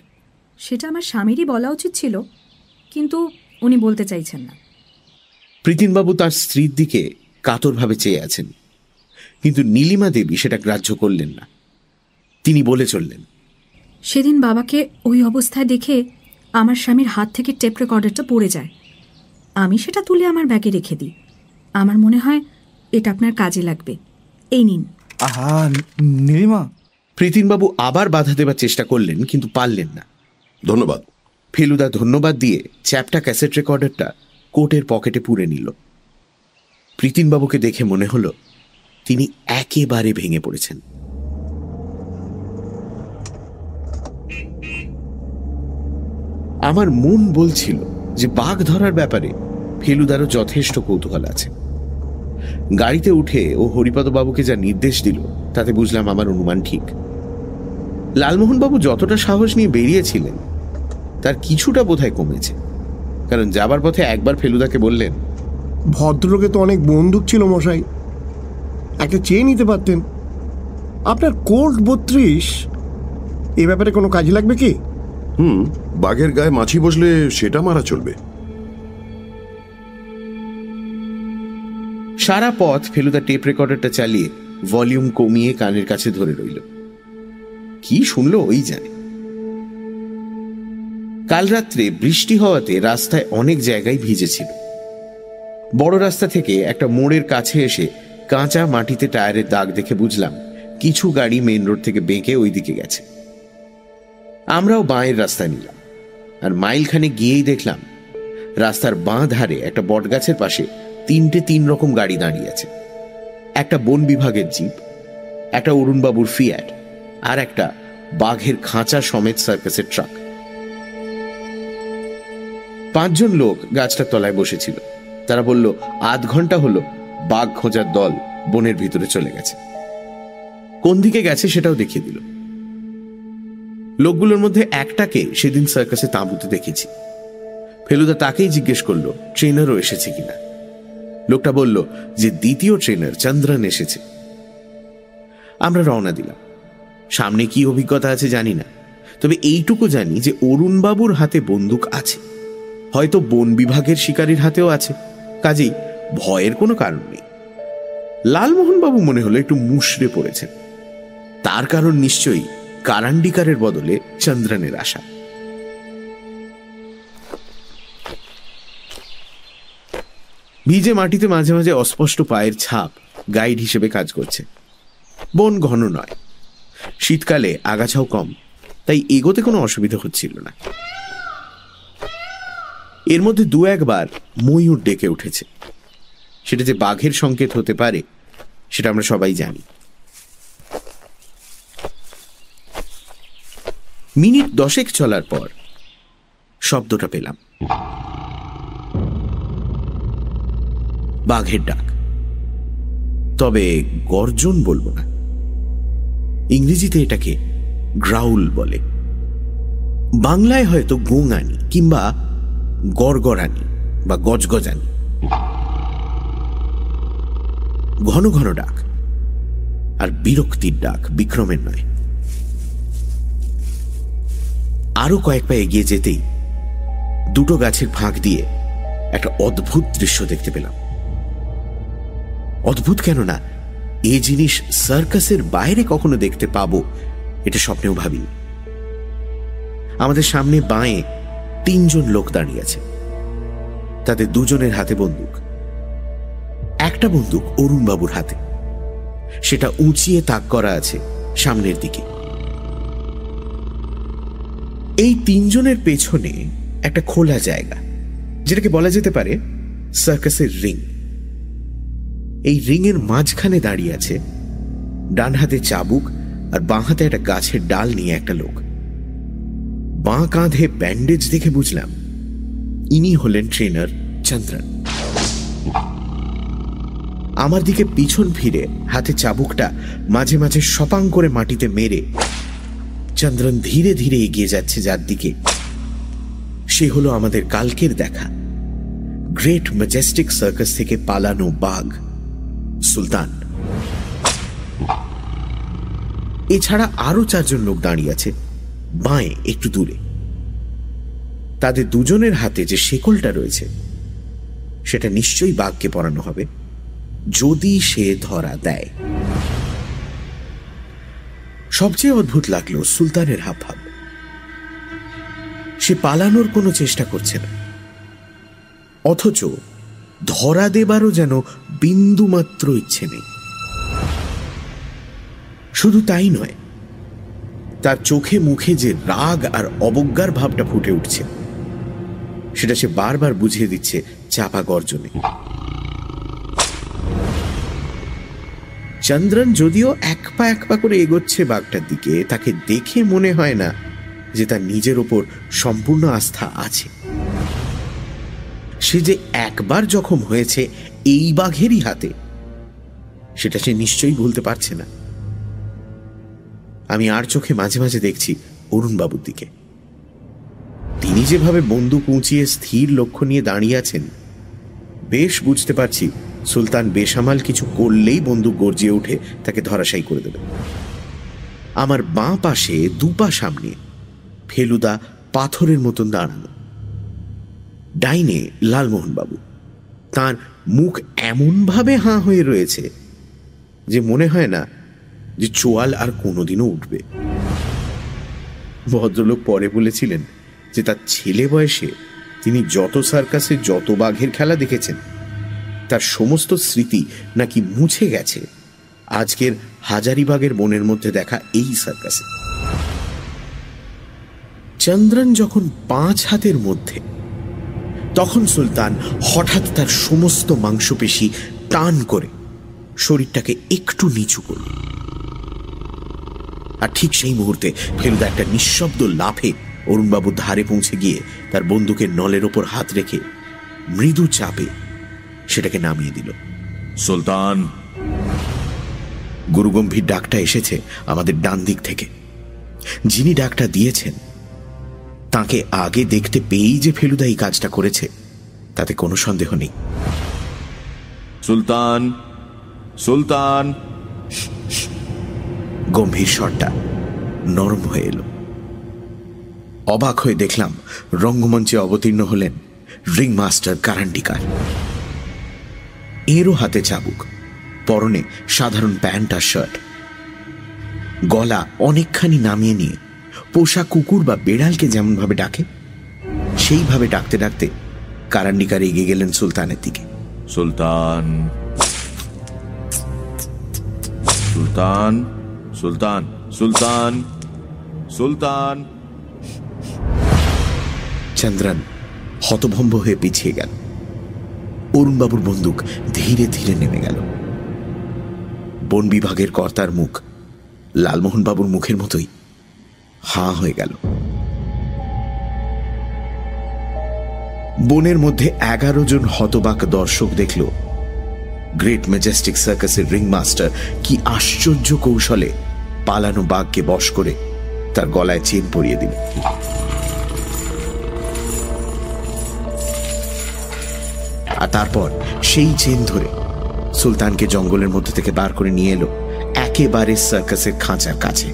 সেটা আমার স্বামীরই বলা উচিত ছিল কিন্তু উনি বলতে চাইছেন না। প্রীতিনবাবু তার স্ত্রীর দিকে কাতরভাবে চেয়ে আছেন। কিন্তু নীলিমা দেবী সেটা গ্রাহ্য করলেন না। তিনি বলে চললেন সেদিন বাবাকে ওই অবস্থায় দেখে আমার স্বামীর হাত থেকে টেপ রেকর্ডারটা পড়ে যায়। আমি সেটা তুলে আমার ব্যাগে রেখে দিই। আমার মনে হয় এটা আপনার কাজে লাগবে। এই নিন। আহা নীলিমা। প্রীতিনবাবু আবার বাধা দেবার চেষ্টা করলেন কিন্তু পারলেন না। ধন্যবাদ। ফেলুদা ধন্যবাদ দিয়ে চ্যাপটা ক্যাসেট রেকর্ডারটা কোটের পকেটে পুরে নিল। প্রীতিনবাবুকে দেখে মনে হলো তিনি একেবারে ভেঙে পড়েছেন। আমার মন বলছিল যে বাঘ ধরার ব্যাপারে ফেলুদারও যথেষ্ট কৌতূহল আছে। গাড়িতে উঠে ও হরিপদ বাবুকে যা নির্দেশ দিল, তাতে বুঝলাম আমার অনুমান ঠিক। লালমোহনবাবু যতটা সাহস নিয়ে বেরিয়েছিলেন, তার কিছুটা বোধহয় কমেছে। কারণ যাবার পথে একবার ফেলুদাকে বললেন, ভদ্রলোকে তো অনেক বন্দুক ছিল মশাই। একটা চেয়ে নিতে পারতেন। আপনার কোর্ট বত্রিশ, এ ব্যাপারে কোনো কাজে লাগবে কি? হুম, বাঘের গায়ে মাছি বসলে সেটা মারা চলবে। সারা পথ ফেলুদা টেপ রেকর্ডারটা চালিয়ে ভলিউম কমিয়ে কানের কাছে ধরে রইল। কি শুনলো ওই জানে। কাল রাত্রে বৃষ্টি হওয়াতে রাস্তায় অনেক জায়গায় ভিজেছিল। বড় রাস্তা থেকে একটা মোড়ের কাছে এসে কাঁচা মাটিতে টায়ারের দাগ দেখে বুঝলাম, কিছু গাড়ি মেন রোড থেকে বেঁকে ওইদিকে গেছে। আমরাও বাঁয়ের রাস্তা নিলাম। আর মাইলখানে গিয়েই দেখলাম, রাস্তার বাঁ ধারে একটা বটগাছের পাশে তিনটে তিন রকম গাড়ি দাঁড়িয়ে আছে। একটা বন বিভাগের জিপ, একটা অরুণবাবুর ফিয়াট, আর একটা বাঘের খাঁচা সমেত সার্কাসের ট্রাক। পাঁচজন লোক গাছটার তলায় বসেছিল। তারা বলল, আধ ঘণ্টা হলো বাঘ খোঁজার দল বনের ভিতরে চলে গেছে। কোন দিকে গেছে সেটাও দেখিয়ে দিল। লোকগুলোর মধ্যে একটাকে সেদিন সার্কাসে তাঁবুতে দেখেছি। ফেলুদা তাকেই জিজ্ঞেস করল ট্রেনারও এসেছে কিনা? লোকটা বলল, যে দ্বিতীয় ট্রেনার চন্দ্রন এসেছে। আমরা রওনা দিলাম। সামনে কি অভিজ্ঞতা আছে জানি না, তবে এইটুকু জানি যে অরুণবাবুর হাতে বন্দুক আছে। হয়তো বন বিভাগের শিকারীর হাতেও আছে, কাজেই ভয়ের কোনো কারণ নেই। লালমোহনবাবু মনে হলো একটু মুশড়ে পড়েছেন। তার কারণ নিশ্চয়ই কারান্ডিকারের বদলে চন্দ্রনের আশা। ভিজে মাটিতে মাঝে মাঝে অস্পষ্ট পায়ের ছাপ গাইড হিসেবে কাজ করছে। বন ঘন নয়। শীতকালে আগাছাও কম, তাই এগোতে কোনো অসুবিধা হচ্ছিল না। এর মধ্যে দু একবার ময়ূর ডেকে উঠেছে। সেটা যে বাঘের সংকেত হতে পারে, সেটা আমরা সবাই জানি। মিনিট দশেক চলার পর শব্দটা পেলাম। বাঘের ডাক। তবে গর্জন বলব না। ইংরেজিতে এটাকে গ্রাউল বলে। বাংলায় হয়তো গোঙানি কিংবা গড়গড়ানি বা গজগজানি। ঘন ঘন ডাক। আর বিরক্তির ডাক বিক্রমের নয়। আরও কয়েক পা এগিয়ে যেতেই দুটো গাছের ফাঁক দিয়ে একটা অদ্ভুত দৃশ্য দেখতে পেলাম। অদ্ভুত কেন না এ জিনিস সার্কাসের বাইরে কখনো দেখতে পাবো, এটা স্বপ্নেও ভাবিনি। আমাদের সামনে বাঁয়ে তিনজন লোক দাঁড়িয়ে আছে। তাদের দুজনের হাতে বন্দুক। একটা বন্দুক অরুণবাবুর হাতে। সেটা উঁচিয়ে তাক করা আছে সামনের দিকে। এই তিনজনের পেছনে একটা খোলা জায়গা, যেটাকে বলা যেতে পারে সার্কাসের রিং এই রিংয়ের মাঝখানে দাঁড়িয়ে আছে ডান হাতে চাবুক আর বাঁ হাতে একটা গাছের ডাল নিয়ে একটা লোক। বাঁ কাঁধে ব্যান্ডেজ দেখে বুঝলাম ইনি হলেন ট্রেনার চন্দ্রন। আমার দিকে পিছন ফিরে হাতে চাবুকটা মাঝে মাঝে সপাং করে মাটিতে মেরে চন্দ্রন ধীরে ধীরে এগিয়ে যাচ্ছে যার দিকে। সে হলো আমাদের কালকের দেখা। গ্রেট ম্যাজেস্টিক সার্কাস থেকে পালানো বাঘ, সুলতান। এছাড়া আরও চারজন লোক দাঁড়িয়ে আছে, বাঁয়ে একটু দূরে। তাদের দুজনের হাতে যে শেকলটা রয়েছে, সেটা নিশ্চয়ই বাঘকে পরানো হবে, যদি সে ধরা দেয়। সবচেয়ে অদ্ভুত লাগল সুলতানের হাব ভাব সে পালানোর কোনো চেষ্টা করছে না। অথচ ধরা দেবারও যেন বিন্দুমাত্র ইচ্ছে নেই। শুধু তাই নয়, তার চোখে মুখে যে রাগ আর অবজ্ঞার ভাবটা ফুটে উঠছে, সেটা সে বারবার বুঝিয়ে দিচ্ছে চাপা গর্জনে। চন্দ্রন যদিও এক পা এক পা করে এগোচ্ছে বাঘটার দিকে, তাকে দেখে মনে হয় না যে তার নিজের ওপর সম্পূর্ণ আস্থা আছে। সে যে একবার জখম হয়েছে এই বাঘেরই হাতে, সেটা সে নিশ্চয়ই ভুলতে পারছে না। আমি আর চোখে মাঝে মাঝে দেখছি অরুণবাবুর দিকে। তিনি যেভাবে বন্দুক উঁচিয়ে স্থির লক্ষ্য নিয়ে দাঁড়িয়ে আছেন, বেশ বুঝতে পারছি সুলতান বেসামাল কিছু করলেই বন্দুক গর্জিয়ে উঠে তাকে ধরাশায়ী করে দেবে। আমার বাঁ পাশে, দুপা সামনে, ফেলুদা পাথরের মতন দাঁড়ানো। ডাইনে লালমোহনবাবু। তার মুখ এমনভাবে হাঁ হয়ে রয়েছে যে মনে হয় না যে চোয়াল আর কোনোদিনও উঠবে। ভদ্রলোক পরে বলেছিলেন যে তার ছেলে বয়সে তিনি যত সার্কাসে যত বাঘের খেলা দেখেছেন তার সমস্ত স্মৃতি নাকি মুছে গেছে। আজকের হাজারিবাগের বনের মধ্যে দেখা এই সার্কাসে চন্দ্রন যখন পাঁচ হাতের মধ্যে, তখন সুলতান হঠাৎ তার সমস্ত মাংসপেশি টান করে শরীরটাকে একটু নিচু করল। আর ঠিক সেই মুহূর্তে ফেলুদা একটা নিঃশব্দ লাফে অরুণবাবুর ধারে পৌঁছে গিয়ে তার বন্দুকের নলের ওপর হাত রেখে মৃদু চাপে সেটাকে নামিয়ে দিল। সুলতান! গুরুগম্ভীর ডাকটা এসেছে আমাদের ডান দিক থেকে। যিনি ডাকটা দিয়েছেন তাকে আগে দেখতে পেয়েই যে ফেলুদা এই কাজটা করেছে তাতে কোনো সন্দেহ নেই। সুলতান! সুলতান! গম্ভীর স্বরটা নরম হয়ে এলো। অবাক হয়ে দেখলাম রঙ্গমঞ্চে অবতীর্ণ হলেন রিং মাস্টার কারান্ডিকার। এরও হাতে চাবুক পরনে সাধারণ প্যান্ট আর শার্ট। গলা অনেকখানি নামিয়ে নিয়ে পোষা কুকুর বা বেড়ালকে যেমনভাবে ডাকে সেইভাবে ডাকতে ডাকতে কারান্ডিকার এগিয়ে গেলেন সুলতানের দিকে। সুলতান সুলতান সুলতান সুলতান সুলতান। চন্দ্রন হতভম্ব হয়ে পিছিয়ে গেল। অরুণবাবুর বন্দুক ধীরে ধীরে নেমে গেল। বন বিভাগের কর্তার মুখ লালমোহনবাবুর মুখের মতোই হা হয়ে গেল। বনের মধ্যে এগারো জন হতবাক দর্শক দেখল, গ্রেট ম্যাজেস্টিক সার্কাসের রিং মাস্টার কি আশ্চর্য কৌশলে পালানো বাঘকে বশ করে তার গলায় চেন পরিয়ে দিল। আর তারপর সেই চেন ধরে সুলতানকে জঙ্গলের মধ্যে থেকে বার করে নিয়ে এলো একেবারে সার্কাসের খাঁচার কাছে।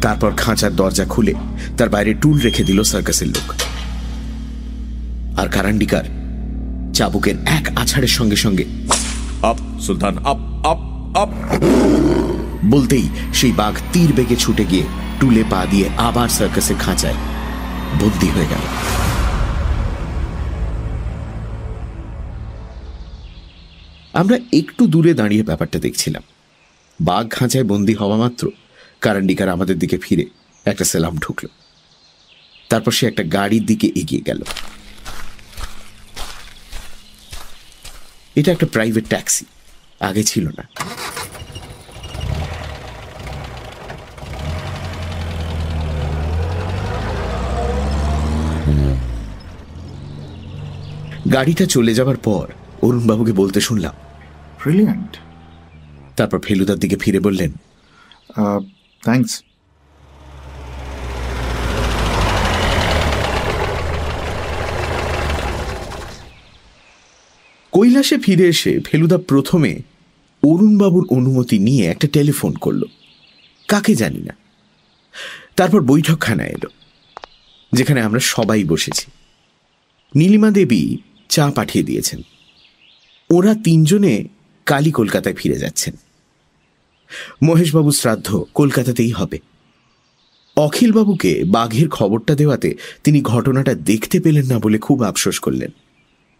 তারপর খাঁচার দরজা খুলে তার বাইরে টুল রেখে দিল সার্কাসের লোক। আর কারান্ডিকার চাবুকের এক আছাড়ের সঙ্গে সঙ্গে up Sultan up up up. বলতেই সেই বাঘ তীর বেগে ছুটে গিয়ে টুলে পা দিয়ে আবার সার্কাসের খাঁচায় বন্দি হয়ে গেল। আমরা একটু দূরে দাঁড়িয়ে ব্যাপারটা দেখছিলাম। বাঘ খাঁচায় বন্দি হওয়া মাত্র, কারান্ডিকার আমাদের দিকে ফিরে একটা সেলাম ঢুকল। তারপর সে একটা গাড়ির দিকে এগিয়ে গেল। এটা একটা প্রাইভেট ট্যাক্সি, আগে ছিল না। গাড়িটা চলে যাবার পর অরুণবাবুকে বলতে শুনলাম। ব্রিলিয়ান্ট তারপর ফেলুদার দিকে ফিরে বললেন থ্যাঙ্কস কৈলাসে ফিরে এসে ফেলুদা প্রথমে অরুণবাবুর অনুমতি নিয়ে একটা টেলিফোন করল। কাকে জানি না। তারপর বৈঠকখানা এলো যেখানে আমরা সবাই বসেছি। নীলিমা দেবী চা পাঠিয়ে দিয়েছেন। ওরা তিনজনে কালী কলকাতায় ফিরে যাচ্ছেন। মহেশবাবু শ্রাদ্ধ কলকাতাতেই হবে। অখিলবাবুকে বাঘের খবরটা দেওয়াতে তিনি ঘটনাটা দেখতে পেলেন না বলে খুব আফসোস করলেন।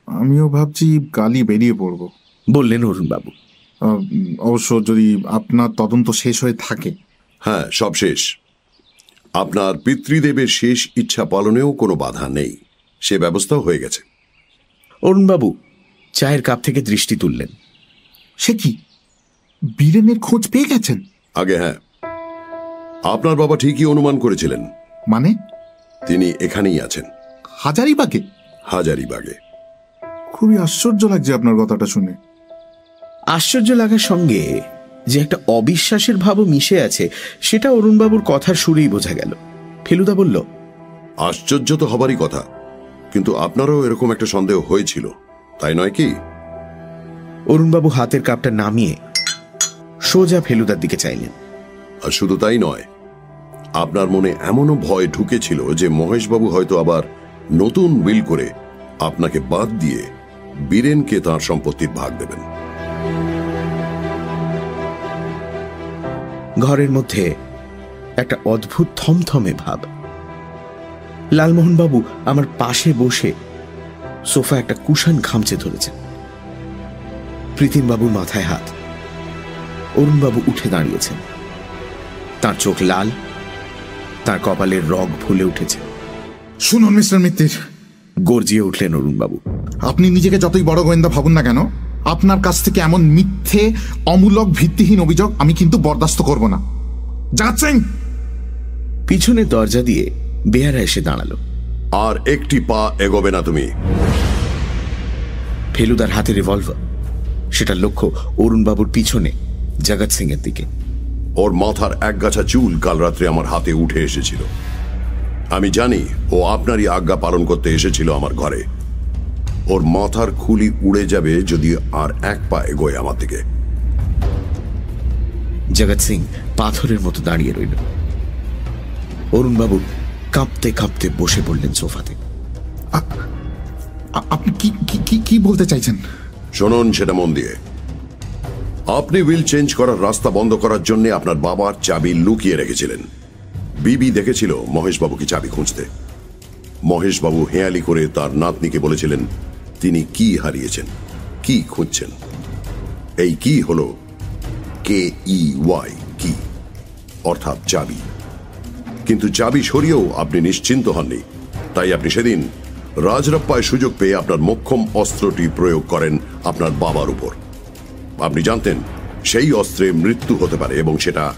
আমিও ভাবছি কালই বেরিয়ে পড়ব। বললেন অরুণবাবু। অবশ্য যদি আপনার তদন্ত শেষ হয়ে থাকে। হ্যাঁ সব শেষ। আপনার পিতৃদেবের শেষ ইচ্ছা পালনেও কোনো বাধা নেই। সে ব্যবস্থাও হয়ে গেছে। অরুণবাবু চায়ের কাপ থেকে দৃষ্টি তুললেন। সে কি বীরেনের খোঁজ পেয়ে গেছেন? আগে হ্যাঁ। আপনার বাবা ঠিকই অনুমান করেছিলেন। মানে? তিনি এখানেই আছেন। হাজারিবাগে হাজারিবাগে খুবই আশ্চর্য লাগছে আপনার কথাটা শুনে। আশ্চর্য লাগার সঙ্গে যে একটা অবিশ্বাসের ভাবও মিশে আছে সেটা অরুণবাবুর কথার সুরেই বোঝা গেল। ফেলুদা বলল আশ্চর্য তো হবারই কথা কিন্তু আপনারও এরকম একটা সন্দেহ হয়েছিল। তাই নয় কি? অরুণবাবু হাতের কাপটা নামিয়ে সোজা ফেলুদার দিকে চাইলেন। আর শুধু তাই নয় আপনার মনে এমনও ভয় ঢুকেছিল যে মহেশবাবু হয়তো আবার নতুন বিল করে আপনাকে বাদ দিয়ে বীরেনকে তার সম্পত্তির ভাগ দেবেন। ঘরের মধ্যে একটা অদ্ভুত থমথমে ভাব। লালমোহনবাবু আমার পাশে বসে সোফা একটা কুশান খামচে ধরেছেন প্রীতিমবাবুর মাথায় হাত। অরুণবাবু উঠে দাঁড়িয়েছেন। তার চোখ লাল তার কপালের রগ ফুলে উঠেছে। শুনুন মিস্টার মিত্তির। গর্জিয়ে উঠলেন অরুণবাবু। আপনি নিজেকে যতই বড় গোয়েন্দা ভাবুন না কেন আপনার কাছ থেকে এমন মিথ্যে অমূলক ভিত্তিহীন অভিযোগ আমি কিন্তু বরদাস্ত করব না। যাচ্ছেন পিছনের দরজা দিয়ে বেয়ারা এসে দাঁড়াল। আর একটি পা এগোবে না তুমি। ফেলুদার হাতে রিভলভার সেটা লক্ষ্য অরুণবাবুর পিছনে জগৎ সিং এর দিকে। ওর মাথার একগাছা চুল কাল রাত্রে আমার হাতে উঠে এসেছিল। আমি জানি ও আপনারই আজ্ঞা পালন করতে এসেছিল আমার ঘরে। ওর মাথার খুলি উড়ে যাবে যদি আর এক পা এগোয় আমার দিকে। জগৎ সিং পাথরের মতো দাঁড়িয়ে রইল। অরুণবাবু কাঁপতে কাঁপতে বসে পড়লেন সোফাতে। আপনি কি কি- কি বলতে চাইছেন? শুনুন সেটা মন দিয়ে। আপনি উইল চেঞ্জ করার রাস্তা বন্ধ করার জন্য আপনার বাবার চাবি লুকিয়ে রেখেছিলেন। বিবি দেখেছিল মহেশবাবুকে চাবি খুঁজতে। মহেশবাবু হেয়ালি করে তার নাতনিকে বলেছিলেন, তিনি কি হারিয়েছেন? কি খুঁজছেন? এই কি হল? কে ই ওয়াই কি? অর্থাৎ চাবি। কিন্তু চাবি সরিয়েও আপনি নিশ্চিন্ত হননি। তাই আপনি সেদিন রাজরাপ্পায় সুযোগ পেয়ে আপনার মোক্ষম অস্ত্রটি প্রয়োগ করেন আপনার বাবার উপর। আপনি জানতেন সেই অস্ত্রে মৃত্যু হতে পারে এবং সেটা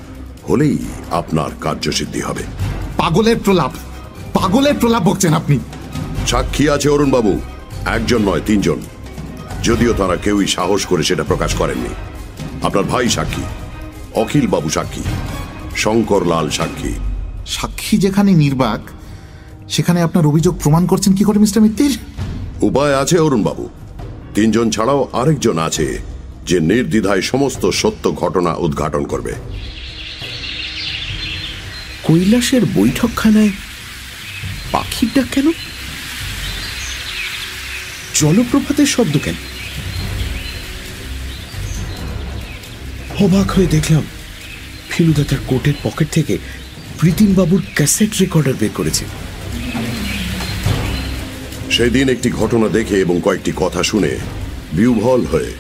হলেই আপনার কার্যসিদ্ধি হবে। পাগলের প্রলাপ। পাগলের প্রলাপ বকছেন আপনি। সাক্ষী আছে অরুণবাবু। একজন নয় তিনজন। যদিও তারা কেউই সাহস করে সেটা প্রকাশ করেননি। আপনার ভাই সাক্ষী অখিল বাবু সাক্ষী শঙ্কর লাল সাক্ষী। সাক্ষী যেখানে নির্বাক সেখানে আপনার অভিযোগ প্রমাণ করছেন কি করে মিস্টার মিত্তির? উপায় আছে অরুণবাবু। তিনজন ছাড়াও আরেকজন আছে যে নির্দ্বিধায় সমস্ত সত্য ঘটনা উদ্ঘাটন করবে। কৈলাসের বৈঠকখানায় পাখির ডাক কেন? জলপ্রপাতের শব্দ কেন? অবাক হয়ে দেখলাম ফিলুদা তার কোটের পকেট থেকে প্রীতিমবাবুর ক্যাসেট রেকর্ডার বের করেছে। সেদিন একটি ঘটনা দেখে এবং কয়েকটি কথা শুনে বিউভল হয়ে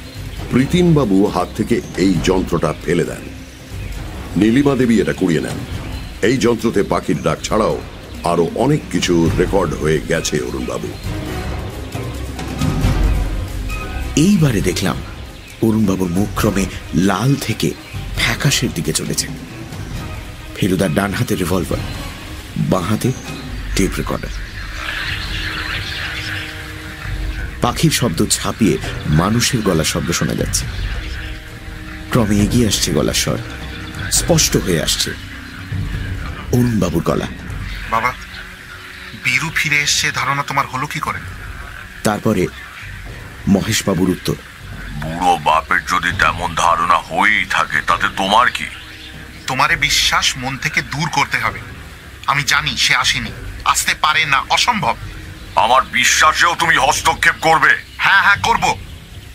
প্রীতিনবাবু হাত থেকে এই যন্ত্রটা ফেলে দেন। নীলিমা দেবী এটা কুড়িয়ে নেন। এই যন্ত্রতে পাখির ডাক ছাড়াও আরও অনেক কিছু রেকর্ড হয়ে গেছে অরুণবাবু। এইবারে দেখলাম অরুণবাবুর মুখ ক্রমে লাল থেকে ফ্যাকাশের দিকে চলেছে। ফেলুদার ডান হাতে রিভলভার বাঁ হাতে টেপ রেকর্ডার পাখির শব্দ ছাপিয়ে মানুষের গলা শব্দ শোনা যাচ্ছে। ক্রমে এগিয়ে আসছে গলার স্বর। স্পষ্ট হয়ে আসছে। অরুণবাবুর গলা। বাবা বীরু ফিরে এসছে ধারণা তোমার হলো কি করে? তারপরে মহেশবাবুর উত্তর। বুড়ো বাপের যদি তেমন ধারণা হয়েই থাকে তাতে তোমার কি? তোমারে বিশ্বাস মন থেকে দূর করতে হবে। আমি জানি সে আসেনি। আসতে পারে না অসম্ভব। আমার বিশ্বাসেও তুমি হস্তক্ষেপ করবে। হ্যাঁ হ্যাঁ করব।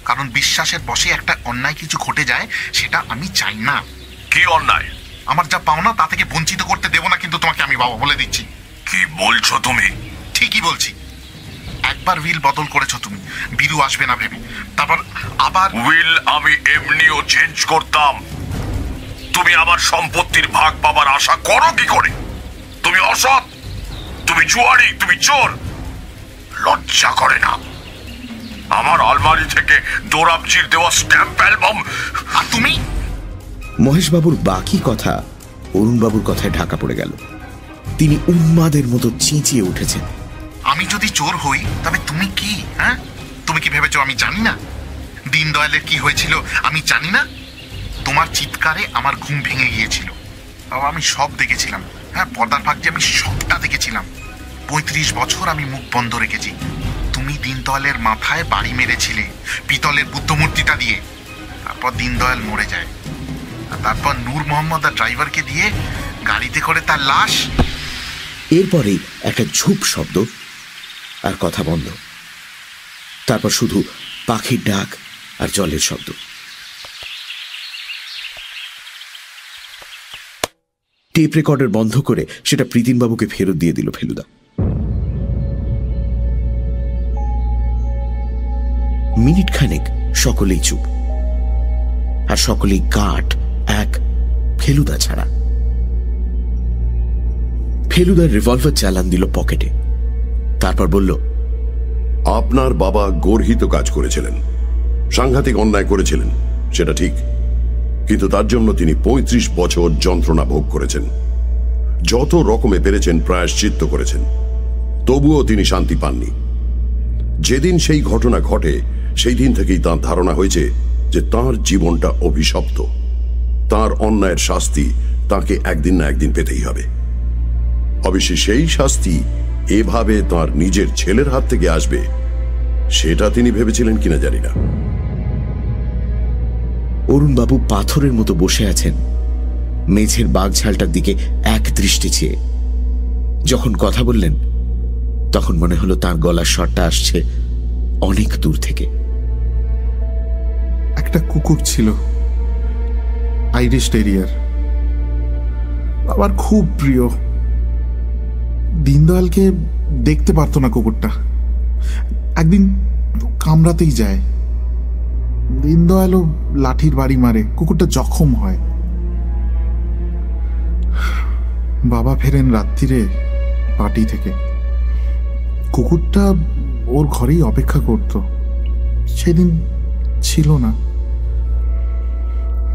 কারণ বিশ্বাসের বসে একটা অন্যায় কিছু ঘটে যায় সেটা আমি চাই না। কি অন্যায়? আমার যা পাওনা তা থেকে বঞ্চিত করতে দেবো না কিন্তু তোমাকে আমি বাবা বলে দিচ্ছি। কি বলছো তুমি? ঠিকই বলছি। একবার উইল বদল করেছ তুমি। বিরু আসবে না ভেবে। তারপর আবার উইল আমি এমনিও চেঞ্জ করতাম। তুমি আমার সম্পত্তির ভাগ পাবার আশা করো কি করে? তুমি অসৎ তুমি জুয়ারি তুমি চোর। লজ্জা করে না। আমার আলমারি থেকে দোরাবজির দেওয়া স্ট্যাম্প অ্যালবাম আর তুমি? মহেশবাবুর বাকি কথা অরুণবাবুর কথায় ঢাকা পড়ে গেল। তিনি উন্মাদের মতো চেঁচিয়ে উঠেছেন। আমি যদি চোর হই তবে তুমি কি হ্যাঁ? তুমি কি ভেবেছো আমি জানি না? দিন দয়ালের কি হয়েছিল আমি জানি না? তোমার চিৎকারে আমার ঘুম ভেঙে গিয়েছিল। বাবা আমি সব দেখেছিলাম। হ্যাঁ পর্দার ফাঁক যে আমি সবটা দেখেছিলাম। পঁয়ত্রিশ বছর আমি মুখ বন্ধ রেখেছি। তুমি দিনদয়ালের মাথায় বাড়ি মেরেছিলে, পিতলের বুদ্ধমূর্তিটা দিয়ে। তারপর দিনদয়াল মরে যায়। আর তারপর নূর মোহাম্মদ আর ড্রাইভারকে দিয়ে গাড়িতে করে তার লাশ। এরপরে একটা ঝুপ শব্দ আর কথা বন্ধ। তারপর শুধু পাখির ডাক আর জলের শব্দ। টেপ রেকর্ডার বন্ধ করে সেটা প্রীতিনবাবুকে ফেরত দিয়ে দিল ফেলুদা। মিনিট খানেক সকলেই চুপ। আর সকলেই কাঠ এক, ফেলুদা ছাড়া। ফেলুদার রিভলভার চালান দিল পকেটে। তারপর বলল, আপনার বাবা গর্হিত কাজ করেছিলেন। সাংঘাতিক অন্যায় করেছিলেন, সেটা ঠিক। কিন্তু তার জন্য তিনি ৩৫ বছর যন্ত্রণা ভোগ করেছেন। যত রকমে পেরেছেন, প্রায়শ্চিত্ত করেছেন। তবুও তিনি শান্তি পাননি। যেদিন সেই ঘটনা ঘটে সেই দিন থেকেই তার ধারণা হয়েছে যে তার জীবনটা অভিশপ্ত। তার অন্যায়ের শাস্তি তাকে একদিন না একদিন পেতেই হবে। অবশ্যই সেই শাস্তি এভাবে তার নিজের ছেলের হাত থেকে আসবে, সেটা তিনি ভেবেছিলেন কিনা জানি না। অরুণবাবু পাথরের মতো বসে আছেন। মেঝের বাঘঝালটার দিকে এক দৃষ্টি চেয়ে। যখন কথা বললেন, তখন মনে হলো তার গলার স্বরটা আসছে অনেক দূর থেকে। একটা কুকুর ছিল। আইরিশ টেরিয়ার আবার খুব প্রিয়। দিনদয়ালকে দেখতে পারতো না কুকুরটা। একদিন কামড়াতেই যায়। দিনদয়ালও লাঠির বাড়ি মারে। কুকুরটা জখম হয়। বাবা ফেরেন রাত্রিরে পার্টি থেকে। কুকুরটা ওর ঘরেই অপেক্ষা করত। সেদিন ছিল না।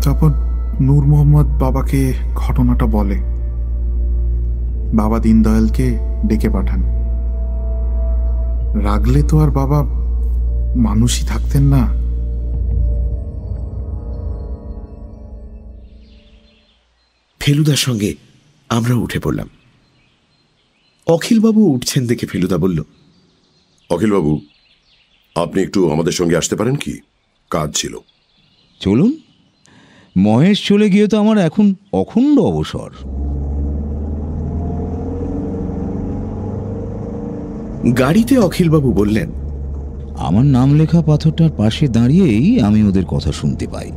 তারপর নূর মোহাম্মদ বাবাকে ঘটনাটা বলে। বাবা দীনদয়ালকে ডেকে পাঠান। রাগলে তো আর বাবা মানুষই থাকতেন না। ফেলুদার সঙ্গে আমরা উঠে পড়লাম। অখিলবাবু উঠছেন দেখে ফেলুদা বলল অখিলবাবু আপনি একটু আমাদের সঙ্গে আসতে পারেন কি? কাজ ছিল। চলুন। মহেশ চলে গিয়ে তো আমার এখন অখণ্ড অবসর। গাড়িতে অখিলবাবু বললেন আমার নাম লেখা পাথরটার পাশে দাঁড়িয়েই আমি ওদের কথা শুনতে পাই।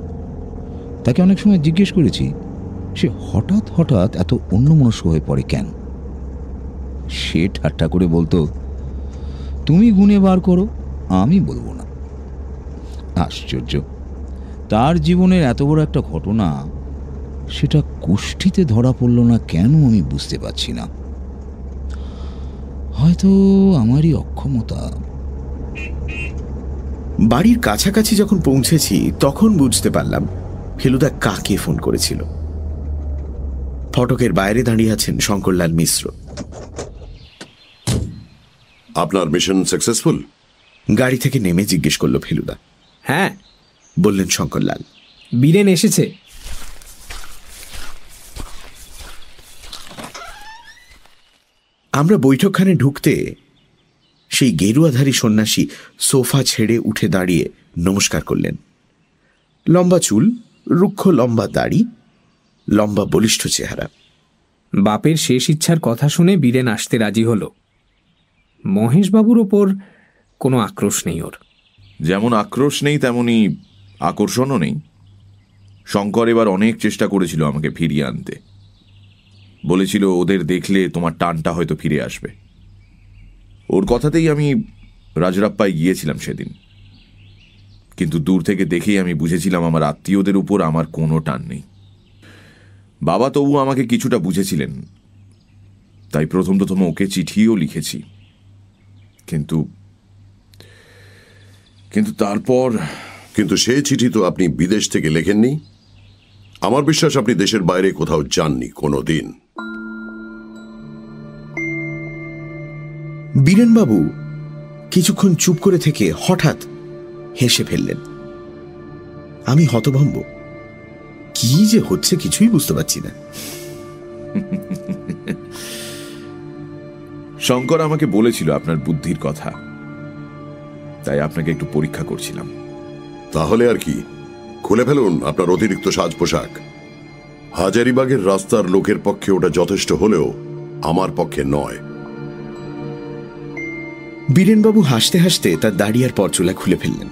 তাকে অনেক সময় জিজ্ঞেস করেছি সে হঠাৎ হঠাৎ এত অন্যমনস্ক হয়ে পড়ে কেন? সে ঠাট্টা করে বলতো তুমি গুনে বার করো আমি বলব না। আশ্চর্য। তার জীবনের এত বড় একটা ঘটনা সেটা কুষ্ঠিতে ধরা পড়ল না কেন আমি বুঝতে পারছি না। হয়তো আমারই অক্ষমতা। বাড়ির কাছাকাছি যখন পৌঁছেছি তখন বুঝতে পারলাম ফেলুদা কাকে ফোন করেছিল। ফটকের বাইরে দাঁড়িয়ে আছেন শঙ্করলাল মিশ্র। আপনার মিশন সাকসেসফুল? গাড়ি থেকে নেমে জিজ্ঞেস করল ফেলুদা। হ্যাঁ বললেন শঙ্করলাল। বীরেন এসেছে। আমরা বৈঠকখানে ঢুকতে সেই গেরুয়াধারী সন্ন্যাসী সোফা ছেড়ে উঠে দাঁড়িয়ে নমস্কার করলেন। লম্বা চুল রুক্ষ লম্বা দাড়ি লম্বা বলিষ্ঠ চেহারা। বাপের শেষ ইচ্ছার কথা শুনে বীরেন আসতে রাজি হলো। মহেশবাবুর ওপর কোনো আক্রোশ নেই ওর। যেমন আক্রোশ নেই তেমনি আকর্ষণও নেই। শঙ্কর এবার অনেক চেষ্টা করেছিল আমাকে ফিরিয়ে আনতে। বলেছিল, ওদের দেখলে তোমার টানটা হয়তো ফিরে আসবে। ওর কথাতেই আমি রাজরাপ্পায় গিয়েছিলাম সেদিন। কিন্তু দূর থেকে দেখেই আমি বুঝেছিলাম, আমার আত্মীয়দের উপর আমার কোনো টান নেই। বাবা তবু আমাকে কিছুটা বুঝেছিলেন। তাই প্রথম প্রথম ওকে চিঠিও লিখেছি। কিন্তু কিন্তু তারপর কিন্তু সে চিঠি তো আপনি বিদেশ থেকে লেখেননি? আমার বিশ্বাস আপনি দেশের বাইরে কোথাও যাননি কোনো দিন বীরেনবাবু কিছুক্ষণ চুপ করে থেকে হঠাৎ হেসে ফেললেন। আমি হতভম্ব। কি যে হচ্ছে কিছুই বুঝতে পারছি না। শঙ্কর আমাকে বলেছিল আপনার বুদ্ধির কথা। তাই আপনাকে একটু পরীক্ষা করছিলাম। তাহলে আর কি? খুলে ফেলুন আপনার অতিরিক্ত সাজ পোশাক হাজারিবাগের রাস্তার লোকের পক্ষে ওটা যথেষ্ট হলেও আমার পক্ষে নয়। বীরেনবাবু হাসতে হাসতে তার দাড়ি আর পরচুলা খুলে ফেললেন।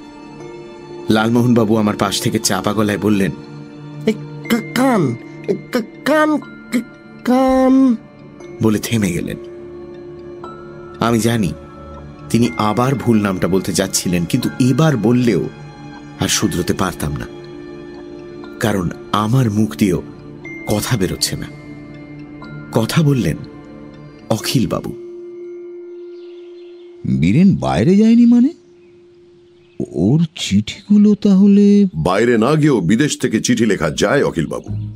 লালমোহনবাবু আমার পাশ থেকে চাপা গলায় বললেন বলে থেমে গেলেন। আমি জানি তিনি আবার ভুল নামটা বলতে যাচ্ছিলেন, কিন্তু এবার বললেও আর শুধরোতে পারতাম না। কারণ আমার মুখ দিয়েও কথা বেরোচ্ছে না। কথা বললেন অখিল বাবু বীরেন বাইরে যায়নি মানে? ওর চিঠিগুলো তাহলে বাইরে না গিয়েও বিদেশ থেকে চিঠি লেখা যায় অখিল বাবু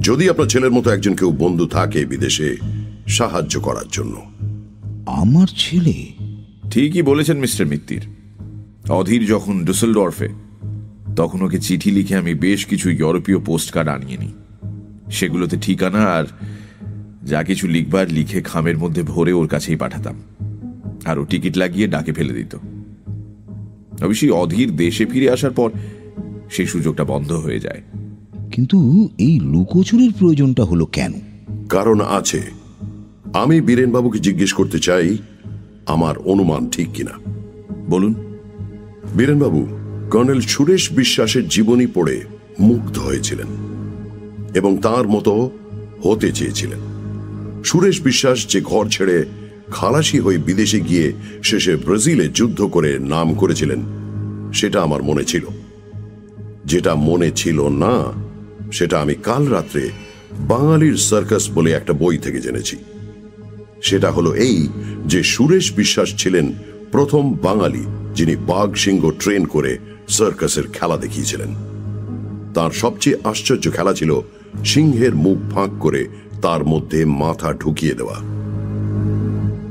যদি আপনার ছেলের মতো একজন কেউ বন্ধু থাকে বিদেশে সাহায্য করার জন্য। আমার ছেলে? ঠিকই বলেছেন মিস্টার মিত্তির। অধীর যখন ডুসেলডর্ফে তখন ওকে চিঠি লিখে আমি বেশ কিছু ইউরোপীয় পোস্ট কার্ড আনিয়ে নিই। সেগুলোতে ঠিকানা আর যা কিছু লিখবার লিখে খামের মধ্যে ভরে ওর কাছেই পাঠাতাম। আর ও টিকিট লাগিয়ে ডাকে ফেলে দিত। অবশ্যই অধীর দেশে ফিরে আসার পর সেই সুযোগটা বন্ধ হয়ে যায়। কিন্তু এই লুকোচুরির প্রয়োজনটা হলো কেন? কারণ আছে। আমি বীরেনবাবুকে জিজ্ঞেস করতে চাই আমার অনুমান ঠিক কিনা? বলুন। বীরেনবাবু কর্নেল সুরেশ বিশ্বাসের জীবনী পড়ে মুগ্ধ হয়েছিলেন এবং তার মতো হতে চেয়েছিলেন। সুরেশ বিশ্বাস যে ঘর ছেড়ে খালাসি হয়ে বিদেশে গিয়ে শেষে ব্রাজিলে যুদ্ধ করে নাম করেছিলেন, সেটা আমার মনে ছিল। যেটা মনে ছিল না, সেটা আমি কাল রাত্রে বাঙালির সার্কাস বলে একটা বই থেকে জেনেছি। সেটা হলো এই যে সুরেশ বিশ্বাস ছিলেন প্রথম বাঙালি যিনি বাঘ সিংহ ট্রেন করে সার্কাসের খেলা দেখিয়েছিলেন। তার সবচেয়ে আশ্চর্য খেলা ছিল সিংহের মুখ ফাঁক করে তার মধ্যে মাথা ঢুকিয়ে দেওয়া।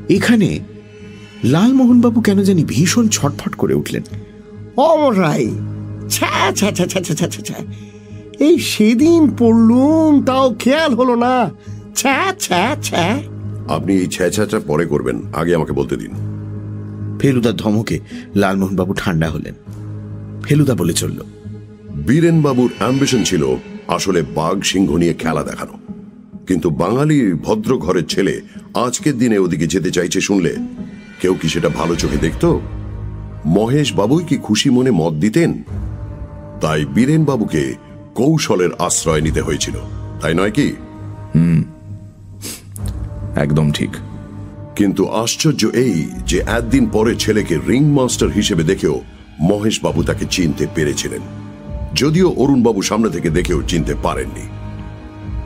এখানে লালমোহনবাবু কেন জানি ভীষণ ছটফট করে উঠলেন। অমরাই ছ্যা ছ্যা ছ্যা ছ্যা ছ্যা ছ্যা ছ্যা এই সেদিন পড়লুম তাও খেয়াল হলো না। ছ্যা ছ্যা ছ্যা। আপনি এই পরে করবেন আগে আমাকে বলতে দিন। ফেলুদার ধমকে লালমোহনবাবু ঠান্ডা হলেন। ফেলুদা বলে চলল। বীরেনবাবুর অ্যাম্বিশন ছিল আসলে বাঘ সিংহ নিয়ে খেলা দেখানো। কিন্তু বাঙালি ভদ্র ঘরের ছেলে আজকের দিনে ওদিকে যেতে চাইছে শুনলে কেউ কি সেটা ভালো চোখে দেখত? মহেশ বাবুই কি খুশি মনে মত দিতেন? তাই বীরেন বাবুকে কৌশলের আশ্রয় নিতে হয়েছিল তাই নয় কি? হুম একদম ঠিক। কিন্তু আশ্চর্য এই যে একদিন পরে ছেলেকে রিং মাস্টার হিসেবে দেখেও মহেশ বাবু তাকে চিনতে পেরেছিলেন। যদিও অরুণবাবু সামনে থেকে দেখেও চিনতে পারেননি।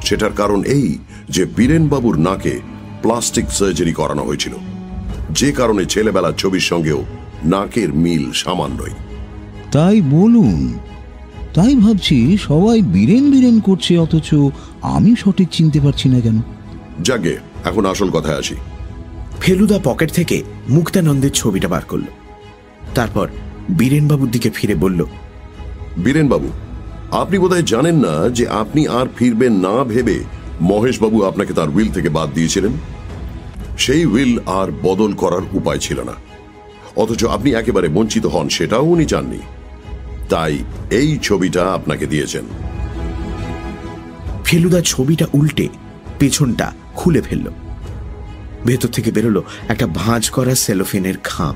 সেটার কারণ এই যে বীরেন বাবুর নাকে প্লাস্টিক সার্জারি করানো হয়েছিল। যে কারণে ছেলেবেলার ছবির সঙ্গেও নাকের মিল সামান্যই। তাই বলুন তাই ভাবছি সবাই বীরেন বীরেন করছে অথচ আমি সঠিক চিনতে পারছি না কেন? যাকে এখন আসল কথায় আসি। ফেলুদা পকেট থেকে মুক্তানন্দের ছবিটা বার করল। তারপর বীরেনবাবুর দিকে ফিরে বলল বীরেনবাবু আপনি বোধহয় জানেন না যে আপনি আর ফিরবেন না ভেবে মহেশবাবু আপনাকে তার উইল থেকে বাদ দিয়েছিলেন? সেই উইল আর বদল করার উপায় ছিল না। অথচ আপনি একেবারে বঞ্চিত হন সেটাও উনি চাননি। তাই এই ছবিটা আপনাকে দিয়েছেন। ফেলুদা ছবিটা উল্টে পেছনটা খুলে ফেলল। ভেতর থেকে বেরোলো একটা ভাঁজ করা সেলোফিনের খাম।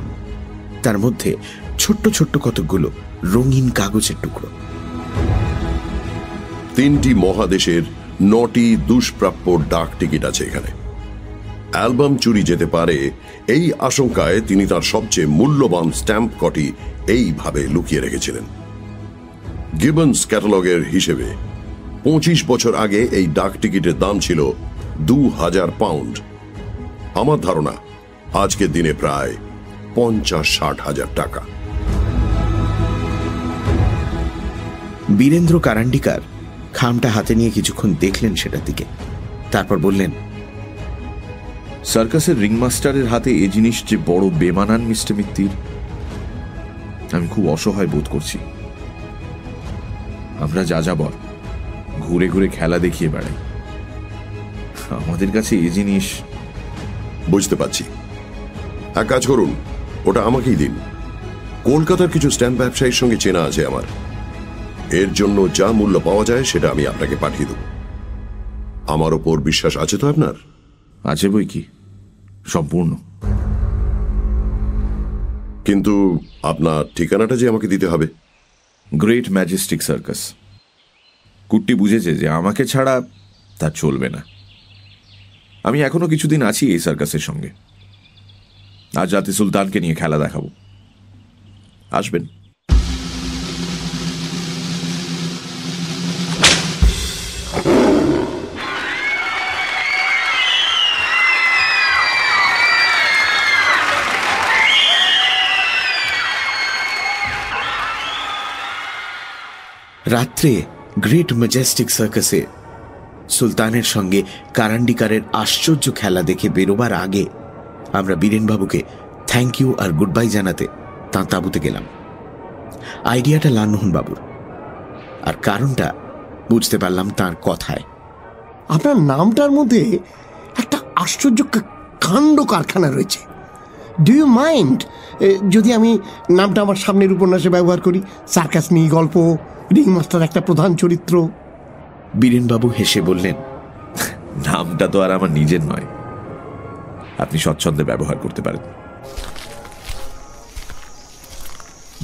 তার মধ্যে ছোট্ট ছোট্ট কতকগুলো রঙিন কাগজের টুকরো। তিনটি মহাদেশের নটি দুষ্প্রাপ্য ডাক টিকিট আছে এখানে। অ্যালবাম চুরি যেতে পারে, এই আশঙ্কায় তিনি তার সবচেয়ে মূল্যবান স্ট্যাম্প কটি এইভাবে লুকিয়ে রেখেছিলেন। গিবন্স ক্যাটালগের হিসেবে পঁচিশ বছর আগে এই ডাক টিকিটের দাম ছিল দু হাজার পাউন্ড। আমার ধারণা, আজকের দিনে প্রায় পঞ্চাশ ষাট হাজার টাকা। বীরেন্দ্র কারান্ডিকার খামটা হাতে নিয়ে কিছুক্ষণ দেখলেন সেটার দিকে। তারপর বললেন সার্কাসের রিংমাস্টারের হাতে এ জিনিস যে বড় বেমানান মিস্টার মিত্তির আমি খুব অসহায় বোধ করছি। আমরা যা যাবর ঘুরে ঘুরে খেলা দেখিয়ে বেড়াই আমাদের কাছে এ জিনিস বুঝতে পারছি। এক কাজ করুন ওটা আমাকেই দিন। কলকাতার কিছু স্ট্যাম্প ব্যবসায়ীর সঙ্গে চেনা আছে আমার। এর জন্য যা মূল্য পাওয়া যায় সেটা আমি আপনাকে পাঠিয়ে দেব। আমার ওপর বিশ্বাস আছে তো আপনার? আছে বই কি? সম্পূর্ণ। কিন্তু আপনার ঠিকানাটা যে আমাকে দিতে হবে? Great majestic circus. কুট্টি বুঝেছে যে আমাকে ছাড়া তা চলবে না। আমি এখনও কিছুদিন আছি এই সার্কাসের সঙ্গে। আজ জাতি সুলতানকে নিয়ে খেলা দেখাবো। আসবেন? রাত্রে গ্রেট ম্যাজেস্টিক সার্কাসে সুলতানের সঙ্গে কারান্ডিকারের আশ্চর্য খেলা দেখে বেরোবার আগে আমরা বীরেনবাবুকে থ্যাংক ইউ আর গুড বাই জানাতে তাঁর তাঁবুতে গেলাম। আইডিয়াটা লালমোহন বাবুর আর কারণটা বুঝতে পারলাম তার কথায়। আপনার নামটার মধ্যে একটা আশ্চর্য কাণ্ড কারখানা রয়েছে। ডু ইউ মাইন্ড যদি আমি নামটা আমার সামনের উপন্যাসে ব্যবহার করি, সার্কাস নিয়ে গল্প রিং মাস্টার একটা প্রধান চরিত্র। বীরেনবাবু হেসে বললেন নামটা তো আর আমার নিজের নয়। আপনি স্বচ্ছন্দে ব্যবহার করতে পারেন।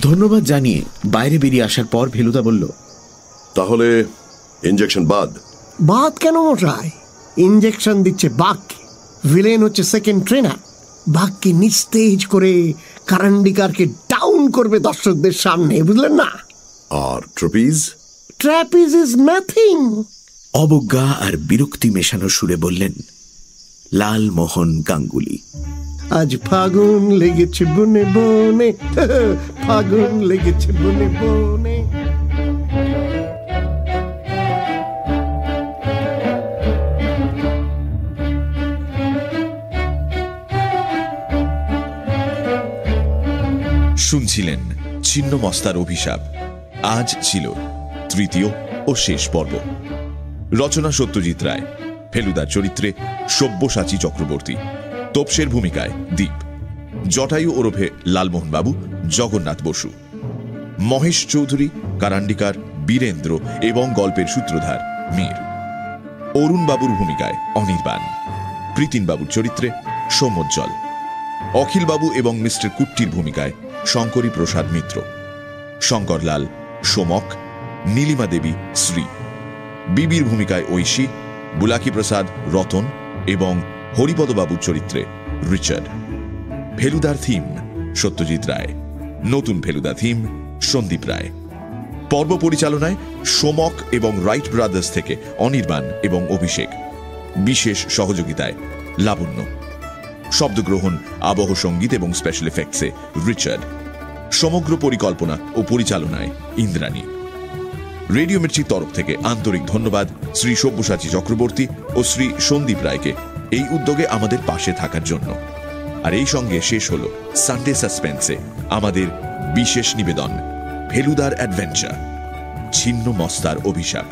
ধন্যবাদ জানিয়ে বাইরে বেরিয়ে আসার পর ভেলুদা বলল তাহলে ইঞ্জেকশন বাদ। বাদ কেন মশাই? ইঞ্জেকশন দিচ্ছে বাঘকে। ভিলেন হচ্ছে সেকেন্ড ট্রেনার বাঘকে নিস্তেজ করে কারান্ডিকারকে ডাউন করবে দর্শকদের সামনে বুঝলেন না? আর ট্রপিজ? ট্র্যাপিজ ইজ নাথিং অবজ্ঞা আর বিরক্তি মেশানো সুরে বললেন লালমোহন গাঙ্গুলি। আজ ফাগুন লেগেছে বনে বনে ফাগুন লেগেছে বনে বনে। শুনছিলেন ছিন্ন মস্তার অভিশাপ। আজ ছিল তৃতীয় ও শেষ পর্ব। রচনা সত্যজিৎ রায়, ফেলুদার চরিত্রে সব্যসাচী চক্রবর্তী, তোপসের ভূমিকায় দ্বীপ জটায়ু ওরফে লালমোহন বাবু, জগন্নাথ বসু, মহেশ চৌধুরী, কারান্ডিকার বীরেন্দ্র এবং গল্পের সূত্রধার মীর, অরুণ বাবুর ভূমিকায় অনির্বাণ, প্রীতিন বাবুর চরিত্রে সৌমজ্জল অখিলবাবু এবং মিস্টার কুট্টির ভূমিকায় শঙ্করী প্রসাদ মিত্র, শঙ্করলাল সোমক, নীলিমা দেবী, শ্রী। বিবির ভূমিকায় ঐশী, বুলাকি প্রসাদ, রতন এবং হরিপদবাবুর চরিত্রে রিচার্ড। ফেলুদার থিম, সত্যজিৎ রায়। নতুন ফেলুদা থিম, সন্দীপ রায়। পর্ব পরিচালনায় সোমক এবং রাইট ব্রাদার্স থেকে অনির্বাণ এবং অভিষেক। বিশেষ সহযোগিতায় লাবণ্য। শব্দগ্রহণ, আবহ সংগীত এবং স্পেশাল এফেক্টসে রিচার্ড। সমগ্র পরিকল্পনা ও পরিচালনায় ইন্দ্রাণী। রেডিও মির্চির তরফ থেকে আন্তরিক ধন্যবাদ শ্রী সব্যসাচী চক্রবর্তী ও শ্রী সন্দীপ রায়কে এই উদ্যোগে আমাদের পাশে থাকার জন্য। আর এই সঙ্গে শেষ হল সানডে সাসপেন্সে আমাদের বিশেষ নিবেদন, ফেলুদার অ্যাডভেঞ্চার ছিন্ন মস্তার অভিশাপ।